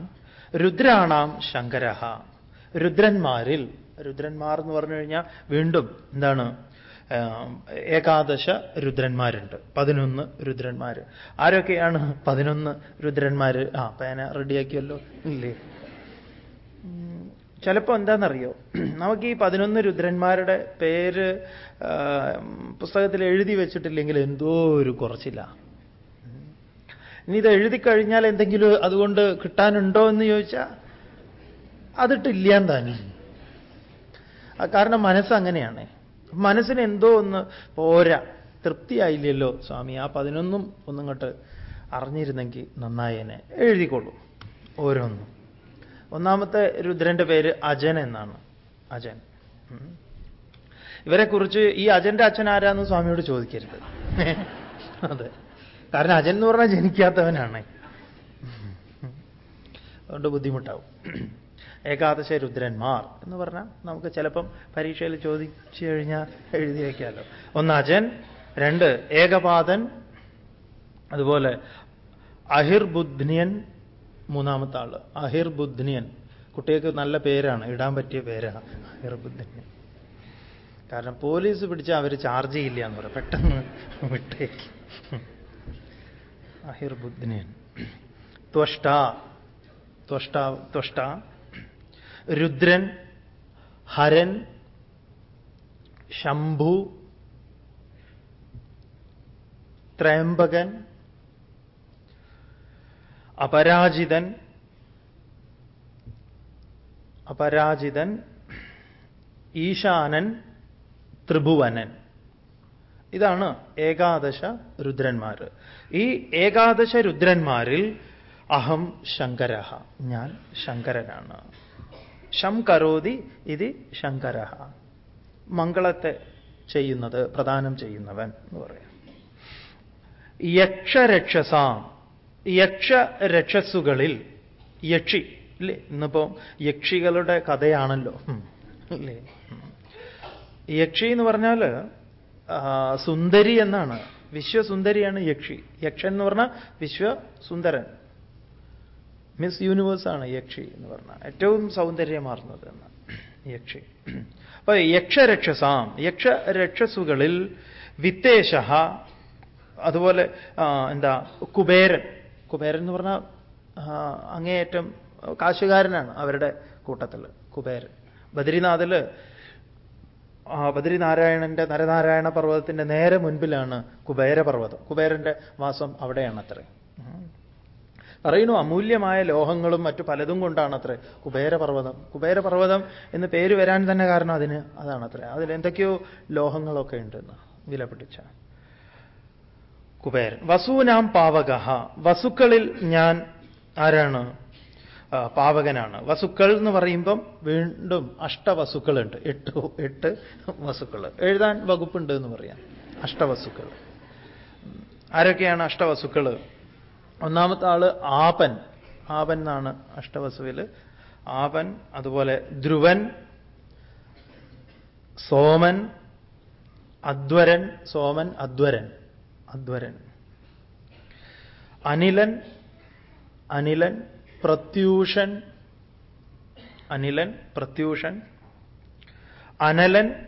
രുദ്രാണാം ശങ്കര രുദ്രന്മാരിൽ രുദ്രന്മാർ എന്ന് പറഞ്ഞു കഴിഞ്ഞാൽ വീണ്ടും എന്താണ് ഏകാദശ രുദ്രന്മാരുണ്ട്. പതിനൊന്ന് രുദ്രന്മാർ ആരൊക്കെയാണ് പതിനൊന്ന് രുദ്രന്മാർ ആ പേന റെഡിയാക്കിയല്ലോ. ഇല്ലേ? ചിലപ്പോൾ എന്താണെന്നറിയോ നമുക്ക് ഈ പതിനൊന്ന് രുദ്രന്മാരുടെ പേര് പുസ്തകത്തിൽ എഴുതി വെച്ചിട്ടില്ലെങ്കിൽ എന്തോ ഒരു കുറച്ചില്ല ഇനി ഇത് എഴുതി കഴിഞ്ഞാൽ എന്തെങ്കിലും അതുകൊണ്ട് കിട്ടാനുണ്ടോ എന്ന് ചോദിച്ചാൽ അതിട്ടില്ല താനും കാരണം മനസ്സ് അങ്ങനെയാണ്. മനസ്സിന് എന്തോ ഒന്ന് പോരാ. തൃപ്തിയായില്ലല്ലോ സ്വാമി. ആ പതിനൊന്നും ഒന്നും ഇങ്ങോട്ട് അറിഞ്ഞിരുന്നെങ്കിൽ നന്നായേനെ എഴുതിക്കൊള്ളൂ. ഓരോന്നും. ഒന്നാമത്തെ രുദ്രന്റെ പേര് അജൻ എന്നാണ്. അജൻ. ഇവരെക്കുറിച്ച് ഈ അജന്റെ അച്ഛൻ ആരാന്ന് സ്വാമിയോട് ചോദിക്കരുത്. അതെ. കാരണം അജൻ എന്ന് പറഞ്ഞാൽ ജനിക്കാത്തവനാണ്. അതുകൊണ്ട് ബുദ്ധിമുട്ടാവും. ഏകാദശ രുദ്രന്മാർ എന്ന് പറഞ്ഞാൽ നമുക്ക് ചിലപ്പം പരീക്ഷയിൽ ചോദിച്ചു കഴിഞ്ഞാൽ എഴുതി വയ്ക്കാമല്ലോ ഒന്ന് അജൻ രണ്ട് ഏകപാദൻ അതുപോലെ അഹിർബുദ്ധ്നിയൻ മൂന്നാമത്തെ ആൾ. അഹിർബുദ്ധ്നിയൻ. കുട്ടികൾക്ക് നല്ല പേരാണ് ഇടാൻ പറ്റിയ പേരാണ് അഹിർബുദ്ധ്നിയൻ. കാരണം പോലീസ് പിടിച്ച അവർ ചാർജ് ചെയ്യില്ല എന്ന് പറയാം. പെട്ടെന്ന് വിട്ടേക്ക്. അഹിർബുദ്ധ്നിയൻ. ത്വഷ്ട. ത്വഷ്ട ത്വഷ്ട. രുദ്രൻ ഹരൻ ശംഭു ത്രയംബകൻ അപരാജിതൻ അപരാജിതൻ ഈശാനൻ ത്രിഭുവനൻ. ഇതാണ് ഏകാദശ രുദ്രന്മാർ ഈ ഏകാദശ രുദ്രന്മാരിൽ അഹം ശങ്കര ഞാൻ ശങ്കരനാണ്. ശം കരോതി ഇത് ശങ്കര. മംഗളത്തെ ചെയ്യുന്നത് പ്രദാനം ചെയ്യുന്നവൻ എന്ന് പറയാം. യക്ഷരക്ഷസാം. യക്ഷരക്ഷസുകളിൽ യക്ഷി അല്ലേ ഇന്നിപ്പോ യക്ഷികളുടെ കഥയാണല്ലോ. അല്ലേ യക്ഷി എന്ന് പറഞ്ഞാൽ സുന്ദരി എന്നാണ്. വിശ്വസുന്ദരിയാണ് യക്ഷി. യക്ഷൻ എന്ന് പറഞ്ഞാൽ വിശ്വസുന്ദരൻ. മിസ് യൂണിവേഴ്സാണ് യക്ഷി എന്ന് പറഞ്ഞാൽ ഏറ്റവും സൗന്ദര്യമാർന്നത് എന്ന് യക്ഷി. അപ്പൊ യക്ഷരക്ഷസാം യക്ഷരക്ഷസുകളിൽ വിത്തേശ അതുപോലെ എന്താ കുബേരൻ. കുബേരൻ എന്ന് പറഞ്ഞാൽ അങ്ങേയറ്റം കാശുകാരനാണ് അവരുടെ കൂട്ടത്തിൽ കുബേരൻ. ബദ്രിനാഥിൽ ബദ്രിനാരായണന്റെ നരനാരായണ പർവതത്തിന്റെ നേരെ മുൻപിലാണ് കുബേര പർവതം കുബേരന്റെ വാസം അവിടെയാണ് അത്രേ പറയുന്നു അമൂല്യമായ ലോഹങ്ങളും മറ്റു പലതും കൊണ്ടാണ് അത്ര കുബേരപർവതം. കുബേരപർവതം എന്ന് പേര് വരാൻ തന്നെ കാരണം അതിന് അതാണത്രേ. അതിൽ എന്തൊക്കെയോ ലോഹങ്ങളൊക്കെ ഉണ്ടെന്ന് വില പിടിച്ച കുബേരൻ. വസൂനാം പാവക. വസുക്കളിൽ ഞാൻ ആരാണ്? പാവകനാണ്. വസുക്കൾ എന്ന് പറയുമ്പം വീണ്ടും അഷ്ടവസുക്കളുണ്ട്. എട്ട് എട്ട് വസുക്കൾ. എഴുതാൻ വകുപ്പുണ്ട് എന്ന് പറയാം. അഷ്ടവസുക്കൾ. ആരൊക്കെയാണ് അഷ്ടവസുക്കൾ ഒന്നാമത്തെ ആൾ ആപൻ. ആപൻ എന്നാണ് അഷ്ടവസുവിൽ ആപൻ അതുപോലെ ധ്രുവൻ സോമൻ അധ്വരൻ സോമൻ അധ്വരൻ അധ്വരൻ. അനിലൻ അനിലൻ പ്രത്യൂഷൻ അനിലൻ പ്രത്യൂഷൻ. അനലൻ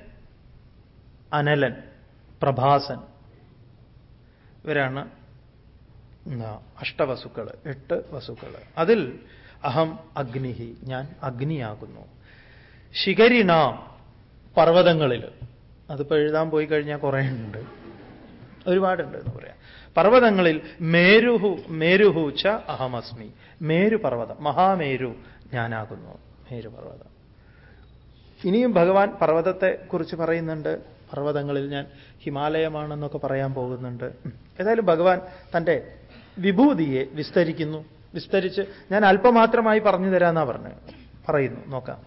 അനലൻ പ്രഭാസൻ. ഇവരാണ് അഷ്ടവസുക്കൾ എട്ട് വസുക്കൾ അതിൽ അഹം അഗ്നിഹി ഞാൻ അഗ്നിയാകുന്നു. ശിഖരിണ പർവതങ്ങളിൽ അതിപ്പോൾ എഴുതാൻ പോയി കഴിഞ്ഞാൽ കുറേ ഉണ്ട്. ഒരുപാടുണ്ട് എന്ന് പറയാം. പർവതങ്ങളിൽ മേരുഹു മേരുഹു ച അഹമസ്മി. മേരു പർവതം മഹാമേരു ഞാനാകുന്നു. മേരു പർവതം. ഇനിയും ഭഗവാൻ പർവതത്തെ കുറിച്ച് പറയുന്നുണ്ട്. പർവതങ്ങളിൽ ഞാൻ ഹിമാലയമാണെന്നൊക്കെ പറയാൻ പോകുന്നുണ്ട്. ഏതായാലും ഭഗവാൻ തന്റെ വിഭൂതിയെ വിസ്തരിക്കുന്നു. വിസ്തരിച്ച് ഞാൻ അല്പമാത്രമായി പറഞ്ഞു തരാന്നാ പറഞ്ഞു പറയുന്നു. നോക്കാം.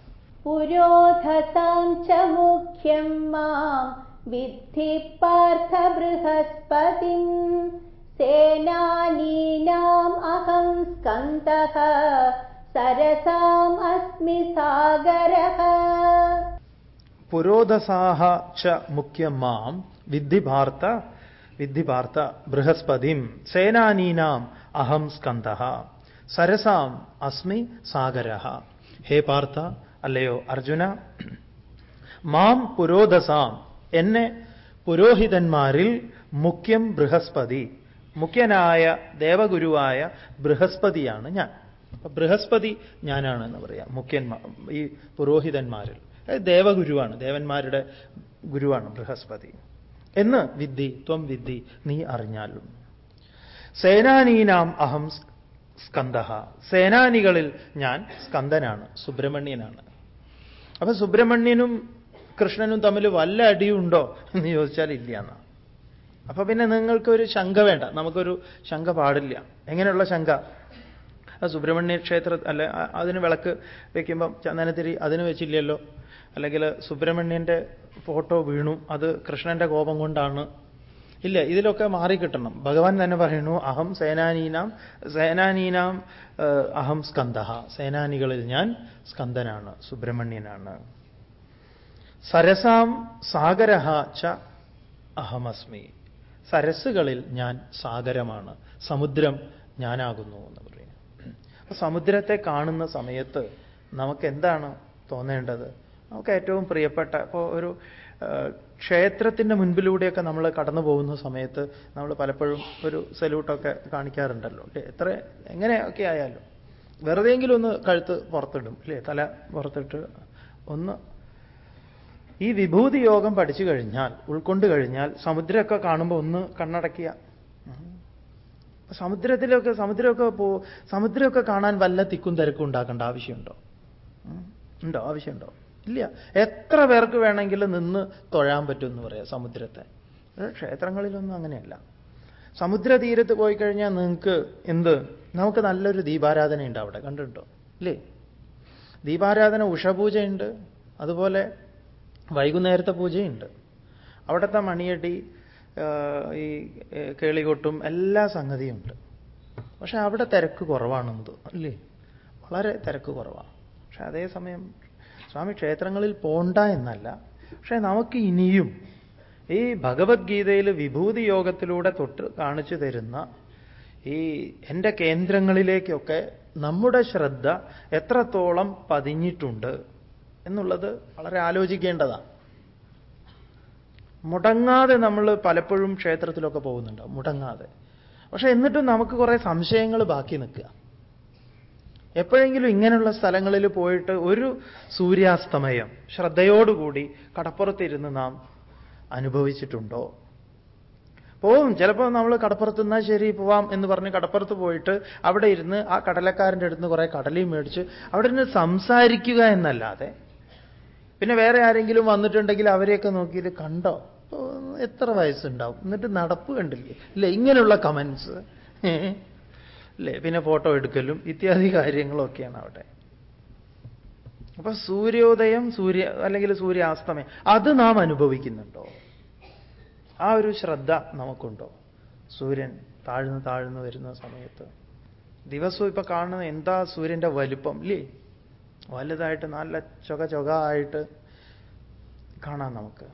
പുരോധതാം ച മുഖ്യം മാം വിദ്ധി പാർത്ഥ ബൃഹസ്പതി സേനാനീനാം അഹം സ്കന്ത സരസാം അസ്മി സാഗര പുരോധസാഹ ച മുഖ്യം മാം വിദ്ധി ഭാർത്ത വിദ്ധി പാർത്ഥ ബൃഹസ്പതിം സേനാനീനാം അഹം സ്കന്ധ. സരസാം അസ്മി സാഗര. ഹേ പാർത്ഥ അല്ലയോ അർജുന മാം പുരോധസാം എന്നെ പുരോഹിതന്മാരിൽ മുഖ്യം ബൃഹസ്പതി മുഖ്യനായ ദേവഗുരുവായ ബൃഹസ്പതിയാണ് ഞാൻ. ബൃഹസ്പതി ഞാനാണെന്ന് പറയാം മുഖ്യന്മാർ ഈ പുരോഹിതന്മാരിൽ. ദേവഗുരുവാണ് ദേവന്മാരുടെ ഗുരുവാണ് ബൃഹസ്പതി. എന്ന് വിദ്ധി ത്വം വിദ്ധി നീ അറിഞ്ഞാലും. സേനാനീനാം അഹം സ്കന്ധ സേനാനികളിൽ ഞാൻ സ്കന്ദനാണ് സുബ്രഹ്മണ്യനാണ്. അപ്പൊ സുബ്രഹ്മണ്യനും കൃഷ്ണനും തമ്മിൽ വല്ല അടിയുണ്ടോ എന്ന് ചോദിച്ചാൽ ഇല്ല എന്നാ. അപ്പൊ പിന്നെ നിങ്ങൾക്കൊരു ശങ്ക വേണ്ട നമുക്കൊരു ശങ്ക പാടില്ല. എങ്ങനെയുള്ള ശങ്ക? സുബ്രഹ്മണ്യ ക്ഷേത്ര അല്ല അതിന് വിളക്ക് വയ്ക്കുമ്പം ചന്ദനത്തിരി അതിന് വെച്ചില്ലല്ലോ. അല്ലെങ്കിൽ സുബ്രഹ്മണ്യന്റെ ഫോട്ടോ വീണു അത് കൃഷ്ണന്റെ കോപം കൊണ്ടാണ്. ഇല്ല ഇതിലൊക്കെ മാറിക്കിട്ടണം. ഭഗവാൻ തന്നെ പറയുന്നു അഹം സേനാനീനാം സേനാനീനാം അഹം സ്കന്ധ. സേനാനികളിൽ ഞാൻ സ്കന്ദനാണ് സുബ്രഹ്മണ്യനാണ്. സരസാം സാഗര ച അഹമസ്മി. സരസുകളിൽ ഞാൻ സാഗരമാണ് സമുദ്രം ഞാനാകുന്നു എന്ന് പറയുന്നു. സമുദ്രത്തെ കാണുന്ന സമയത്ത് നമുക്ക് എന്താണ് തോന്നേണ്ടത്? നമുക്ക് ഏറ്റവും പ്രിയപ്പെട്ട ഇപ്പോൾ ഒരു ക്ഷേത്രത്തിന്റെ മുൻപിലൂടെയൊക്കെ നമ്മൾ കടന്നു പോകുന്ന സമയത്ത് നമ്മൾ പലപ്പോഴും ഒരു സല്യൂട്ടൊക്കെ കാണിക്കാറുണ്ടല്ലോ. അല്ലേ എത്ര എങ്ങനെയൊക്കെ ആയാലും. വെറുതെയെങ്കിലും ഒന്ന് കഴുത്ത് പുറത്തിടും അല്ലേ തല പുറത്തിട്ട് ഒന്ന്. ഈ വിഭൂതി യോഗം പഠിച്ചു കഴിഞ്ഞാൽ ഉൾക്കൊണ്ട് കഴിഞ്ഞാൽ സമുദ്രമൊക്കെ കാണുമ്പോൾ ഒന്ന് കണ്ണടക്കിയ സമുദ്രത്തിലൊക്കെ സമുദ്രമൊക്കെ പോ സമുദ്രമൊക്കെ കാണാൻ വല്ല തിക്കും തിരക്കും ഉണ്ടാക്കേണ്ട ആവശ്യമുണ്ടോ. ഉണ്ടോ? ആവശ്യമുണ്ടോ? ഇല്ല. എത്ര പേർക്ക് വേണമെങ്കിലും നിന്ന് തൊഴാൻ പറ്റും എന്ന് പറയാം സമുദ്രത്തെ. ക്ഷേത്രങ്ങളിലൊന്നും അങ്ങനെയല്ല. സമുദ്രതീരത്ത് പോയി കഴിഞ്ഞാൽ നിങ്ങൾക്ക് എന്ത്? നമുക്ക് നല്ലൊരു ദീപാരാധനയുണ്ട് അവിടെ. കണ്ടിട്ടുണ്ടോ? ഇല്ലേ? ദീപാരാധന ഉഷപൂജയുണ്ട്. അതുപോലെ വൈകുന്നേരത്തെ പൂജയുണ്ട്. അവിടുത്തെ മണിയടി ഈ കേളികൊട്ടും എല്ലാ സംഗതിയും ഉണ്ട് പക്ഷെ അവിടെ തിരക്ക് കുറവാണെന്ന് തോന്നുന്നു. അല്ലേ വളരെ തിരക്ക് കുറവാണ്. പക്ഷെ അതേസമയം സ്വാമി ക്ഷേത്രങ്ങളിൽ പോണ്ട എന്നല്ല. പക്ഷെ നമുക്ക് ഇനിയും ഈ ഭഗവത്ഗീതയിൽ വിഭൂതി യോഗത്തിലൂടെ തൊട്ട് കാണിച്ചു തരുന്ന ഈ എന്റെ കേന്ദ്രങ്ങളിലേക്കൊക്കെ നമ്മുടെ ശ്രദ്ധ എത്രത്തോളം പതിഞ്ഞിട്ടുണ്ട് എന്നുള്ളത് വളരെ ആലോചിക്കേണ്ടതാണ് മുടങ്ങാതെ നമ്മൾ പലപ്പോഴും ക്ഷേത്രത്തിലൊക്കെ പോകുന്നുണ്ട് മുടങ്ങാതെ. പക്ഷെ എന്നിട്ടും നമുക്ക് കുറേ സംശയങ്ങൾ ബാക്കി നിൽക്കുക. എപ്പോഴെങ്കിലും ഇങ്ങനെയുള്ള സ്ഥലങ്ങളിൽ പോയിട്ട് ഒരു സൂര്യാസ്തമയം ശ്രദ്ധയോടുകൂടി കടപ്പുറത്തിരുന്ന് നാം അനുഭവിച്ചിട്ടുണ്ടോ? പോവും. ചിലപ്പോൾ നമ്മൾ കടപ്പുറത്ത് നിന്നാൽ ശരി പോവാം എന്ന് പറഞ്ഞ് കടപ്പുറത്ത് പോയിട്ട് അവിടെ ഇരുന്ന് ആ കടലക്കാരന്റെ അടുത്ത് കുറേ കടലയും മേടിച്ച് അവിടെ ഇരുന്ന് സംസാരിക്കുക എന്നല്ലാതെ പിന്നെ വേറെ ആരെങ്കിലും വന്നിട്ടുണ്ടെങ്കിൽ അവരെയൊക്കെ നോക്കിയിട്ട് കണ്ടോ? എത്ര വയസ്സുണ്ടാവും? എന്നിട്ട് നടപ്പ് കണ്ടില്ലേ? ഇല്ല ഇങ്ങനെയുള്ള കമൻസ് അല്ലേ പിന്നെ ഫോട്ടോ എടുക്കലും ഇത്യാദി കാര്യങ്ങളൊക്കെയാണ് അവിടെ. അപ്പൊ സൂര്യോദയം സൂര്യ അല്ലെങ്കിൽ സൂര്യാസ്തമയം അത് നാം അനുഭവിക്കുന്നുണ്ടോ? ആ ഒരു ശ്രദ്ധ നമുക്കുണ്ടോ? സൂര്യൻ താഴ്ന്നു താഴ്ന്നു വരുന്ന സമയത്ത്. ദിവസവും ഇപ്പൊ കാണുന്ന എന്താ സൂര്യന്റെ വലുപ്പം? ഇല്ലേ വലുതായിട്ട് നല്ല ചൊക ചൊക ആയിട്ട് കാണാം നമുക്ക്.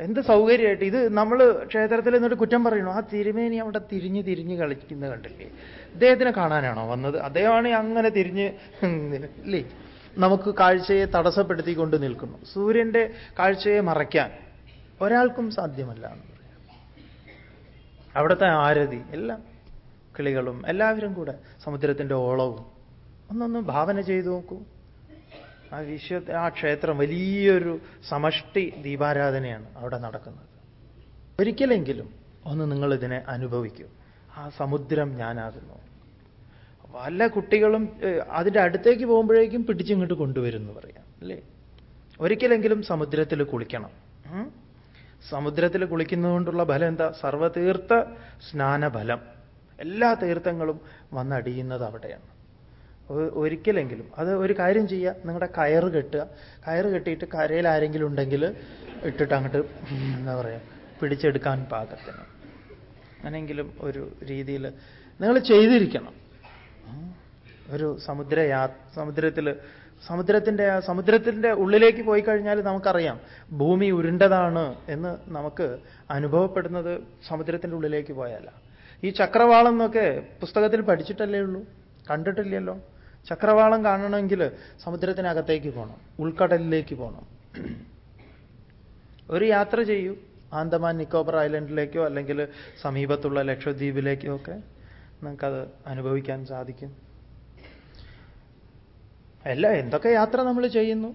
എന്ത് സൗകര്യമായിട്ട്? ഇത് നമ്മൾ ക്ഷേത്രത്തിൽ എന്നിട്ട് കുറ്റം പറയണു ആ തിരുമേനി അവിടെ തിരിഞ്ഞ് തിരിഞ്ഞ് കളിക്കുന്നത് കണ്ടില്ലേ? അദ്ദേഹത്തിനെ കാണാനാണോ വന്നത്? അദ്ദേഹമാണ് അങ്ങനെ തിരിഞ്ഞ് ഇല്ലേ? നമുക്ക് കാഴ്ചയെ തടസ്സപ്പെടുത്തിക്കൊണ്ട് നിൽക്കുന്നു. സൂര്യന്റെ കാഴ്ചയെ മറയ്ക്കാൻ ഒരാൾക്കും സാധ്യമല്ല എന്ന് പറയാം. അവിടുത്തെ ആരതി എല്ലാം കിളികളും എല്ലാവരും കൂടെ സമുദ്രത്തിന്റെ ഓളവും ഒന്നൊന്ന് ഭാവന ചെയ്തു നോക്കൂ. ആ വിശ്വ ആ ക്ഷേത്രം വലിയൊരു സമഷ്ടി ദീപാരാധനയാണ് അവിടെ നടക്കുന്നത്. ഒരിക്കലെങ്കിലും ഒന്ന് നിങ്ങൾ ഇതിനെ അനുഭവിക്കൂ. ആ സമുദ്രം ഞാനാകുന്നു. പല കുട്ടികളും അതിന്റെ അടുത്തേക്ക് പോകുമ്പോഴേക്കും പിടിച്ചിങ്ങോട്ട് കൊണ്ടുവരും എന്ന് പറയാം അല്ലേ? ഒരിക്കലെങ്കിലും സമുദ്രത്തിൽ കുളിക്കണം? സമുദ്രത്തിൽ കുളിക്കുന്നതുകൊണ്ടുള്ള ഫലം എന്താ? സർവതീർത്ഥ സ്നാനഫലം. എല്ലാ തീർത്ഥങ്ങളും വന്നടിയുന്നത് അവിടെയാണ്. ഒരിക്കലെങ്കിലും അത് ഒരു കാര്യം ചെയ്യുക നിങ്ങളുടെ കയറ് കെട്ടുക. കയറ് കെട്ടിയിട്ട് കരയിൽ ആരെങ്കിലും ഉണ്ടെങ്കിൽ ഇട്ടിട്ട് അങ്ങോട്ട് എന്താ പറയുക പിടിച്ചെടുക്കാൻ പാകത്തിന്. അങ്ങനെങ്കിലും ഒരു രീതിയിൽ നിങ്ങൾ ചെയ്തിരിക്കണം. ഒരു സമുദ്ര യാ സമുദ്രത്തിൽ സമുദ്രത്തിന്റെ ആ സമുദ്രത്തിന്റെ ഉള്ളിലേക്ക് പോയി കഴിഞ്ഞാൽ നമുക്കറിയാം ഭൂമി ഉരുണ്ടതാണ് എന്ന് നമുക്ക് അനുഭവപ്പെടുന്നത് സമുദ്രത്തിന്റെ ഉള്ളിലേക്ക് പോയാല. ഈ ചക്രവാളം എന്നൊക്കെ പുസ്തകത്തിൽ പഠിച്ചിട്ടല്ലേ ഉള്ളൂ? കണ്ടിട്ടില്ലല്ലോ? ചക്രവാളം കാണണമെങ്കിൽ സമുദ്രത്തിനകത്തേക്ക് പോകണം ഉൾക്കടലിലേക്ക് പോകണം ഒരു യാത്ര ചെയ്യൂ. ആന്തമാൻ നിക്കോബർ ഐലൻഡിലേക്കോ അല്ലെങ്കിൽ സമീപത്തുള്ള ലക്ഷദ്വീപിലേക്കോ ഒക്കെ നിങ്ങൾക്കത് അനുഭവിക്കാൻ സാധിക്കും. അല്ല എന്തൊക്കെ യാത്ര നമ്മൾ ചെയ്യുന്നു?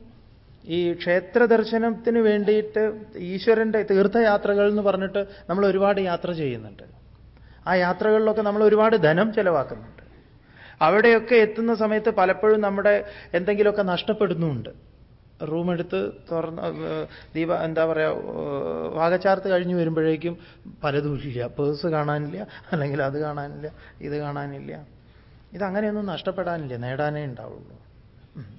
ഈ ക്ഷേത്ര ദർശനത്തിന് വേണ്ടിയിട്ട് ഈശ്വരന്റെ തീർത്ഥയാത്രകൾ എന്ന് പറഞ്ഞിട്ട് നമ്മൾ ഒരുപാട് യാത്ര ചെയ്യുന്നുണ്ട്. ആ യാത്രകളിലൊക്കെ നമ്മൾ ഒരുപാട് ധനം ചെലവാക്കുന്നുണ്ട്. അവിടെയൊക്കെ എത്തുന്ന സമയത്ത് പലപ്പോഴും നമ്മുടെ എന്തെങ്കിലുമൊക്കെ നഷ്ടപ്പെടുന്നുമുണ്ട് റൂമെടുത്ത് തുറന്ന് ദീപ എന്താ പറയുക വാഗച്ചാർത്ത് കഴിഞ്ഞ് വരുമ്പോഴേക്കും പലതും ഇല്ല. പേഴ്സ് കാണാനില്ല അല്ലെങ്കിൽ അത് കാണാനില്ല ഇത് കാണാനില്ല. ഇതങ്ങനെയൊന്നും നഷ്ടപ്പെടാനില്ല നേടാനേ ഉണ്ടാവുള്ളൂ.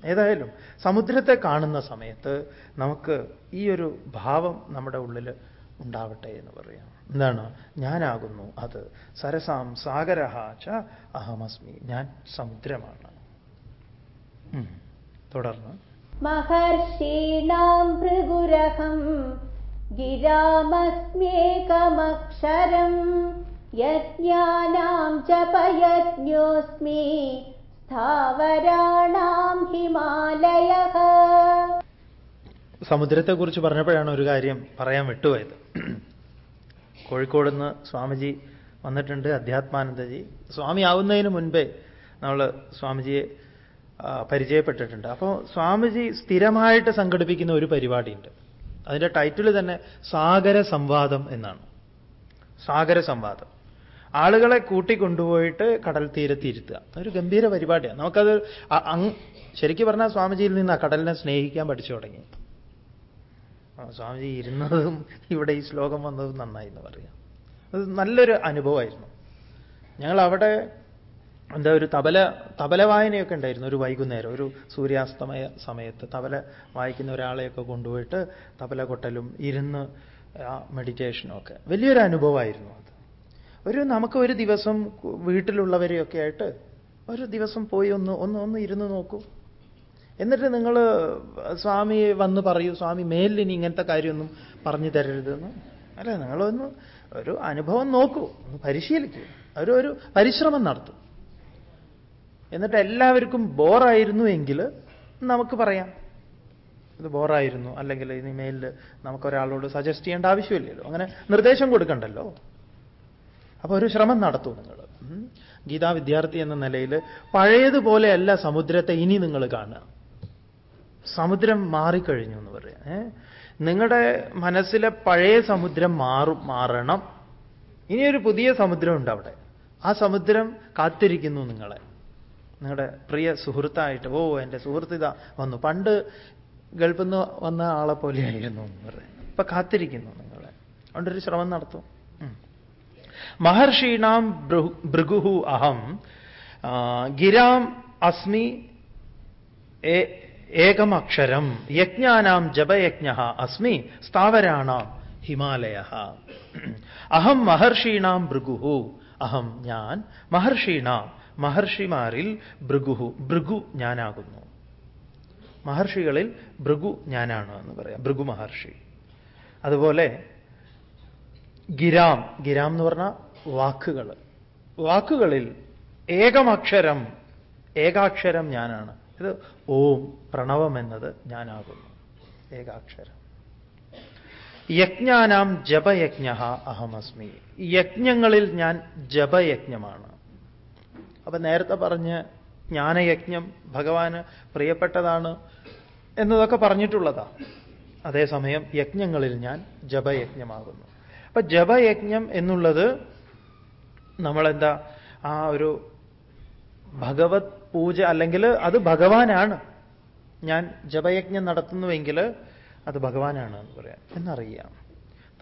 ഏതായാലും സമുദ്രത്തെ കാണുന്ന സമയത്ത് നമുക്ക് ഈ ഒരു ഭാവം നമ്മുടെ ഉള്ളിൽ ഉണ്ടാവട്ടെ എന്ന് പറയാം. എന്താണ്? ഞാനാകുന്നു അത്. സരസാം സാഗരഹ ച അഹമസ്മി. ഞാൻ സമുദ്രമാണ്. തുടർന്ന്. മഹർഷീണാം ഭൃഗുരഹം ഗിരാമസ്മേകമക്ഷരം യജ്ഞാനാം ജപയജ്ഞോസ്മി സ്ഥാവരാണാം ഹിമാലയ. സമുദ്രത്തെക്കുറിച്ച് പറഞ്ഞപ്പോഴാണ് ഒരു കാര്യം പറയാൻ വിട്ടുപോയത്. കോഴിക്കോട് നിന്ന് സ്വാമിജി വന്നിട്ടുണ്ട് അധ്യാത്മാനന്ദജി. സ്വാമി ആവുന്നതിന് മുൻപേ നമ്മൾ സ്വാമിജിയെ പരിചയപ്പെട്ടിട്ടുണ്ട്. അപ്പോൾ സ്വാമിജി സ്ഥിരമായിട്ട് സംഘടിപ്പിക്കുന്ന ഒരു പരിപാടിയുണ്ട്. അതിന്റെ ടൈറ്റിൽ തന്നെ സാഗര സംവാദം എന്നാണ്. സാഗര സംവാദം. ആളുകളെ കൂട്ടിക്കൊണ്ടുപോയിട്ട് കടൽ തീരത്ത് തീരത്തിരുത്തുക അതൊരു ഗംഭീര പരിപാടിയാണ്. നമുക്കത് ശരിക്കും പറഞ്ഞാൽ സ്വാമിജിയിൽ നിന്ന് ആ കടലിനെ സ്നേഹിക്കാൻ പഠിച്ചു തുടങ്ങി. സ്വാമിജി ഇരുന്നതും ഇവിടെ ഈ ശ്ലോകം വന്നതും നന്നായി എന്ന് പറയാം. അത് നല്ലൊരു അനുഭവമായിരുന്നു. ഞങ്ങൾ അവിടെ എന്താ ഒരു തബല തബല വായനയൊക്കെ ഉണ്ടായിരുന്നു ഒരു വൈകുന്നേരം. ഒരു സൂര്യാസ്തമയ സമയത്ത് തബല വായിക്കുന്ന ഒരാളെയൊക്കെ കൊണ്ടുപോയിട്ട് തബല കൊട്ടലും ഇരുന്ന് മെഡിറ്റേഷനും ഒക്കെ വലിയൊരു അനുഭവമായിരുന്നു അത്. ഒരു നമുക്ക് ഒരു ദിവസം വീട്ടിലുള്ളവരെയൊക്കെ ആയിട്ട് ഒരു ദിവസം പോയി ഒന്ന് ഒന്ന് ഒന്ന് ഇരുന്ന് നോക്കൂ. എന്നിട്ട് നിങ്ങൾ സ്വാമി വന്ന് പറയൂ സ്വാമി മേലിൽ ഇനി ഇങ്ങനത്തെ കാര്യമൊന്നും പറഞ്ഞു തരരുതെന്ന്. അല്ല നിങ്ങളൊന്ന് ഒരു അനുഭവം നോക്കൂ ഒന്ന് പരിശീലിക്കൂ. ഒരു ഒരു പരിശ്രമം നടത്തും. എന്നിട്ട് എല്ലാവർക്കും ബോറായിരുന്നു എങ്കിൽ നമുക്ക് പറയാം. ഇത് ബോറായിരുന്നു അല്ലെങ്കിൽ ഇനി മേലിൽ നമുക്കൊരാളോട് സജസ്റ്റ് ചെയ്യേണ്ട ആവശ്യമില്ലല്ലോ. അങ്ങനെ നിർദ്ദേശം കൊടുക്കണ്ടല്ലോ. അപ്പോൾ ഒരു ശ്രമം നടത്തൂ നിങ്ങൾ. ഗീതാ വിദ്യാർത്ഥി എന്ന നിലയിൽ പഴയതുപോലെയല്ല സമുദ്രത്തെ ഇനി നിങ്ങൾ കാണുക. സമുദ്രം മാറിക്കഴിഞ്ഞു എന്ന് പറയാം. നിങ്ങളുടെ മനസ്സിലെ പഴയ സമുദ്രം മാറും മാറണം. ഇനിയൊരു പുതിയ സമുദ്രമുണ്ട് അവിടെ. ആ സമുദ്രം കാത്തിരിക്കുന്നു നിങ്ങളെ. നിങ്ങളുടെ പ്രിയ സുഹൃത്തായിട്ട് ഓ എന്റെ സുഹൃത്ത് ഇതാ വന്നു. പണ്ട് ഗൾഫിൽ നിന്ന് വന്ന ആളെ പോലെയായിരുന്നു എന്ന് പറയാം. ഇപ്പൊ കാത്തിരിക്കുന്നു നിങ്ങളെ. അതുകൊണ്ടൊരു ശ്രമം നടത്തും. മഹർഷീണാം ഭൃഗുഹു അഹം ഗിരാം അസ്മി ഏകമക്ഷരം. യജ്ഞാനാം ജപയജ്ഞ അസ്മി സ്ഥാവരാണാം ഹിമാലയ. അഹം മഹർഷീണാം ഭൃഗുഹു. അഹം ഞാൻ മഹർഷീണാം. മഹർഷിമാരിൽ ഭൃഗുഹു. ഭൃഗു ഞാനാകുന്നു. മഹർഷികളിൽ ഭൃഗു ഞാനാണ് എന്ന് പറയാം. ഭൃഗു മഹർഷി. അതുപോലെ ഗിരാം. ഗിരാം എന്ന് പറഞ്ഞ വാക്കുകൾ വാക്കുകളിൽ ഏകമക്ഷരം. ഏകാക്ഷരം ഞാനാണ്. ഇത് ഓം പ്രണവം എന്നത് ഞാനാകുന്നു. ഏകാക്ഷരം. യജ്ഞാനാം ജപയജ്ഞ അഹമസ്മി. യജ്ഞങ്ങളിൽ ഞാൻ ജപയജ്ഞമാണ്. അപ്പൊ നേരത്തെ പറഞ്ഞ് ജ്ഞാനയജ്ഞം ഭഗവാന് പ്രിയപ്പെട്ടതാണ് എന്നതൊക്കെ പറഞ്ഞിട്ടുള്ളതാ. അതേസമയം യജ്ഞങ്ങളിൽ ഞാൻ ജപയജ്ഞമാകുന്നു. അപ്പൊ ജപയജ്ഞം എന്നുള്ളത് നമ്മളെന്താ ആ ഒരു ഭഗവത് പൂജ അല്ലെങ്കിൽ അത് ഭഗവാനാണ്. ഞാൻ ജപയജ്ഞം നടത്തുന്നുവെങ്കിൽ അത് ഭഗവാനാണ് എന്ന് പറയാം. എന്നറിയാം.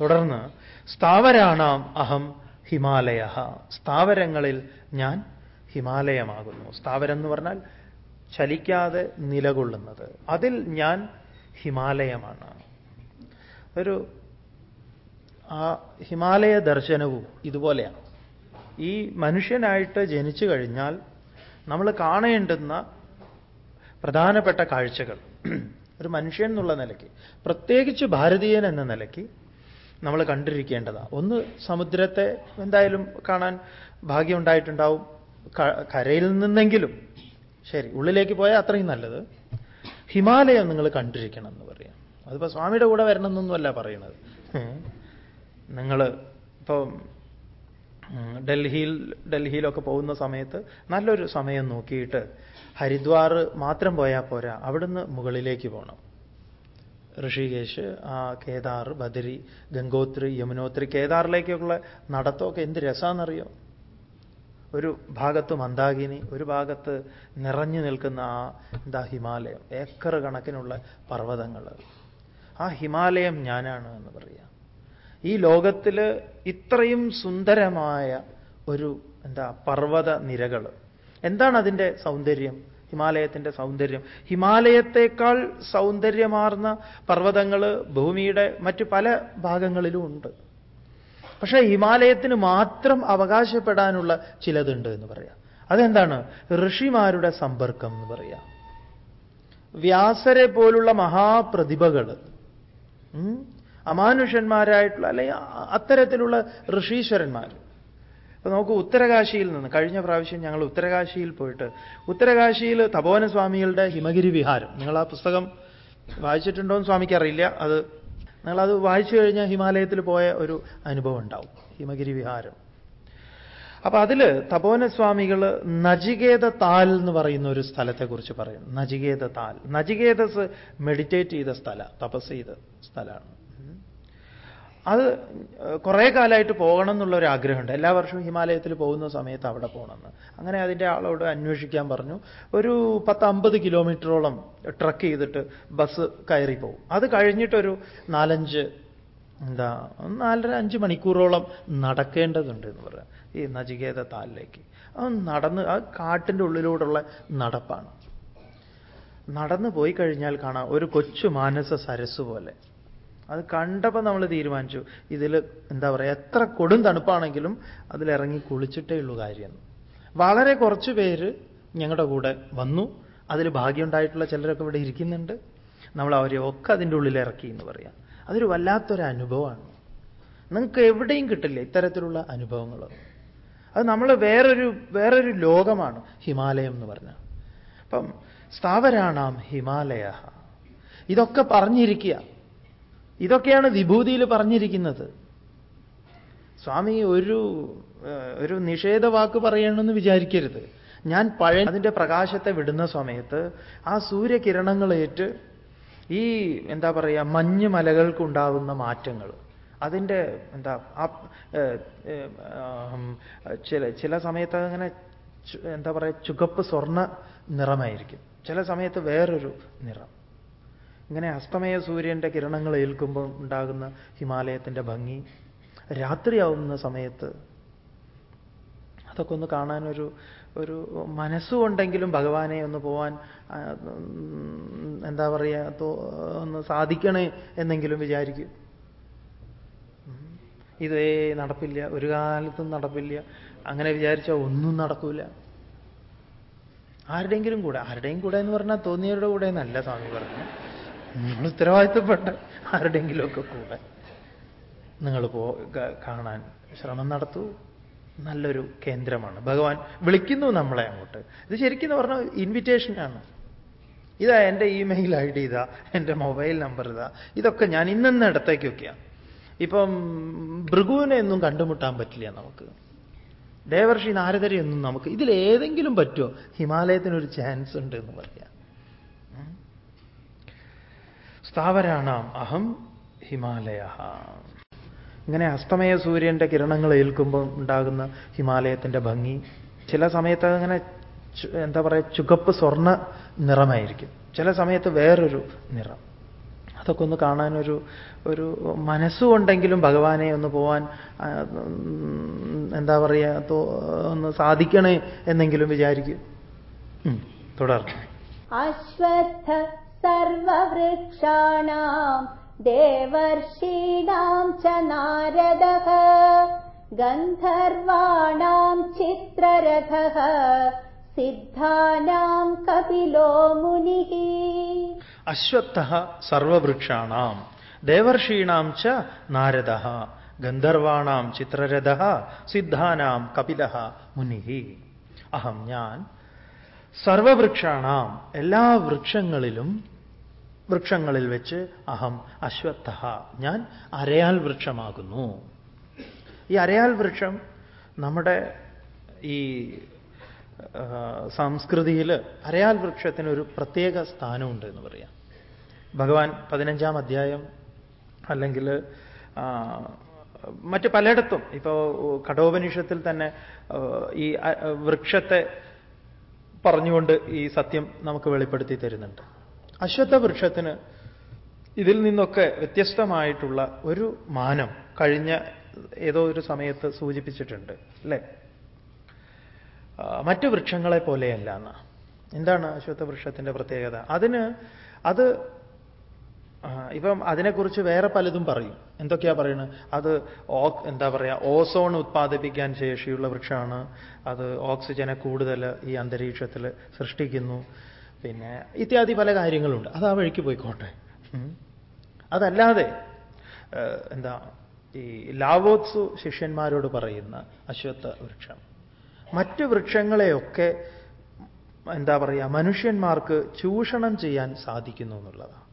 തുടർന്ന് സ്ഥാവരാണാം അഹം ഹിമാലയ. സ്ഥാവരങ്ങളിൽ ഞാൻ ഹിമാലയമാകുന്നു. സ്ഥാവരം എന്ന് പറഞ്ഞാൽ ചലിക്കാതെ നിലകൊള്ളുന്നത്. അതിൽ ഞാൻ ഹിമാലയമാണ്. ഒരു ആ ഹിമാലയ ദർശനവും ഇതുപോലെയാണ്. ഈ മനുഷ്യനായിട്ട് ജനിച്ചു കഴിഞ്ഞാൽ നമ്മൾ കാണേണ്ടുന്ന പ്രധാനപ്പെട്ട കാഴ്ചകൾ. ഒരു മനുഷ്യൻ എന്നുള്ള നിലയ്ക്ക് പ്രത്യേകിച്ച് ഭാരതീയൻ എന്ന നിലയ്ക്ക് നമ്മൾ കണ്ടിരിക്കേണ്ടതാണ് ഒന്ന് സമുദ്രത്തെ എന്തായാലും കാണാൻ ഭാഗ്യം ഉണ്ടായിട്ടുണ്ടാവും. കരയിൽ നിന്നെങ്കിലും. ശരി ഉള്ളിലേക്ക് പോയാൽ അത്രയും നല്ലത്. ഹിമാലയം നിങ്ങൾ കണ്ടിരിക്കണം എന്ന് പറയാം. അതിപ്പോൾ സ്വാമിയുടെ കൂടെ വരണമെന്നൊന്നുമല്ല പറയുന്നത്. നിങ്ങൾ ഇപ്പോൾ ഡൽഹിയിൽ ഡൽഹിയിലൊക്കെ പോകുന്ന സമയത്ത് നല്ലൊരു സമയം നോക്കിയിട്ട് ഹരിദ്വാർ മാത്രം പോയാൽ പോരാ അവിടുന്ന് മുകളിലേക്ക് പോകണം ഋഷികേശ് ആ കേദാർ ബദരി ഗംഗോത്രി യമുനോത്രി കേദാറിലേക്കുള്ള നടത്തമൊക്കെ എന്ത് രസമാണെന്നറിയോ ഒരു ഭാഗത്ത് മന്ദാകിനി ഒരു ഭാഗത്ത് നിറഞ്ഞു നിൽക്കുന്ന ആ എന്താ ഹിമാലയം. ഏക്കർ കണക്കിനുള്ള പർവതങ്ങൾ ആ ഹിമാലയം ഞാനാണ് എന്ന് പറയാം. ഈ ലോകത്തിൽ ഇത്രയും സുന്ദരമായ ഒരു എന്താ പർവത നിരകൾ എന്താണ് അതിന്റെ സൗന്ദര്യം? ഹിമാലയത്തിന്റെ സൗന്ദര്യം. ഹിമാലയത്തേക്കാൾ സൗന്ദര്യമാർന്ന പർവതങ്ങൾ ഭൂമിയുടെ മറ്റ് പല ഭാഗങ്ങളിലും ഉണ്ട്. പക്ഷേ ഹിമാലയത്തിന് മാത്രം അവകാശപ്പെടാനുള്ള ചിലതുണ്ട് എന്ന് പറയാം. അതെന്താണ്? ഋഷിമാരുടെ സമ്പർക്കം എന്ന് പറയാം. വ്യാസരെ പോലുള്ള മഹാപ്രതിഭകൾ അമാനുഷന്മാരായിട്ടുള്ള അല്ലെങ്കിൽ അത്തരത്തിലുള്ള ഋഷീശ്വരന്മാർ. അപ്പൊ നമുക്ക് ഉത്തരകാശിയിൽ നിന്ന് കഴിഞ്ഞ പ്രാവശ്യം ഞങ്ങൾ ഉത്തരകാശിയിൽ പോയിട്ട് ഉത്തരകാശിയിൽ തപോവന സ്വാമികളുടെ ഹിമഗിരി വിഹാരം. നിങ്ങൾ ആ പുസ്തകം വായിച്ചിട്ടുണ്ടോ എന്ന് സ്വാമിക്ക് അറിയില്ല. അത് നിങ്ങളത് വായിച്ചു കഴിഞ്ഞാൽ ഹിമാലയത്തിൽ പോയ ഒരു അനുഭവം ഉണ്ടാവും ഹിമഗിരി വിഹാരം. അപ്പൊ അതിൽ തപോവന സ്വാമികൾ നജികേത താൽ എന്ന് പറയുന്ന ഒരു സ്ഥലത്തെക്കുറിച്ച് പറയും. നജികേത താൽ നജികേതസ് മെഡിറ്റേറ്റ് ചെയ്ത സ്ഥല തപസ് ചെയ്ത സ്ഥലമാണ്. അത് കുറേ കാലമായിട്ട് പോകണം എന്നുള്ള ഒരു ആഗ്രഹമുണ്ട് എല്ലാ വർഷവും ഹിമാലയത്തിൽ പോകുന്ന സമയത്ത് അവിടെ പോകണമെന്ന്. അങ്ങനെ അതിന്റെ ആളോട് അന്വേഷിക്കാൻ പറഞ്ഞു. ഒരു പത്ത് അമ്പത് കിലോമീറ്ററോളം ട്രക്ക് ചെയ്തിട്ട് ബസ് കയറി പോകും അത് കഴിഞ്ഞിട്ടൊരു നാലഞ്ച് എന്താ നാലര അഞ്ച് മണിക്കൂറോളം നടക്കേണ്ടതുണ്ട് എന്ന് പറയാം. ഈ നചികേത താലിലേക്ക്. അത് നടന്ന് ആ കാട്ടിന്റെ ഉള്ളിലൂടെയുള്ള നടപ്പാണ്. നടന്നു പോയി കഴിഞ്ഞാൽ കാണാം ഒരു കൊച്ചു മാനസ സരസ് പോലെ അത് കണ്ടപ്പോൾ നമ്മൾ തീരുമാനിച്ചു ഇതിൽ എന്താ പറയുക എത്ര കൊടും തണുപ്പാണെങ്കിലും അതിലിറങ്ങി കുളിച്ചിട്ടേ ഉള്ളൂ കാര്യം. വളരെ കുറച്ച് പേര് ഞങ്ങളുടെ കൂടെ വന്നു. അതിൽ ഭാഗ്യമുണ്ടായിട്ടുള്ള ചിലരൊക്കെ ഇവിടെ ഇരിക്കുന്നുണ്ട്. നമ്മൾ അവരെ ഒക്കെ അതിന്റെ ഉള്ളിൽ ഇറക്കി എന്ന് പറയാം. അതൊരു വല്ലാത്തൊരു അനുഭവമാണ്. നിങ്ങൾക്ക് എവിടെയും കിട്ടില്ല ഇത്തരത്തിലുള്ള അനുഭവങ്ങൾ അത് നമ്മൾ വേറൊരു വേറൊരു ലോകമാണ് ഹിമാലയം എന്ന് പറഞ്ഞാൽ അപ്പം സ്ഥാവരാണാം ഹിമാലയ ഇതൊക്കെ പറഞ്ഞിരിക്കുക. ഇതൊക്കെയാണ് വിഭൂതിയിൽ പറഞ്ഞിരിക്കുന്നത്. സ്വാമി ഒരു ഒരു നിഷേധവാക്ക് പറയണമെന്ന് വിചാരിക്കരുത്. ഞാൻ പഴയ അതിന്റെ പ്രകാശത്തെ വിടുന്ന സമയത്ത് ആ സൂര്യകിരണങ്ങളേറ്റ് ഈ എന്താ പറയുക മഞ്ഞ് മലകൾക്കുണ്ടാവുന്ന മാറ്റങ്ങൾ. അതിന്റെ എന്താ ആ ചില ചില സമയത്ത് അങ്ങനെ എന്താ പറയുക ചുകപ്പ് സ്വർണ നിറമായിരിക്കും. ചില സമയത്ത് വേറൊരു നിറം. ഇങ്ങനെ അസ്തമയ സൂര്യന്റെ കിരണങ്ങൾ ഏൽക്കുമ്പോൾ ഉണ്ടാകുന്ന ഹിമാലയത്തിന്റെ ഭംഗി രാത്രിയാവുന്ന സമയത്ത് അതൊക്കെ ഒന്ന് കാണാനൊരു ഒരു മനസ്സുകൊണ്ടെങ്കിലും ഭഗവാനെ ഒന്ന് പോവാൻ എന്താ പറയുക ഒന്ന് സാധിക്കണേ എന്നെങ്കിലും വിചാരിക്കും. ഇതേ നടപ്പില്ല ഒരു കാലത്തും നടപ്പില്ല. അങ്ങനെ വിചാരിച്ചാൽ ഒന്നും നടക്കൂല. ആരുടെയെങ്കിലും കൂടെ ആരുടെയും കൂടെ എന്ന് പറഞ്ഞാൽ തോന്നിയവരുടെ കൂടെ എന്നല്ല സ്വാമി പറഞ്ഞു നിങ്ങൾ ഉത്തരവാദിത്തപ്പെട്ട ആരുടെയെങ്കിലുമൊക്കെ കൂടെ നിങ്ങൾ പോ കാണാൻ ശ്രമം നടത്തൂ. നല്ലൊരു കേന്ദ്രമാണ്. ഭഗവാൻ വിളിക്കുന്നു നമ്മളെ അങ്ങോട്ട്. ഇത് ശരിക്കും പറഞ്ഞാൽ ഇൻവിറ്റേഷനാണ് ഇതാ എന്റെ ഇമെയിൽ ഐ ഡി ഇതാ എന്റെ മൊബൈൽ നമ്പർ ഇതാ. ഇതൊക്കെ ഞാൻ ഇന്നെന്ന ഇടത്തേക്കൊക്കെയാണ് ഇപ്പം ഭൃഗുവിനെ ഒന്നും കണ്ടുമുട്ടാൻ പറ്റില്ല നമുക്ക്. ദേവർഷി നാരദരെയൊന്നും നമുക്ക് ഇതിലേതെങ്കിലും പറ്റുമോ? ഹിമാലയത്തിനൊരു ചാൻസ് ഉണ്ട് എന്ന് പറയാം. സ്ഥാവരാണാം അഹം ഹിമാലയ. ഇങ്ങനെ അസ്തമയ സൂര്യന്റെ കിരണങ്ങൾ ഏൽക്കുമ്പോൾ ഉണ്ടാകുന്ന ഹിമാലയത്തിന്റെ ഭംഗി ചില സമയത്ത് അങ്ങനെ എന്താ പറയുക ചുകപ്പ് സ്വർണ നിറമായിരിക്കും. ചില സമയത്ത് വേറൊരു നിറം. അതൊക്കെ ഒന്ന് കാണാനൊരു ഒരു മനസ്സുകൊണ്ടെങ്കിലും ഭഗവാനെ ഒന്ന് പോവാൻ എന്താ പറയുക ഒന്ന് സാധിക്കണേ എന്നെങ്കിലും വിചാരിക്കും. തുടർന്ന്. അശ്വത്ഥ സർവവൃക്ഷാണാം देवर्षीणां च नारदः गन्धर्वाणां चित्ररथः സിദ്ധാനാം കപിലോ മുനിഃ അശ്വത്ഥ സർവവൃക്ഷാണാം ദേവർഷീണാം ച നാരദ ഗന്ധർവാണാം ചിത്രരഥ സിദ്ധാനാം കപില മുനി അഹം ഞാൻ സർവവൃക്ഷാണാം. എല്ലാ വൃക്ഷങ്ങളിലും വൃക്ഷങ്ങളിൽ വെച്ച് അഹം അശ്വത്ഥ. ഞാൻ അരയാൽ വൃക്ഷമാകുന്നു. ഈ അരയാൽ വൃക്ഷം നമ്മുടെ ഈ സംസ്കൃതിയിൽ അരയാൽ വൃക്ഷത്തിന് ഒരു പ്രത്യേക സ്ഥാനമുണ്ട് എന്ന് പറയാം. ഭഗവാൻ പതിനഞ്ചാം അധ്യായം അല്ലെങ്കിൽ മറ്റ് പലയിടത്തും ഇപ്പോൾ കഠോപനിഷത്തിൽ തന്നെ ഈ വൃക്ഷത്തെ പറഞ്ഞുകൊണ്ട് ഈ സത്യം നമുക്ക് വെളിപ്പെടുത്തി തരുന്നുണ്ട്. അശ്വത്ഥ വൃക്ഷത്തിന് ഇതിൽ നിന്നൊക്കെ വ്യത്യസ്തമായിട്ടുള്ള ഒരു മാനം കഴിഞ്ഞ ഏതോ ഒരു സമയത്ത് സൂചിപ്പിച്ചിട്ടുണ്ട് അല്ലേ? മറ്റു വൃക്ഷങ്ങളെ പോലെയല്ല എന്നാ. എന്താണ് അശ്വത്ഥ വൃക്ഷത്തിന്റെ പ്രത്യേകത? അതിന് അത് ഇപ്പം അതിനെക്കുറിച്ച് വേറെ പലതും പറയും. എന്തൊക്കെയാ പറയുന്നത് അത് എന്താ പറയുക ഓസോൺ ഉത്പാദിപ്പിക്കാൻ ശേഷിയുള്ള വൃക്ഷമാണ്. അത് ഓക്സിജനെ കൂടുതൽ ഈ അന്തരീക്ഷത്തിൽ സൃഷ്ടിക്കുന്നു. പിന്നെ ഇത്യാദി പല കാര്യങ്ങളുണ്ട്. അത് ആ വഴിക്ക് പോയിക്കോട്ടെ. അതല്ലാതെ എന്താ ഈ ലാവോത്സു ശിഷ്യന്മാരോട് പറയുന്ന അശ്വത്ഥ വൃക്ഷം. മറ്റ് വൃക്ഷങ്ങളെയൊക്കെ എന്താ പറയുക മനുഷ്യന്മാർക്ക് ചൂഷണം ചെയ്യാൻ സാധിക്കുന്നു എന്നുള്ളതാണ്.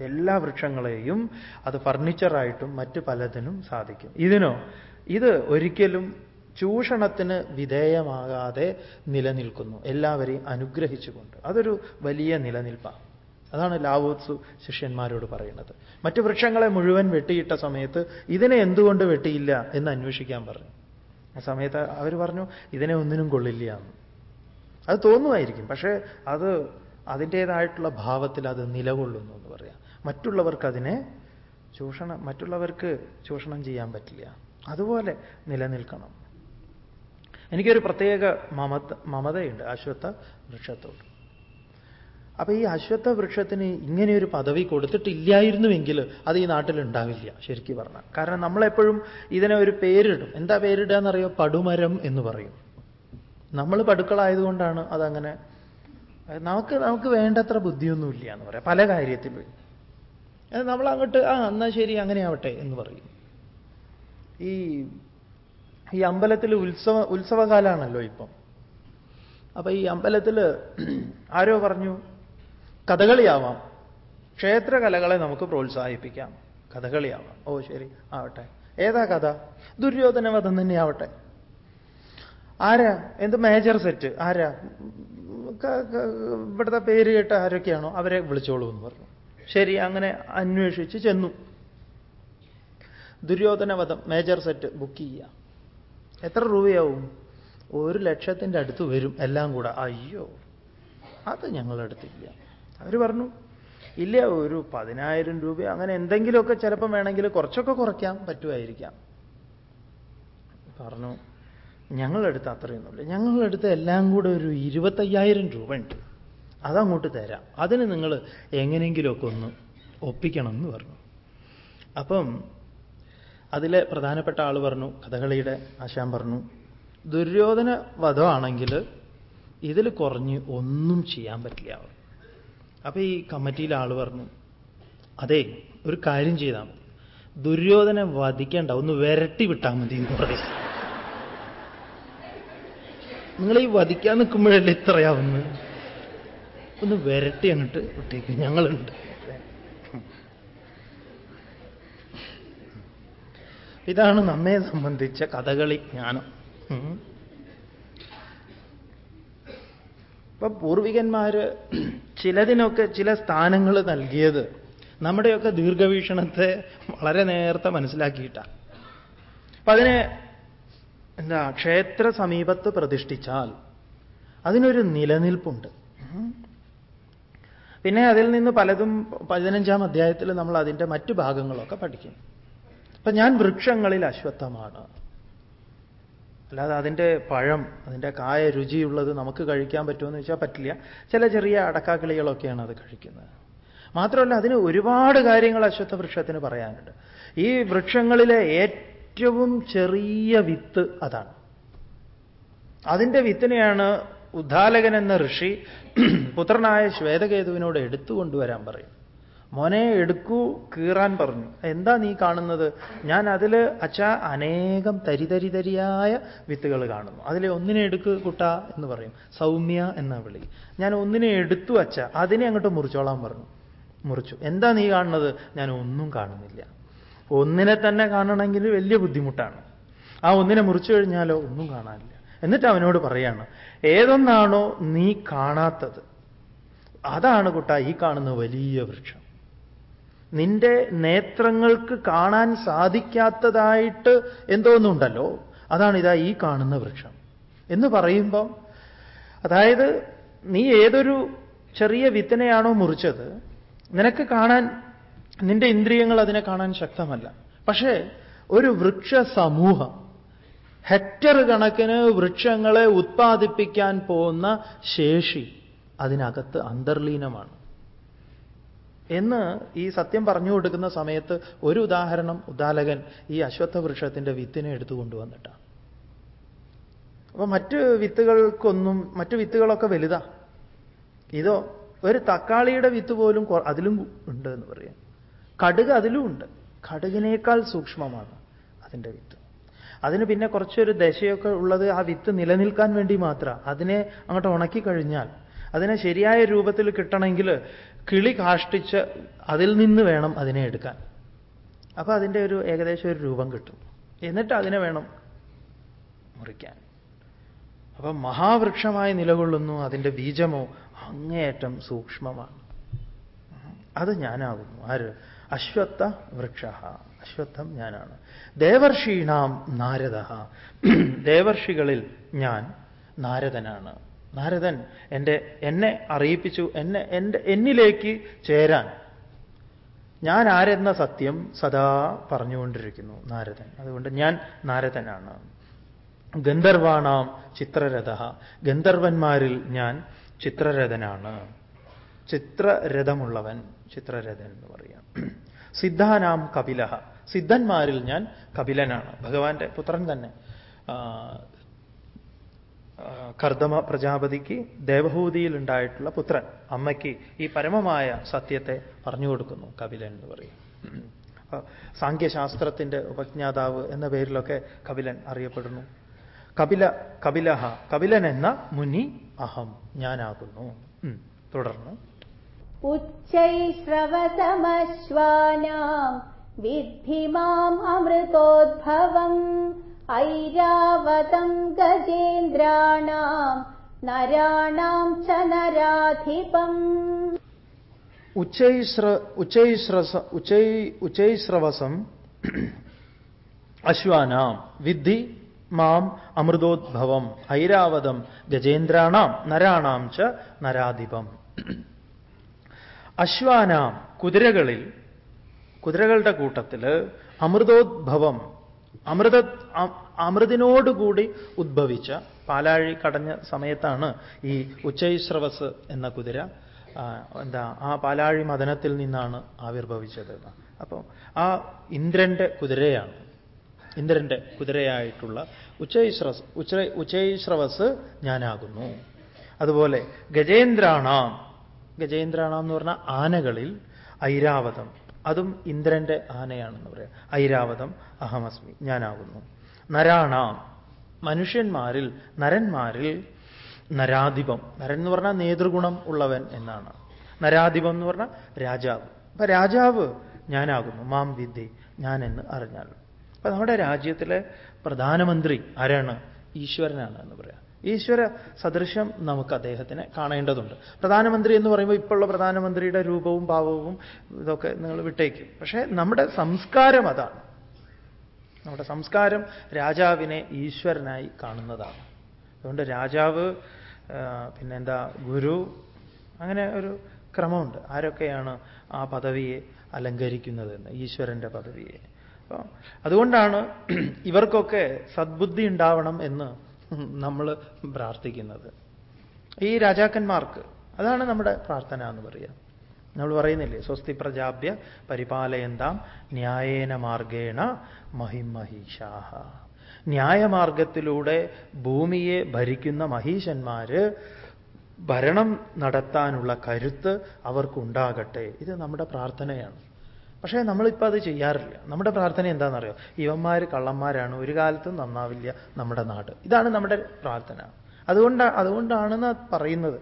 എല്ലാ വൃക്ഷങ്ങളെയും അത് ഫർണിച്ചറായിട്ടും മറ്റ് പലതിനും സാധിക്കും. ഇതിനോ ഇത് ഒരിക്കലും ചൂഷണത്തിന് വിധേയമാകാതെ നിലനിൽക്കുന്നു. എല്ലാവരെയും അനുഗ്രഹിച്ചുകൊണ്ട്. അതൊരു വലിയ നിലനിൽപ്പാണ്. അതാണ് ലാവോത്സു ശിഷ്യന്മാരോട് പറയുന്നത്. മറ്റു വൃക്ഷങ്ങളെ മുഴുവൻ വെട്ടിയിട്ട സമയത്ത് ഇതിനെ എന്തുകൊണ്ട് വെട്ടിയില്ല എന്ന് അന്വേഷിക്കാൻ പറഞ്ഞു. ആ സമയത്ത് അവർ പറഞ്ഞു ഇതിനെ ഒന്നിനും കൊള്ളില്ല എന്ന്. അത് തോന്നുമായിരിക്കും. പക്ഷേ അത് അതിന്റേതായിട്ടുള്ള ഭാവത്തിൽ അത് നിലകൊള്ളുന്നു. മറ്റുള്ളവർക്ക് അതിനെ ചൂഷണം മറ്റുള്ളവർക്ക് ചൂഷണം ചെയ്യാൻ പറ്റില്ല. അതുപോലെ നിലനിൽക്കണം. എനിക്കൊരു പ്രത്യേക മമത മമതയുണ്ട് അശ്വത്ഥ വൃക്ഷത്തോട്. അപ്പൊ ഈ അശ്വത്ഥ വൃക്ഷത്തിന് ഇങ്ങനെയൊരു പദവി കൊടുത്തിട്ടില്ലായിരുന്നുവെങ്കിൽ അത് ഈ നാട്ടിൽ ഉണ്ടാവില്ല ശരിക്കും പറഞ്ഞാൽ. കാരണം നമ്മളെപ്പോഴും ഇതിനെ ഒരു പേരിടും. എന്താ പേരിടുക എന്നറിയോ പടുമരം എന്ന് പറയും. നമ്മൾ പടുക്കളായതുകൊണ്ടാണ് അതങ്ങനെ നമുക്ക് നമുക്ക് വേണ്ടത്ര ബുദ്ധിയൊന്നുമില്ല എന്ന് പറയാം. പല കാര്യത്തിലും. നമ്മൾ അങ്ങോട്ട് ആ എന്നാ ശരി അങ്ങനെ ആവട്ടെ എന്ന് പറയും ഈ ഈ അമ്പലത്തിൽ ഉത്സവ ഉത്സവകാലാണല്ലോ ഇപ്പം അപ്പൊ ഈ അമ്പലത്തിൽ ആരോ പറഞ്ഞു കഥകളിയാവാം ക്ഷേത്രകലകളെ നമുക്ക് പ്രോത്സാഹിപ്പിക്കാം കഥകളിയാവാം ഓ ശരി ആവട്ടെ ഏതാ കഥ ദുര്യോധനവധം തന്നെ ആവട്ടെ ആരാ എന്ത് മേജർ സെറ്റ് ആരാ ഇവിടുത്തെ പേര് കേട്ട ആരൊക്കെയാണോ അവരെ വിളിച്ചോളൂ എന്ന് പറഞ്ഞു ശരി അങ്ങനെ അന്വേഷിച്ച് ചെന്നു. ദുര്യോധനവധം മേജർ സെറ്റ് ബുക്ക് ചെയ്യുക. എത്ര രൂപയാവും? ഒരു ലക്ഷത്തിന്റെ അടുത്ത് വരും എല്ലാം കൂടെ. അയ്യോ അത് ഞങ്ങളെടുത്തില്ല. അവർ പറഞ്ഞു ഇല്ല ഒരു പതിനായിരം രൂപ അങ്ങനെ എന്തെങ്കിലുമൊക്കെ ചിലപ്പം വേണമെങ്കിൽ കുറച്ചൊക്കെ കുറയ്ക്കാൻ പറ്റുമായിരിക്കാം. പറഞ്ഞു ഞങ്ങളെടുത്ത് അത്രയൊന്നുമില്ല. ഞങ്ങളെടുത്ത് എല്ലാം കൂടെ ഒരു ഇരുപത്തയ്യായിരം രൂപ ഉണ്ട്. അതങ്ങോട്ട് തരാം. അതിന് നിങ്ങൾ എങ്ങനെയെങ്കിലുമൊക്കെ ഒന്ന് ഒപ്പിക്കണം എന്ന് പറഞ്ഞു. അപ്പം അതിലെ പ്രധാനപ്പെട്ട ആൾ പറഞ്ഞു കഥകളിയുടെ ആശാൻ പറഞ്ഞു ദുര്യോധന വധമാണെങ്കിൽ ഇതിൽ കുറഞ്ഞ് ഒന്നും ചെയ്യാൻ പറ്റില്ല. അവർ അപ്പൊ ഈ കമ്മിറ്റിയിലെ ആൾ പറഞ്ഞു അതെ ഒരു കാര്യം ചെയ്താൽ മതി. ദുര്യോധനെ വധിക്കേണ്ട ഒന്ന് വിരട്ടി വിട്ടാൽ മതി എന്ന് പറയും നിങ്ങൾ ഈ വധിക്കാൻ നിൽക്കുമ്പോഴല്ലേ ഇത്രയാവുന്നത്? ഒന്ന് വരട്ടി അങ്ങോട്ട് വിട്ടേക്ക് ഞങ്ങളുണ്ട്. ഇതാണ് നമ്മെ സംബന്ധിച്ച കഥകളി ജ്ഞാനം. ഇപ്പൊ പൂർവികന്മാര് ചിലതിനൊക്കെ ചില സ്ഥാനങ്ങൾ നൽകിയത് നമ്മുടെയൊക്കെ ദീർഘവീക്ഷണത്തെ വളരെ നേരത്തെ മനസ്സിലാക്കിയിട്ടാണ് അപ്പൊ അതിനെ എന്താ ക്ഷേത്ര സമീപത്ത് പ്രതിഷ്ഠിച്ചാൽ അതിനൊരു നിലനിൽപ്പുണ്ട്. പിന്നെ അതിൽ നിന്ന് പലതും പതിനഞ്ചാം അധ്യായത്തിൽ നമ്മൾ അതിന്റെ മറ്റു ഭാഗങ്ങളൊക്കെ പഠിക്കും. അപ്പൊ ഞാൻ വൃക്ഷങ്ങളിൽ അശ്വത്ഥമാണ്. അല്ലാതെ അതിന്റെ പഴം അതിന്റെ കായ രുചിയുള്ളത് നമുക്ക് കഴിക്കാൻ പറ്റുമെന്ന് വെച്ചാൽ പറ്റില്ല. ചില ചെറിയ അടക്കാക്കിളികളൊക്കെയാണ് അത് കഴിക്കുന്നത്. മാത്രമല്ല അതിന് ഒരുപാട് കാര്യങ്ങൾ അശ്വത്ഥ വൃക്ഷത്തിന് പറയാനുണ്ട്. ഈ വൃക്ഷങ്ങളിലെ ഏറ്റവും ചെറിയ വിത്ത് അതാണ്. അതിന്റെ വിത്തിനെയാണ് ഉദ്ദാലകൻ എന്ന ഋഷി പുത്രനായ ശ്വേതകേതുവിനോട് എടുത്തു കൊണ്ടുവരാൻ പറയും. മോനെ എടുക്കൂ കീറാൻ പറഞ്ഞു. എന്താ നീ കാണുന്നത്? ഞാൻ അതിൽ അച്ഛാ അനേകം തരിതരി തരിയായ വിത്തുകൾ കാണുന്നു. അതിലെ ഒന്നിനെ എടുക്ക് കുട്ട എന്ന് പറയും. സൗമ്യ എന്ന വിളി. ഞാൻ ഒന്നിനെ എടുത്തു അച്ഛ അതിനെ അങ്ങോട്ട് മുറിച്ചോളാൻ പറഞ്ഞു. മുറിച്ചു. എന്താ നീ കാണുന്നത്? ഞാൻ ഒന്നും കാണുന്നില്ല. ഒന്നിനെ തന്നെ കാണണമെങ്കിൽ വലിയ ബുദ്ധിമുട്ടാണ്. ആ ഒന്നിനെ മുറിച്ചു കഴിഞ്ഞാലോ? ഒന്നും കാണാനില്ല. എന്നിട്ട് അവനോട് പറയാണ് ഏതൊന്നാണോ നീ കാണാത്തത്? അതാണ് കുട്ട ഈ കാണുന്ന വലിയ വൃക്ഷം. നിന്റെ നേത്രങ്ങൾക്ക് കാണാൻ സാധിക്കാത്തതായിട്ട് എന്തോന്നുണ്ടല്ലോ? അതാണ് ഇതാ ഈ കാണുന്ന വൃക്ഷം. എന്ന് പറയുമ്പം അതായത് നീ ഏതൊരു ചെറിയ വിത്തനെയാണോ മുറിച്ചത് നിനക്ക് കാണാൻ നിന്റെ ഇന്ദ്രിയങ്ങൾ അതിനെ കാണാൻ ശക്തമല്ല. പക്ഷേ ഒരു വൃക്ഷ സമൂഹം ഹെക്ടർ കണക്കിന് വൃക്ഷങ്ങളെ ഉത്പാദിപ്പിക്കാൻ പോകുന്ന ശേഷി അതിനകത്ത് അന്തർലീനമാണ്. എന്ന് ഈ സത്യം പറഞ്ഞു കൊടുക്കുന്ന സമയത്ത് ഒരു ഉദാഹരണം ഉദാലകൻ ഈ അശ്വത്ഥ വൃക്ഷത്തിന്റെ വിത്തിനെ എടുത്തു കൊണ്ടുവന്നിട്ടാണ്. അപ്പൊ മറ്റ് വിത്തുകൾക്കൊന്നും മറ്റു വിത്തുകളൊക്കെ വലുതാ. ഇതോ ഒരു തക്കാളിയുടെ വിത്ത് പോലും അതിലും ഉണ്ട് എന്ന് പറയാം. കടുക് അതിലും ഉണ്ട്. കടുകിനേക്കാൾ സൂക്ഷ്മമാണ് അതിന്റെ വിത്ത്. അതിന് പിന്നെ കുറച്ചൊരു ദശയൊക്കെ ഉള്ളത് ആ വിത്ത് നിലനിൽക്കാൻ വേണ്ടി മാത്രം. അതിനെ അങ്ങോട്ട് ഉണക്കി കഴിഞ്ഞാൽ അതിനെ ശരിയായ രൂപത്തിൽ കിട്ടണമെങ്കിൽ കിളി കാഷ്ടിച്ച് അതിൽ നിന്ന് വേണം അതിനെ എടുക്കാൻ. അപ്പൊ അതിന്റെ ഒരു ഏകദേശം ഒരു രൂപം കിട്ടും. എന്നിട്ട് അതിനെ വേണം മുറിക്കാൻ. അപ്പൊ മഹാവൃക്ഷമായി നിലകൊള്ളുന്നു അതിന്റെ ബീജമോ അങ്ങേയറ്റം സൂക്ഷ്മമാണ്. അത് ഞാനാകുന്നു ആര്? അശ്വത്ഥ വൃക്ഷ. അശ്വത്ഥം ഞാനാണ്. ദേവർഷീണാം നാരദ ദേവർഷികളിൽ ഞാൻ നാരദനാണ്. നാരദൻ എന്റെ എന്നെ അറിയിപ്പിച്ചു എന്നെ എന്റെ എന്നിലേക്ക് ചേരാൻ ഞാൻ ആരെന്ന സത്യം സദാ പറഞ്ഞുകൊണ്ടിരിക്കുന്നു നാരദൻ. അതുകൊണ്ട് ഞാൻ നാരദനാണ്. ഗന്ധർവാണാം ചിത്രരഥ ഗന്ധർവന്മാരിൽ ഞാൻ ചിത്രരഥനാണ്. ചിത്രരഥമുള്ളവൻ ചിത്രരഥൻ എന്ന് പറയാം. സിദ്ധാനാം കപില സിദ്ധന്മാരിൽ ഞാൻ കപിലനാണ്. ഭഗവാന്റെ പുത്രൻ തന്നെ. കർദമ പ്രജാപതിക്ക് ദേവഹൂതിയിൽ ഉണ്ടായിട്ടുള്ള പുത്രൻ അമ്മയ്ക്ക് ഈ പരമമായ സത്യത്തെ പറഞ്ഞു കൊടുക്കുന്നു കപിലൻ എന്ന് പറയും. സാഖ്യശാസ്ത്രത്തിന്റെ ഉപജ്ഞാതാവ് എന്ന പേരിലൊക്കെ കപിലൻ അറിയപ്പെടുന്നു. കപില കപിലഹ കപിലൻ എന്ന മുനി അഹം ഞാനാകുന്നു. തുടർന്ന്. ഉച്ചൈശ്രവസമശ്വാനാം വിദ്ധി മാം അമൃതോദ്ഭവം ഐരാവതം ഗജേന്ദ്രാണാം നരാണാം ച നരാധിപം ഉച്ചൈശ്രവസം അശ്വാനാം വിദ്ധി മാം അമൃതോദ്ഭവം ഐരാവതം ഗജേന്ദ്രാണാം നരാണാം ച നരാധിപം അശ്വാനാം കുതിരകളിൽ കുതിരകളുടെ കൂട്ടത്തിൽ അമൃതോദ്ഭവം അമൃത അമൃതിനോടുകൂടി ഉദ്ഭവിച്ച പാലാഴി കടഞ്ഞ സമയത്താണ് ഈ ഉച്ചൈശ്രവസ് എന്ന കുതിര എന്താ ആ പാലാഴി മദനത്തിൽ നിന്നാണ് ആവിർഭവിച്ചത്. അപ്പോൾ ആ ഇന്ദ്രന്റെ കുതിരയാണ് ഇന്ദ്രന്റെ കുതിരയായിട്ടുള്ള ഉച്ചൈശ്രവസ് ഉച്ച ഉച്ചൈശ്രവസ് ഞാനാകുന്നു. അതുപോലെ ഗജേന്ദ്രാണാം ഗജേന്ദ്രാണാം എന്ന് പറഞ്ഞ ആനകളിൽ ഐരാവതം അതും ഇന്ദ്രന്റെ ആനയാണെന്ന് പറയാം. ഐരാവതം അഹമസ്മി ഞാനാകുന്നു. നരാണാം മനുഷ്യന്മാരിൽ നരന്മാരിൽ നരാധിപം. നരൻ എന്ന് പറഞ്ഞാൽ നേതൃഗുണം ഉള്ളവൻ എന്നാണ്. നരാധിപം എന്ന് പറഞ്ഞാൽ രാജാവ്. അപ്പൊ രാജാവ് ഞാനാകുന്നു മാം വിദ്യ ഞാൻ എന്ന് അറിഞ്ഞാൽ. അപ്പൊ നമ്മുടെ രാജ്യത്തിലെ പ്രധാനമന്ത്രി ആരാണ്? ഈശ്വരനാണ് എന്ന് പറയാം. ഈശ്വര സദൃശം നമുക്ക് അദ്ദേഹത്തിനെ കാണേണ്ടതുണ്ട്. പ്രധാനമന്ത്രി എന്ന് പറയുമ്പോൾ ഇപ്പോഴുള്ള പ്രധാനമന്ത്രിയുടെ രൂപവും ഭാവവും ഇതൊക്കെ നിങ്ങൾ വിട്ടേക്കും. പക്ഷേ നമ്മുടെ സംസ്കാരം അതാണ്. നമ്മുടെ സംസ്കാരം രാജാവിനെ ഈശ്വരനായി കാണുന്നതാണ്. അതുകൊണ്ട് രാജാവ് പിന്നെന്താ ഗുരു അങ്ങനെ ഒരു ക്രമമുണ്ട്. ആരൊക്കെയാണ് ആ പദവിയെ അലങ്കരിക്കുന്നതെന്ന് ഈശ്വരന്റെ പദവിയെ. അതുകൊണ്ടാണ് ഇവർക്കൊക്കെ സദ്ബുദ്ധി ഉണ്ടാവണം എന്ന് നമ്മൾ പ്രാർത്ഥിക്കുന്നത്. ഈ രാജാക്കന്മാർക്ക് അതാണ് നമ്മുടെ പ്രാർത്ഥന എന്ന് പറയുക നമ്മൾ പറയുന്നില്ലേ സ്വസ്തി പ്രജാഭ്യ പരിപാലയന്താം ന്യായേന മാർഗേണ മഹിമഹീഷാഹ ന്യായമാർഗത്തിലൂടെ ഭൂമിയെ ഭരിക്കുന്ന മഹീഷന്മാര് ഭരണം നടത്താനുള്ള കരുത്ത് അവർക്കുണ്ടാകട്ടെ. ഇത് നമ്മുടെ പ്രാർത്ഥനയാണ്. പക്ഷേ നമ്മളിപ്പോൾ അത് ചെയ്യാറില്ല. നമ്മുടെ പ്രാർത്ഥന എന്താണെന്നറിയോ? ഇവന്മാർ കള്ളന്മാരാണ്. ഒരു കാലത്തും നന്നാവില്ല നമ്മുടെ നാട്. ഇതാണ് നമ്മുടെ പ്രാർത്ഥന. അതുകൊണ്ട് അതുകൊണ്ടാണെന്ന് പറയുന്നത്.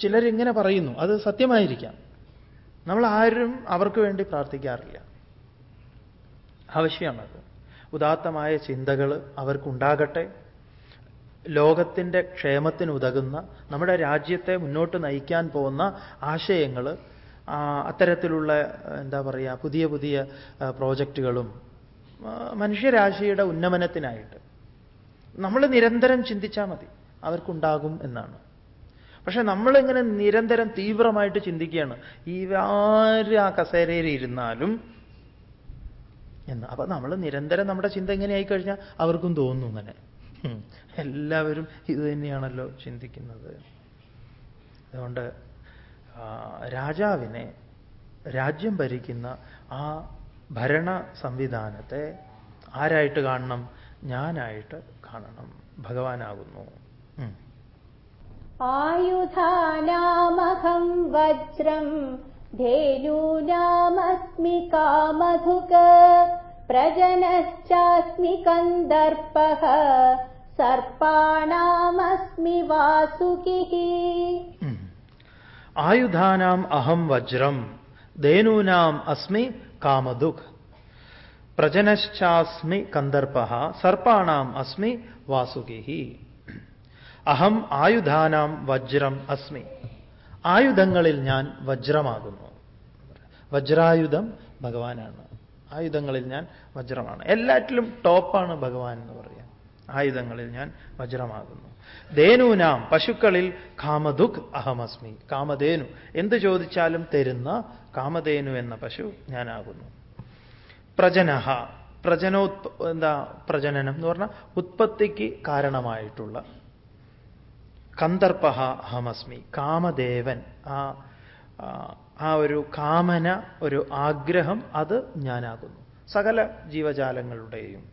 ചിലരിങ്ങനെ പറയുന്നു. അത് സത്യമായിരിക്കാം. നമ്മൾ ആരും അവർക്ക് വേണ്ടി പ്രാർത്ഥിക്കാറില്ല. ആവശ്യമാണത് ഉദാത്തമായ ചിന്തകൾ അവർക്കുണ്ടാകട്ടെ. ലോകത്തിന്റെ ക്ഷേമത്തിന് ഉതകുന്ന നമ്മുടെ രാജ്യത്തെ മുന്നോട്ട് നയിക്കാൻ പോകുന്ന ആശയങ്ങൾ അത്തരത്തിലുള്ള എന്താ പറയുക പുതിയ പുതിയ പ്രോജക്റ്റുകളും മനുഷ്യരാശിയുടെ ഉന്നമനത്തിനായിട്ട് നമ്മൾ നിരന്തരം ചിന്തിച്ചാൽ മതി അവർക്കുണ്ടാകും എന്നാണ്. പക്ഷെ നമ്മളിങ്ങനെ നിരന്തരം തീവ്രമായിട്ട് ചിന്തിക്കുകയാണ്. ഈ ആര് ആ കസേരയിൽ ഇരുന്നാലും എന്ന്. അപ്പൊ നമ്മൾ നിരന്തരം നമ്മുടെ ചിന്ത എങ്ങനെയായി കഴിഞ്ഞാൽ അവർക്കും തോന്നുന്നു അങ്ങനെ. എല്ലാവരും ഇത് തന്നെയാണല്ലോ ചിന്തിക്കുന്നത്. അതുകൊണ്ട് രാജാവിനെ രാജ്യം ഭരിക്കുന്ന ആ ഭരണ സംവിധാനത്തെ ആരായിട്ട് കാണണം? ഞാനായിട്ട് കാണണം. ഭഗവാനാകുന്നു. ആയുധാനാമഹം വജ്രം ധേനൂനാമസ്മി കാമധുക പ്രജനശ്ചാസ്മി കന്ദർപ്പ സർപ്പാണാമസ്മി വാസുകിഃ ആയുധാനാം അഹം വജ്രം ധേനൂനാം അസ്മി കാമദുഃഖ്. പ്രജനശ്ചാസ്മി കന്ദർപ്പ സർപ്പാണാം അസ്മി വാസുകിഹി. അഹം ആയുധാനാം വജ്രം അസ്മി. ആയുധങ്ങളിൽ ഞാൻ വജ്രമാകുന്നു. വജ്രായുധം ഭഗവാനാണ്. ആയുധങ്ങളിൽ ഞാൻ വജ്രമാണ്. എല്ലാറ്റിലും ടോപ്പാണ് ഭഗവാൻ എന്ന് പറയാം. ആയുധങ്ങളിൽ ഞാൻ വജ്രമാകുന്നു. ധേനൂനാം പശുക്കളിൽ കാമദുഃഖ് അഹമസ്മി. കാമധേനു. എന്ത് ചോദിച്ചാലും തരുന്ന കാമധേനു എന്ന പശു ഞാനാകുന്നു. പ്രജനഹ. പ്രജനോത് എന്താ പ്രജനനം എന്ന് പറഞ്ഞാൽ ഉത്പത്തിക്ക് കാരണമായിട്ടുള്ള. കന്ദർപ്പ അഹമസ്മി. കാമദേവൻ. ആ ആ ഒരു കാമന ഒരു ആഗ്രഹം അത് ഞാനാകുന്നു. സകല ജീവജാലങ്ങളുടെയും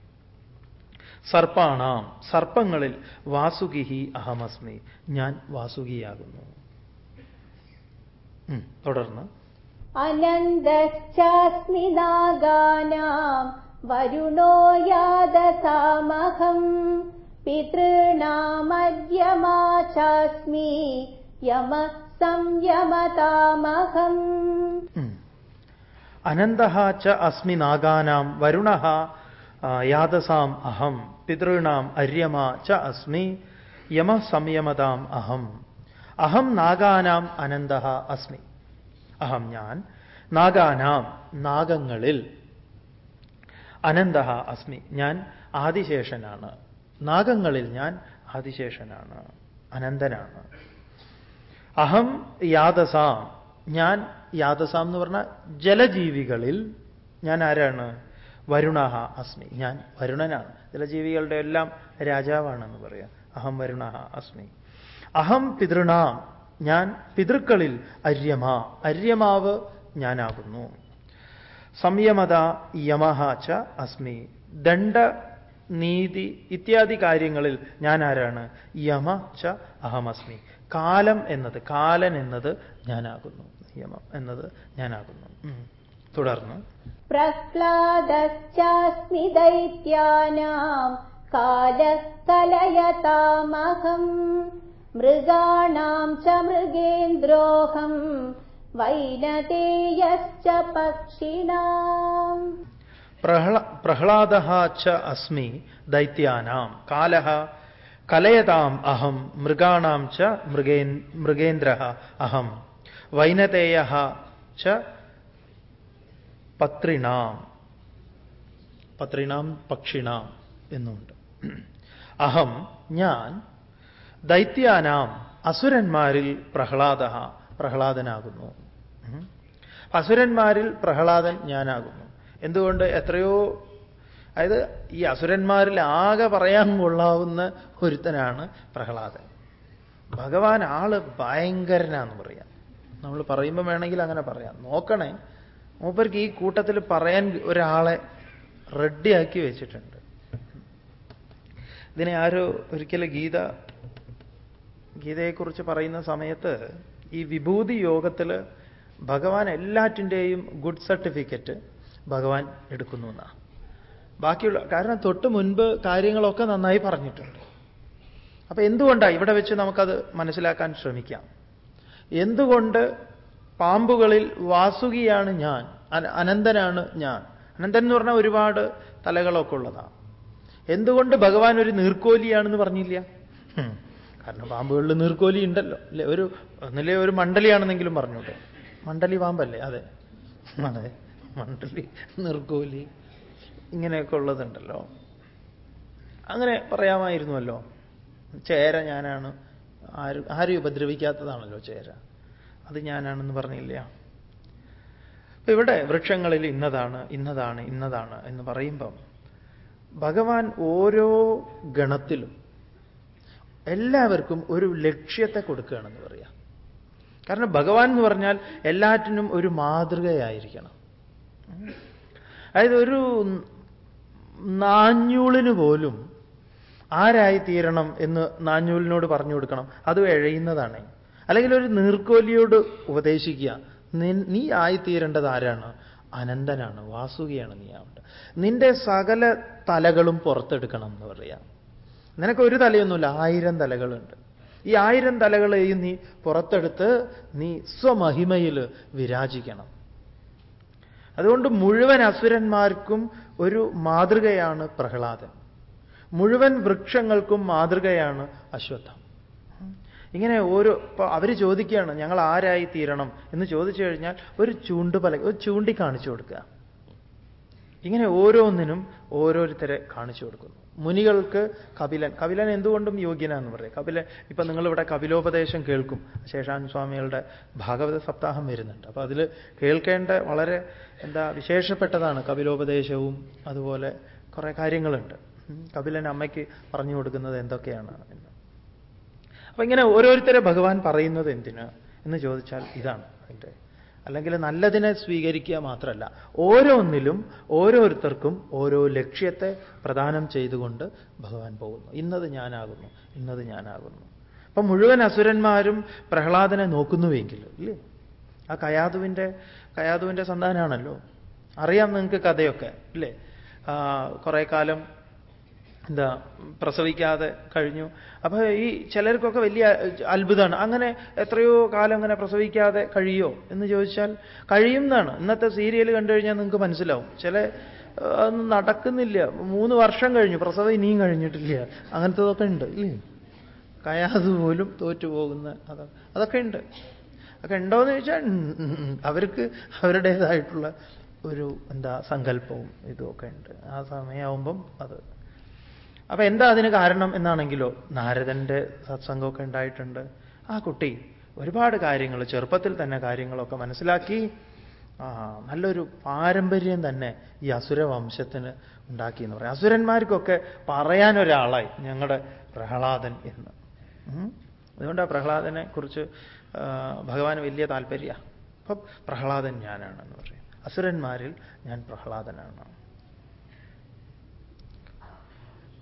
സർപ്പാണാം. സർപ്പങ്ങളിൽ വാസുകിഹി അഹമസ്മി. ഞാൻ വാസുകിയാകുന്നു. തുടർന്ന്. അനന്തശ്ചാസ്മി നാഗാനാം. വരുണോ യാദസാമഹം. പിതॄണാമര്യമാ ചാസ്മി യമ സംയമതാമഹം അനന്തഃ ച അസ്മി നാഗാനാം. വരുണഃ യാദസാം അഹം പിതൃണാം അര്യമാ ച അസ്മി യമ സംയമതാം അഹം. അഹം നാഗാനാം അനന്ത അസ്മി. അഹം ഞാൻ നാഗാനാം നാഗങ്ങളിൽ അനന്ത അസ്മി. ഞാൻ ആദിശേഷനാണ്. നാഗങ്ങളിൽ ഞാൻ ആദിശേഷനാണ്. അനന്തനാണ്. അഹം യാദസാം. ഞാൻ യാദസാം എന്ന് പറഞ്ഞ ജലജീവികളിൽ ഞാൻ ആരാണ്? വരുണ അസ്മി. ഞാൻ വരുണനാണ്. ജലജീവികളുടെ എല്ലാം രാജാവാണെന്ന് പറയാം. അഹം വരുണ അസ്മി. അഹം പിതൃണാം. ഞാൻ പിതൃക്കളിൽ അര്യമ. അര്യമാവ് ഞാനാകുന്നു. സംയമത യമഹ ച അസ്മി. ദണ്ഡ നീതി ഇത്യാദി കാര്യങ്ങളിൽ ഞാൻ ആരാണ്? യമ ച അഹമസ്മി കാലം എന്നത് കാലൻ എന്നത് ഞാനാകുന്നു. യമം എന്നത് ഞാനാകുന്നു. തുടർന്ന് പ്രഹ്ലാദശ്ചാസ്മി ദൈത്യാനാം कलयतामहम् മൃഗാണാം ച മൃഗേന്ദ്രോഹം വൈനതേയശ്ച पक्षिणाम् പ്രഹ്ലാദ ച അസ്മി ദൈത്യാനാം. കാല കലയതാം അഹം മൃഗാണാം ച മൃഗേ മൃഗേന്ദ്ര അഹം. വൈനതേയ ച പത്രിണാം. പത്രിണാം പക്ഷിണാം എന്നുണ്ട്. അഹം ഞാൻ ദൈത്യാനാം അസുരന്മാരിൽ പ്രഹ്ലാദ പ്രഹ്ലാദനാകുന്നു. അസുരന്മാരിൽ പ്രഹ്ലാദൻ ഞാനാകുന്നു. എന്തുകൊണ്ട്? എത്രയോ അതായത് ഈ അസുരന്മാരിൽ ആകെ പറയാൻ കൊള്ളാവുന്ന ഒരുത്തനാണ് പ്രഹ്ലാദൻ. ഭഗവാൻ ആൾ ഭയങ്കരനാന്ന് പറയാം. നമ്മൾ പറയുമ്പോൾ വേണമെങ്കിൽ അങ്ങനെ പറയാം. നോക്കണേ മൂപ്പർക്ക് ഈ കൂട്ടത്തിൽ പറയാൻ ഒരാളെ റെഡിയാക്കി വെച്ചിട്ടുണ്ട്. ഇതിനെ ആരോ ഒരിക്കലും ഗീത ഗീതയെക്കുറിച്ച് പറയുന്ന സമയത്ത് ഈ വിഭൂതി യോഗത്തിൽ ഭഗവാൻ എല്ലാറ്റിന്റെയും ഗുഡ് സർട്ടിഫിക്കറ്റ് ഭഗവാൻ എടുക്കുന്നു എന്നാണ് ബാക്കിയുള്ള കാരണം തൊട്ട് മുൻപ് കാര്യങ്ങളൊക്കെ നന്നായി പറഞ്ഞിട്ടുണ്ട്. അപ്പൊ എന്തുകൊണ്ടാണ് ഇവിടെ വെച്ച് നമുക്കത് മനസ്സിലാക്കാൻ ശ്രമിക്കാം? എന്തുകൊണ്ട് പാമ്പുകളിൽ വാസുകിയാണ് ഞാൻ അനന്തനാണ് ഞാൻ. അനന്തൻ എന്ന് പറഞ്ഞാൽ ഒരുപാട് തലകളൊക്കെ ഉള്ളതാണ് എന്തുകൊണ്ട് ഭഗവാൻ ഒരു നീർക്കോലിയാണെന്ന് പറഞ്ഞില്ല? കാരണം പാമ്പുകളിൽ നീർക്കോലി ഉണ്ടല്ലോ. അല്ലെ? ഒരു ഒന്നിലെ ഒരു മണ്ഡലിയാണെന്നെങ്കിലും പറഞ്ഞോട്ടെ. മണ്ഡലി പാമ്പല്ലേ? അതെ. അതെ. മണ്ഡലി നീർക്കോലി ഇങ്ങനെയൊക്കെ ഉള്ളതുണ്ടല്ലോ. അങ്ങനെ പറയാമായിരുന്നുവല്ലോ ചേര ഞാനാണ്. ആരും ആരും ഉപദ്രവിക്കാത്തതാണല്ലോ ചേര. അത് ഞാനാണെന്ന് പറഞ്ഞില്ല. അപ്പൊ ഇവിടെ വൃക്ഷങ്ങളിൽ ഇന്നതാണ് ഇന്നതാണ് ഇന്നതാണ് എന്ന് പറയുമ്പം ഭഗവാൻ ഓരോ ഗണത്തിലും എല്ലാവർക്കും ഒരു ലക്ഷ്യത്തെ കൊടുക്കുകയാണെന്ന് പറയാം. കാരണം ഭഗവാൻ എന്ന് പറഞ്ഞാൽ എല്ലാറ്റിനും ഒരു മാതൃകയായിരിക്കണം. അതായത് ഒരു നാഞ്ഞൂളിന് പോലും ആരായി തീരണം എന്ന് നാഞ്ഞൂലിനോട് പറഞ്ഞു കൊടുക്കണം. അത് എഴയുന്നതാണ്. അല്ലെങ്കിൽ ഒരു നീർക്കോലിയോട് ഉപദേശിക്കുക. നീ ആയിത്തീരേണ്ടത് ആരാണ്? അനന്തനാണ് വാസുകിയാണ് നീ ആവേണ്ടത് നിന്റെ സകല തലകളും പുറത്തെടുക്കണം എന്ന് പറയാം. നിനക്ക് ഒരു തലയൊന്നുമില്ല ആയിരം തലകളുണ്ട്. ഈ ആയിരം തലകളെയും നീ പുറത്തെടുത്ത് നീ സ്വമഹിമയിൽ വിരാജിക്കണം. അതുകൊണ്ട് മുഴുവൻ അസുരന്മാർക്കും ഒരു മാതൃകയാണ് പ്രഹ്ലാദൻ. മുഴുവൻ വൃക്ഷങ്ങൾക്കും മാതൃകയാണ് അശ്വത്ഥം. ഇങ്ങനെ ഓരോ ഇപ്പൊ അവർ ചോദിക്കുകയാണ് ഞങ്ങൾ ആരായി തീരണം? എന്ന് ചോദിച്ചു കഴിഞ്ഞാൽ ഒരു ചൂണ്ടുപല ഒരു ചൂണ്ടി കാണിച്ചു കൊടുക്കുക. ഇങ്ങനെ ഓരോന്നിനും ഓരോരുത്തരെ കാണിച്ചു കൊടുക്കുന്നു. മുനികൾക്ക് കപിലൻ കപിലൻ എന്തുകൊണ്ടും യോഗ്യനാന്ന് പറയും. കപിലൻ ഇപ്പൊ നിങ്ങളിവിടെ കപിലോപദേശം കേൾക്കും. ശേഷാൻ സ്വാമികളുടെ ഭാഗവത സപ്താഹം വരുന്നുണ്ട്. അപ്പൊ അതിൽ കേൾക്കേണ്ട വളരെ എന്താ വിശേഷപ്പെട്ടതാണ് കപിലോപദേശവും അതുപോലെ കുറെ കാര്യങ്ങളുണ്ട്. കപിലൻ അമ്മയ്ക്ക് പറഞ്ഞു കൊടുക്കുന്നത് എന്തൊക്കെയാണ് എന്ന്. അപ്പൊ ഇങ്ങനെ ഓരോരുത്തരെ ഭഗവാൻ പറയുന്നത് എന്തിന് എന്ന് ചോദിച്ചാൽ ഇതാണ് അതിന്റെ. അല്ലെങ്കിൽ നല്ലതിനെ സ്വീകരിക്കുക മാത്രമല്ല ഓരോന്നിലും ഓരോരുത്തർക്കും ഓരോ ലക്ഷ്യത്തെ പ്രദാനം ചെയ്തുകൊണ്ട് ഭഗവാൻ പോകുന്നു. ഇന്നത് ഞാനാകുന്നു ഇന്നത് ഞാനാകുന്നു. അപ്പൊ മുഴുവൻ അസുരന്മാരും പ്രഹ്ലാദനെ നോക്കുന്നുവെങ്കിൽ ഇല്ലേ? ആ കയാതുവിന്റെ കയാതുവിന്റെ സന്താനാണല്ലോ. അറിയാം നിങ്ങൾക്ക് കഥയൊക്കെ ഇല്ലേ? കുറേ കാലം എന്താ പ്രസവിക്കാതെ കഴിഞ്ഞു. അപ്പോൾ ഈ ചിലർക്കൊക്കെ വലിയ അത്ഭുതമാണ്. അങ്ങനെ എത്രയോ കാലം അങ്ങനെ പ്രസവിക്കാതെ കഴിയോ എന്ന് ചോദിച്ചാൽ കഴിയുന്നതാണ്. ഇന്നത്തെ സീരിയൽ കണ്ടു കഴിഞ്ഞാൽ നിങ്ങൾക്ക് മനസ്സിലാവും. ചില അതൊന്നും നടക്കുന്നില്ല. മൂന്ന് വർഷം കഴിഞ്ഞു. പ്രസവം ഇനിയും കഴിഞ്ഞിട്ടില്ല. അങ്ങനത്തതൊക്കെ ഉണ്ട് ഇല്ലേ? കയാത് പോലും തോറ്റുപോകുന്ന അതൊക്കെ ഉണ്ട്. അതൊക്കെ ഉണ്ടോയെന്ന് ചോദിച്ചാൽ അവർക്ക് അവരുടേതായിട്ടുള്ള ഒരു എന്താ സങ്കല്പവും ഇതുമൊക്കെ ഉണ്ട്. ആ സമയമാവുമ്പം അത് അപ്പൊ എന്താ അതിന് കാരണം എന്നാണെങ്കിലോ? നാരദന്റെ സത്സംഗമൊക്കെ ഉണ്ടായിട്ടുണ്ട്. ആ കുട്ടി ഒരുപാട് കാര്യങ്ങൾ ചെറുപ്പത്തിൽ തന്നെ കാര്യങ്ങളൊക്കെ മനസ്സിലാക്കി. ആ നല്ലൊരു പാരമ്പര്യം തന്നെ ഈ അസുര വംശത്തിന് ഉണ്ടാക്കി എന്ന് പറയാം. അസുരന്മാർക്കൊക്കെ പറയാനൊരാളായി ഞങ്ങളുടെ പ്രഹ്ലാദൻ എന്ന്. അതുകൊണ്ട് ആ പ്രഹ്ലാദനെ കുറിച്ച് ഭഗവാന് വലിയ താല്പര്യ. അപ്പൊ പ്രഹ്ലാദൻ ഞാനാണെന്ന് പറയും. അസുരന്മാരിൽ ഞാൻ പ്രഹ്ലാദനാണ്.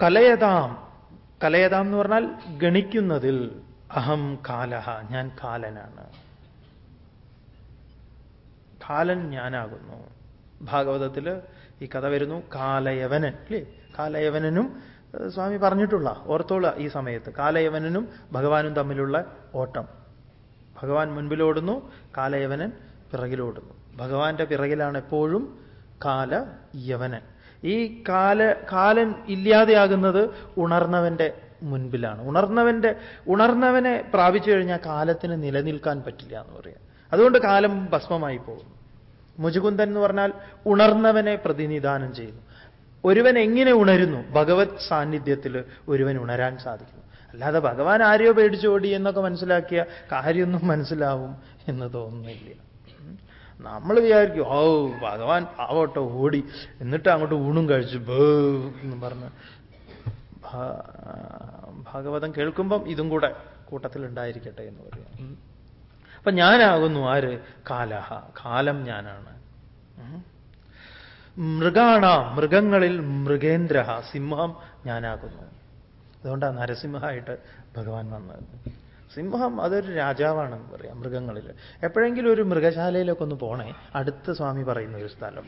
കലയതാം. കലയതാം എന്ന് പറഞ്ഞാൽ ഗണിക്കുന്നതിൽ അഹം കാലഹ ഞാൻ കാലനാണ്. കാലൻ ഞാനാകുന്നു. ഭാഗവതത്തിൽ ഈ കഥ വരുന്നു കാലയവനൻ അല്ലേ? കാലയവനനും സ്വാമി പറഞ്ഞിട്ടുള്ള ഓർത്തോള ഈ സമയത്ത്. കാലയവനനും ഭഗവാനും തമ്മിലുള്ള ഓട്ടം. ഭഗവാൻ മുൻപിലോടുന്നു കാലയവനൻ പിറകിലോടുന്നു. ഭഗവാന്റെ പിറകിലാണ് എപ്പോഴും കാല യവനൻ ഈ കാല കാലൻ ഇല്ലാതെയാകുന്നത് ഉണർന്നവന്റെ മുൻപിലാണ്. ഉണർന്നവന്റെ ഉണർന്നവനെ പ്രാപിച്ചു കഴിഞ്ഞാൽ കാലത്തിന് നിലനിൽക്കാൻ പറ്റില്ല എന്ന് പറയാം. അതുകൊണ്ട് കാലം ഭസ്മമായി പോകുന്നു. മുജുകുന്ദൻ എന്ന് പറഞ്ഞാൽ ഉണർന്നവനെ പ്രതിനിധാനം ചെയ്യുന്നു. ഒരുവൻ എങ്ങനെ ഉണരുന്നു? ഭഗവത് സാന്നിധ്യത്തിൽ ഒരുവൻ ഉണരാൻ സാധിക്കുന്നു. അല്ലാതെ ഭഗവാൻ ആരെയോ പേടിച്ചോടി എന്നൊക്കെ മനസ്സിലാക്കിയ കാര്യമൊന്നും മനസ്സിലാവും എന്ന് തോന്നുന്നില്ല. നമ്മൾ വിചാരിക്കും ഓ ഭഗവാൻ പാവട്ടോ ഓടി. എന്നിട്ട് അങ്ങോട്ട് ഊണും കഴിച്ചു ബേ എന്ന് പറഞ്ഞ് ഭാഗവതം കേൾക്കുമ്പം ഇതും കൂടെ കൂട്ടത്തിൽ ഉണ്ടായിരിക്കട്ടെ എന്ന് പറയാം. അപ്പൊ ഞാനാകുന്നു ആര്? കാലഹ. കാലം ഞാനാണ്. മൃഗാണ. മൃഗങ്ങളിൽ മൃഗേന്ദ്രഹ. സിംഹം ഞാനാകുന്നു. അതുകൊണ്ടാണ് നരസിംഹമായിട്ട് ഭഗവാൻ വന്നത്. സിംഹം അതൊരു രാജാവാണെന്ന് പറയാം മൃഗങ്ങളിൽ. എപ്പോഴെങ്കിലും ഒരു മൃഗശാലയിലൊക്കെ ഒന്ന് പോണേ അടുത്ത സ്വാമി പറയുന്ന ഒരു സ്ഥലം.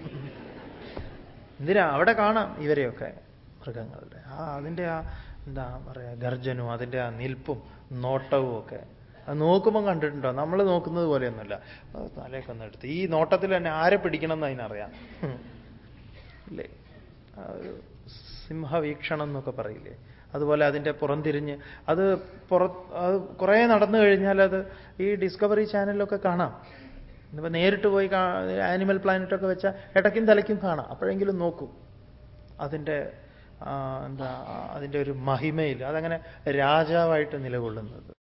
എന്തിനാ? അവിടെ കാണാം ഇവരെയൊക്കെ മൃഗങ്ങളുടെ. ആ അതിന്റെ ആ എന്താ പറയുക ഗർജനവും അതിന്റെ ആ നിൽപ്പും നോട്ടവും ഒക്കെ. അത് നോക്കുമ്പോൾ കണ്ടിട്ടുണ്ടോ? നമ്മൾ നോക്കുന്നത് പോലെയൊന്നുമല്ല. തലയൊക്കെ ഒന്ന് എടുത്ത്. ഈ നോട്ടത്തിൽ തന്നെ ആരെ പിടിക്കണം എന്ന് അതിനറിയാം. ഒരു സിംഹവീക്ഷണം എന്നൊക്കെ പറയില്ലേ? അതുപോലെ അതിന്റെ പുറംതിരിഞ്ഞ്. അത് പുറ അത് കുറേ നടന്നു കഴിഞ്ഞാൽ അത് ഈ ഡിസ്കവറി ചാനലിലൊക്കെ കാണാം. ഇന്നിപ്പോൾ നേരിട്ട് പോയി ആനിമൽ പ്ലാനറ്റൊക്കെ വെച്ചാൽ ഇടയ്ക്കും തലയ്ക്കും കാണാം. അപ്പോഴെങ്കിലും നോക്കും. അതിന്റെ എന്താ അതിന്റെ ഒരു മഹിമയിൽ അതങ്ങനെ രാജാവായിട്ട് നിലകൊള്ളുന്നത്.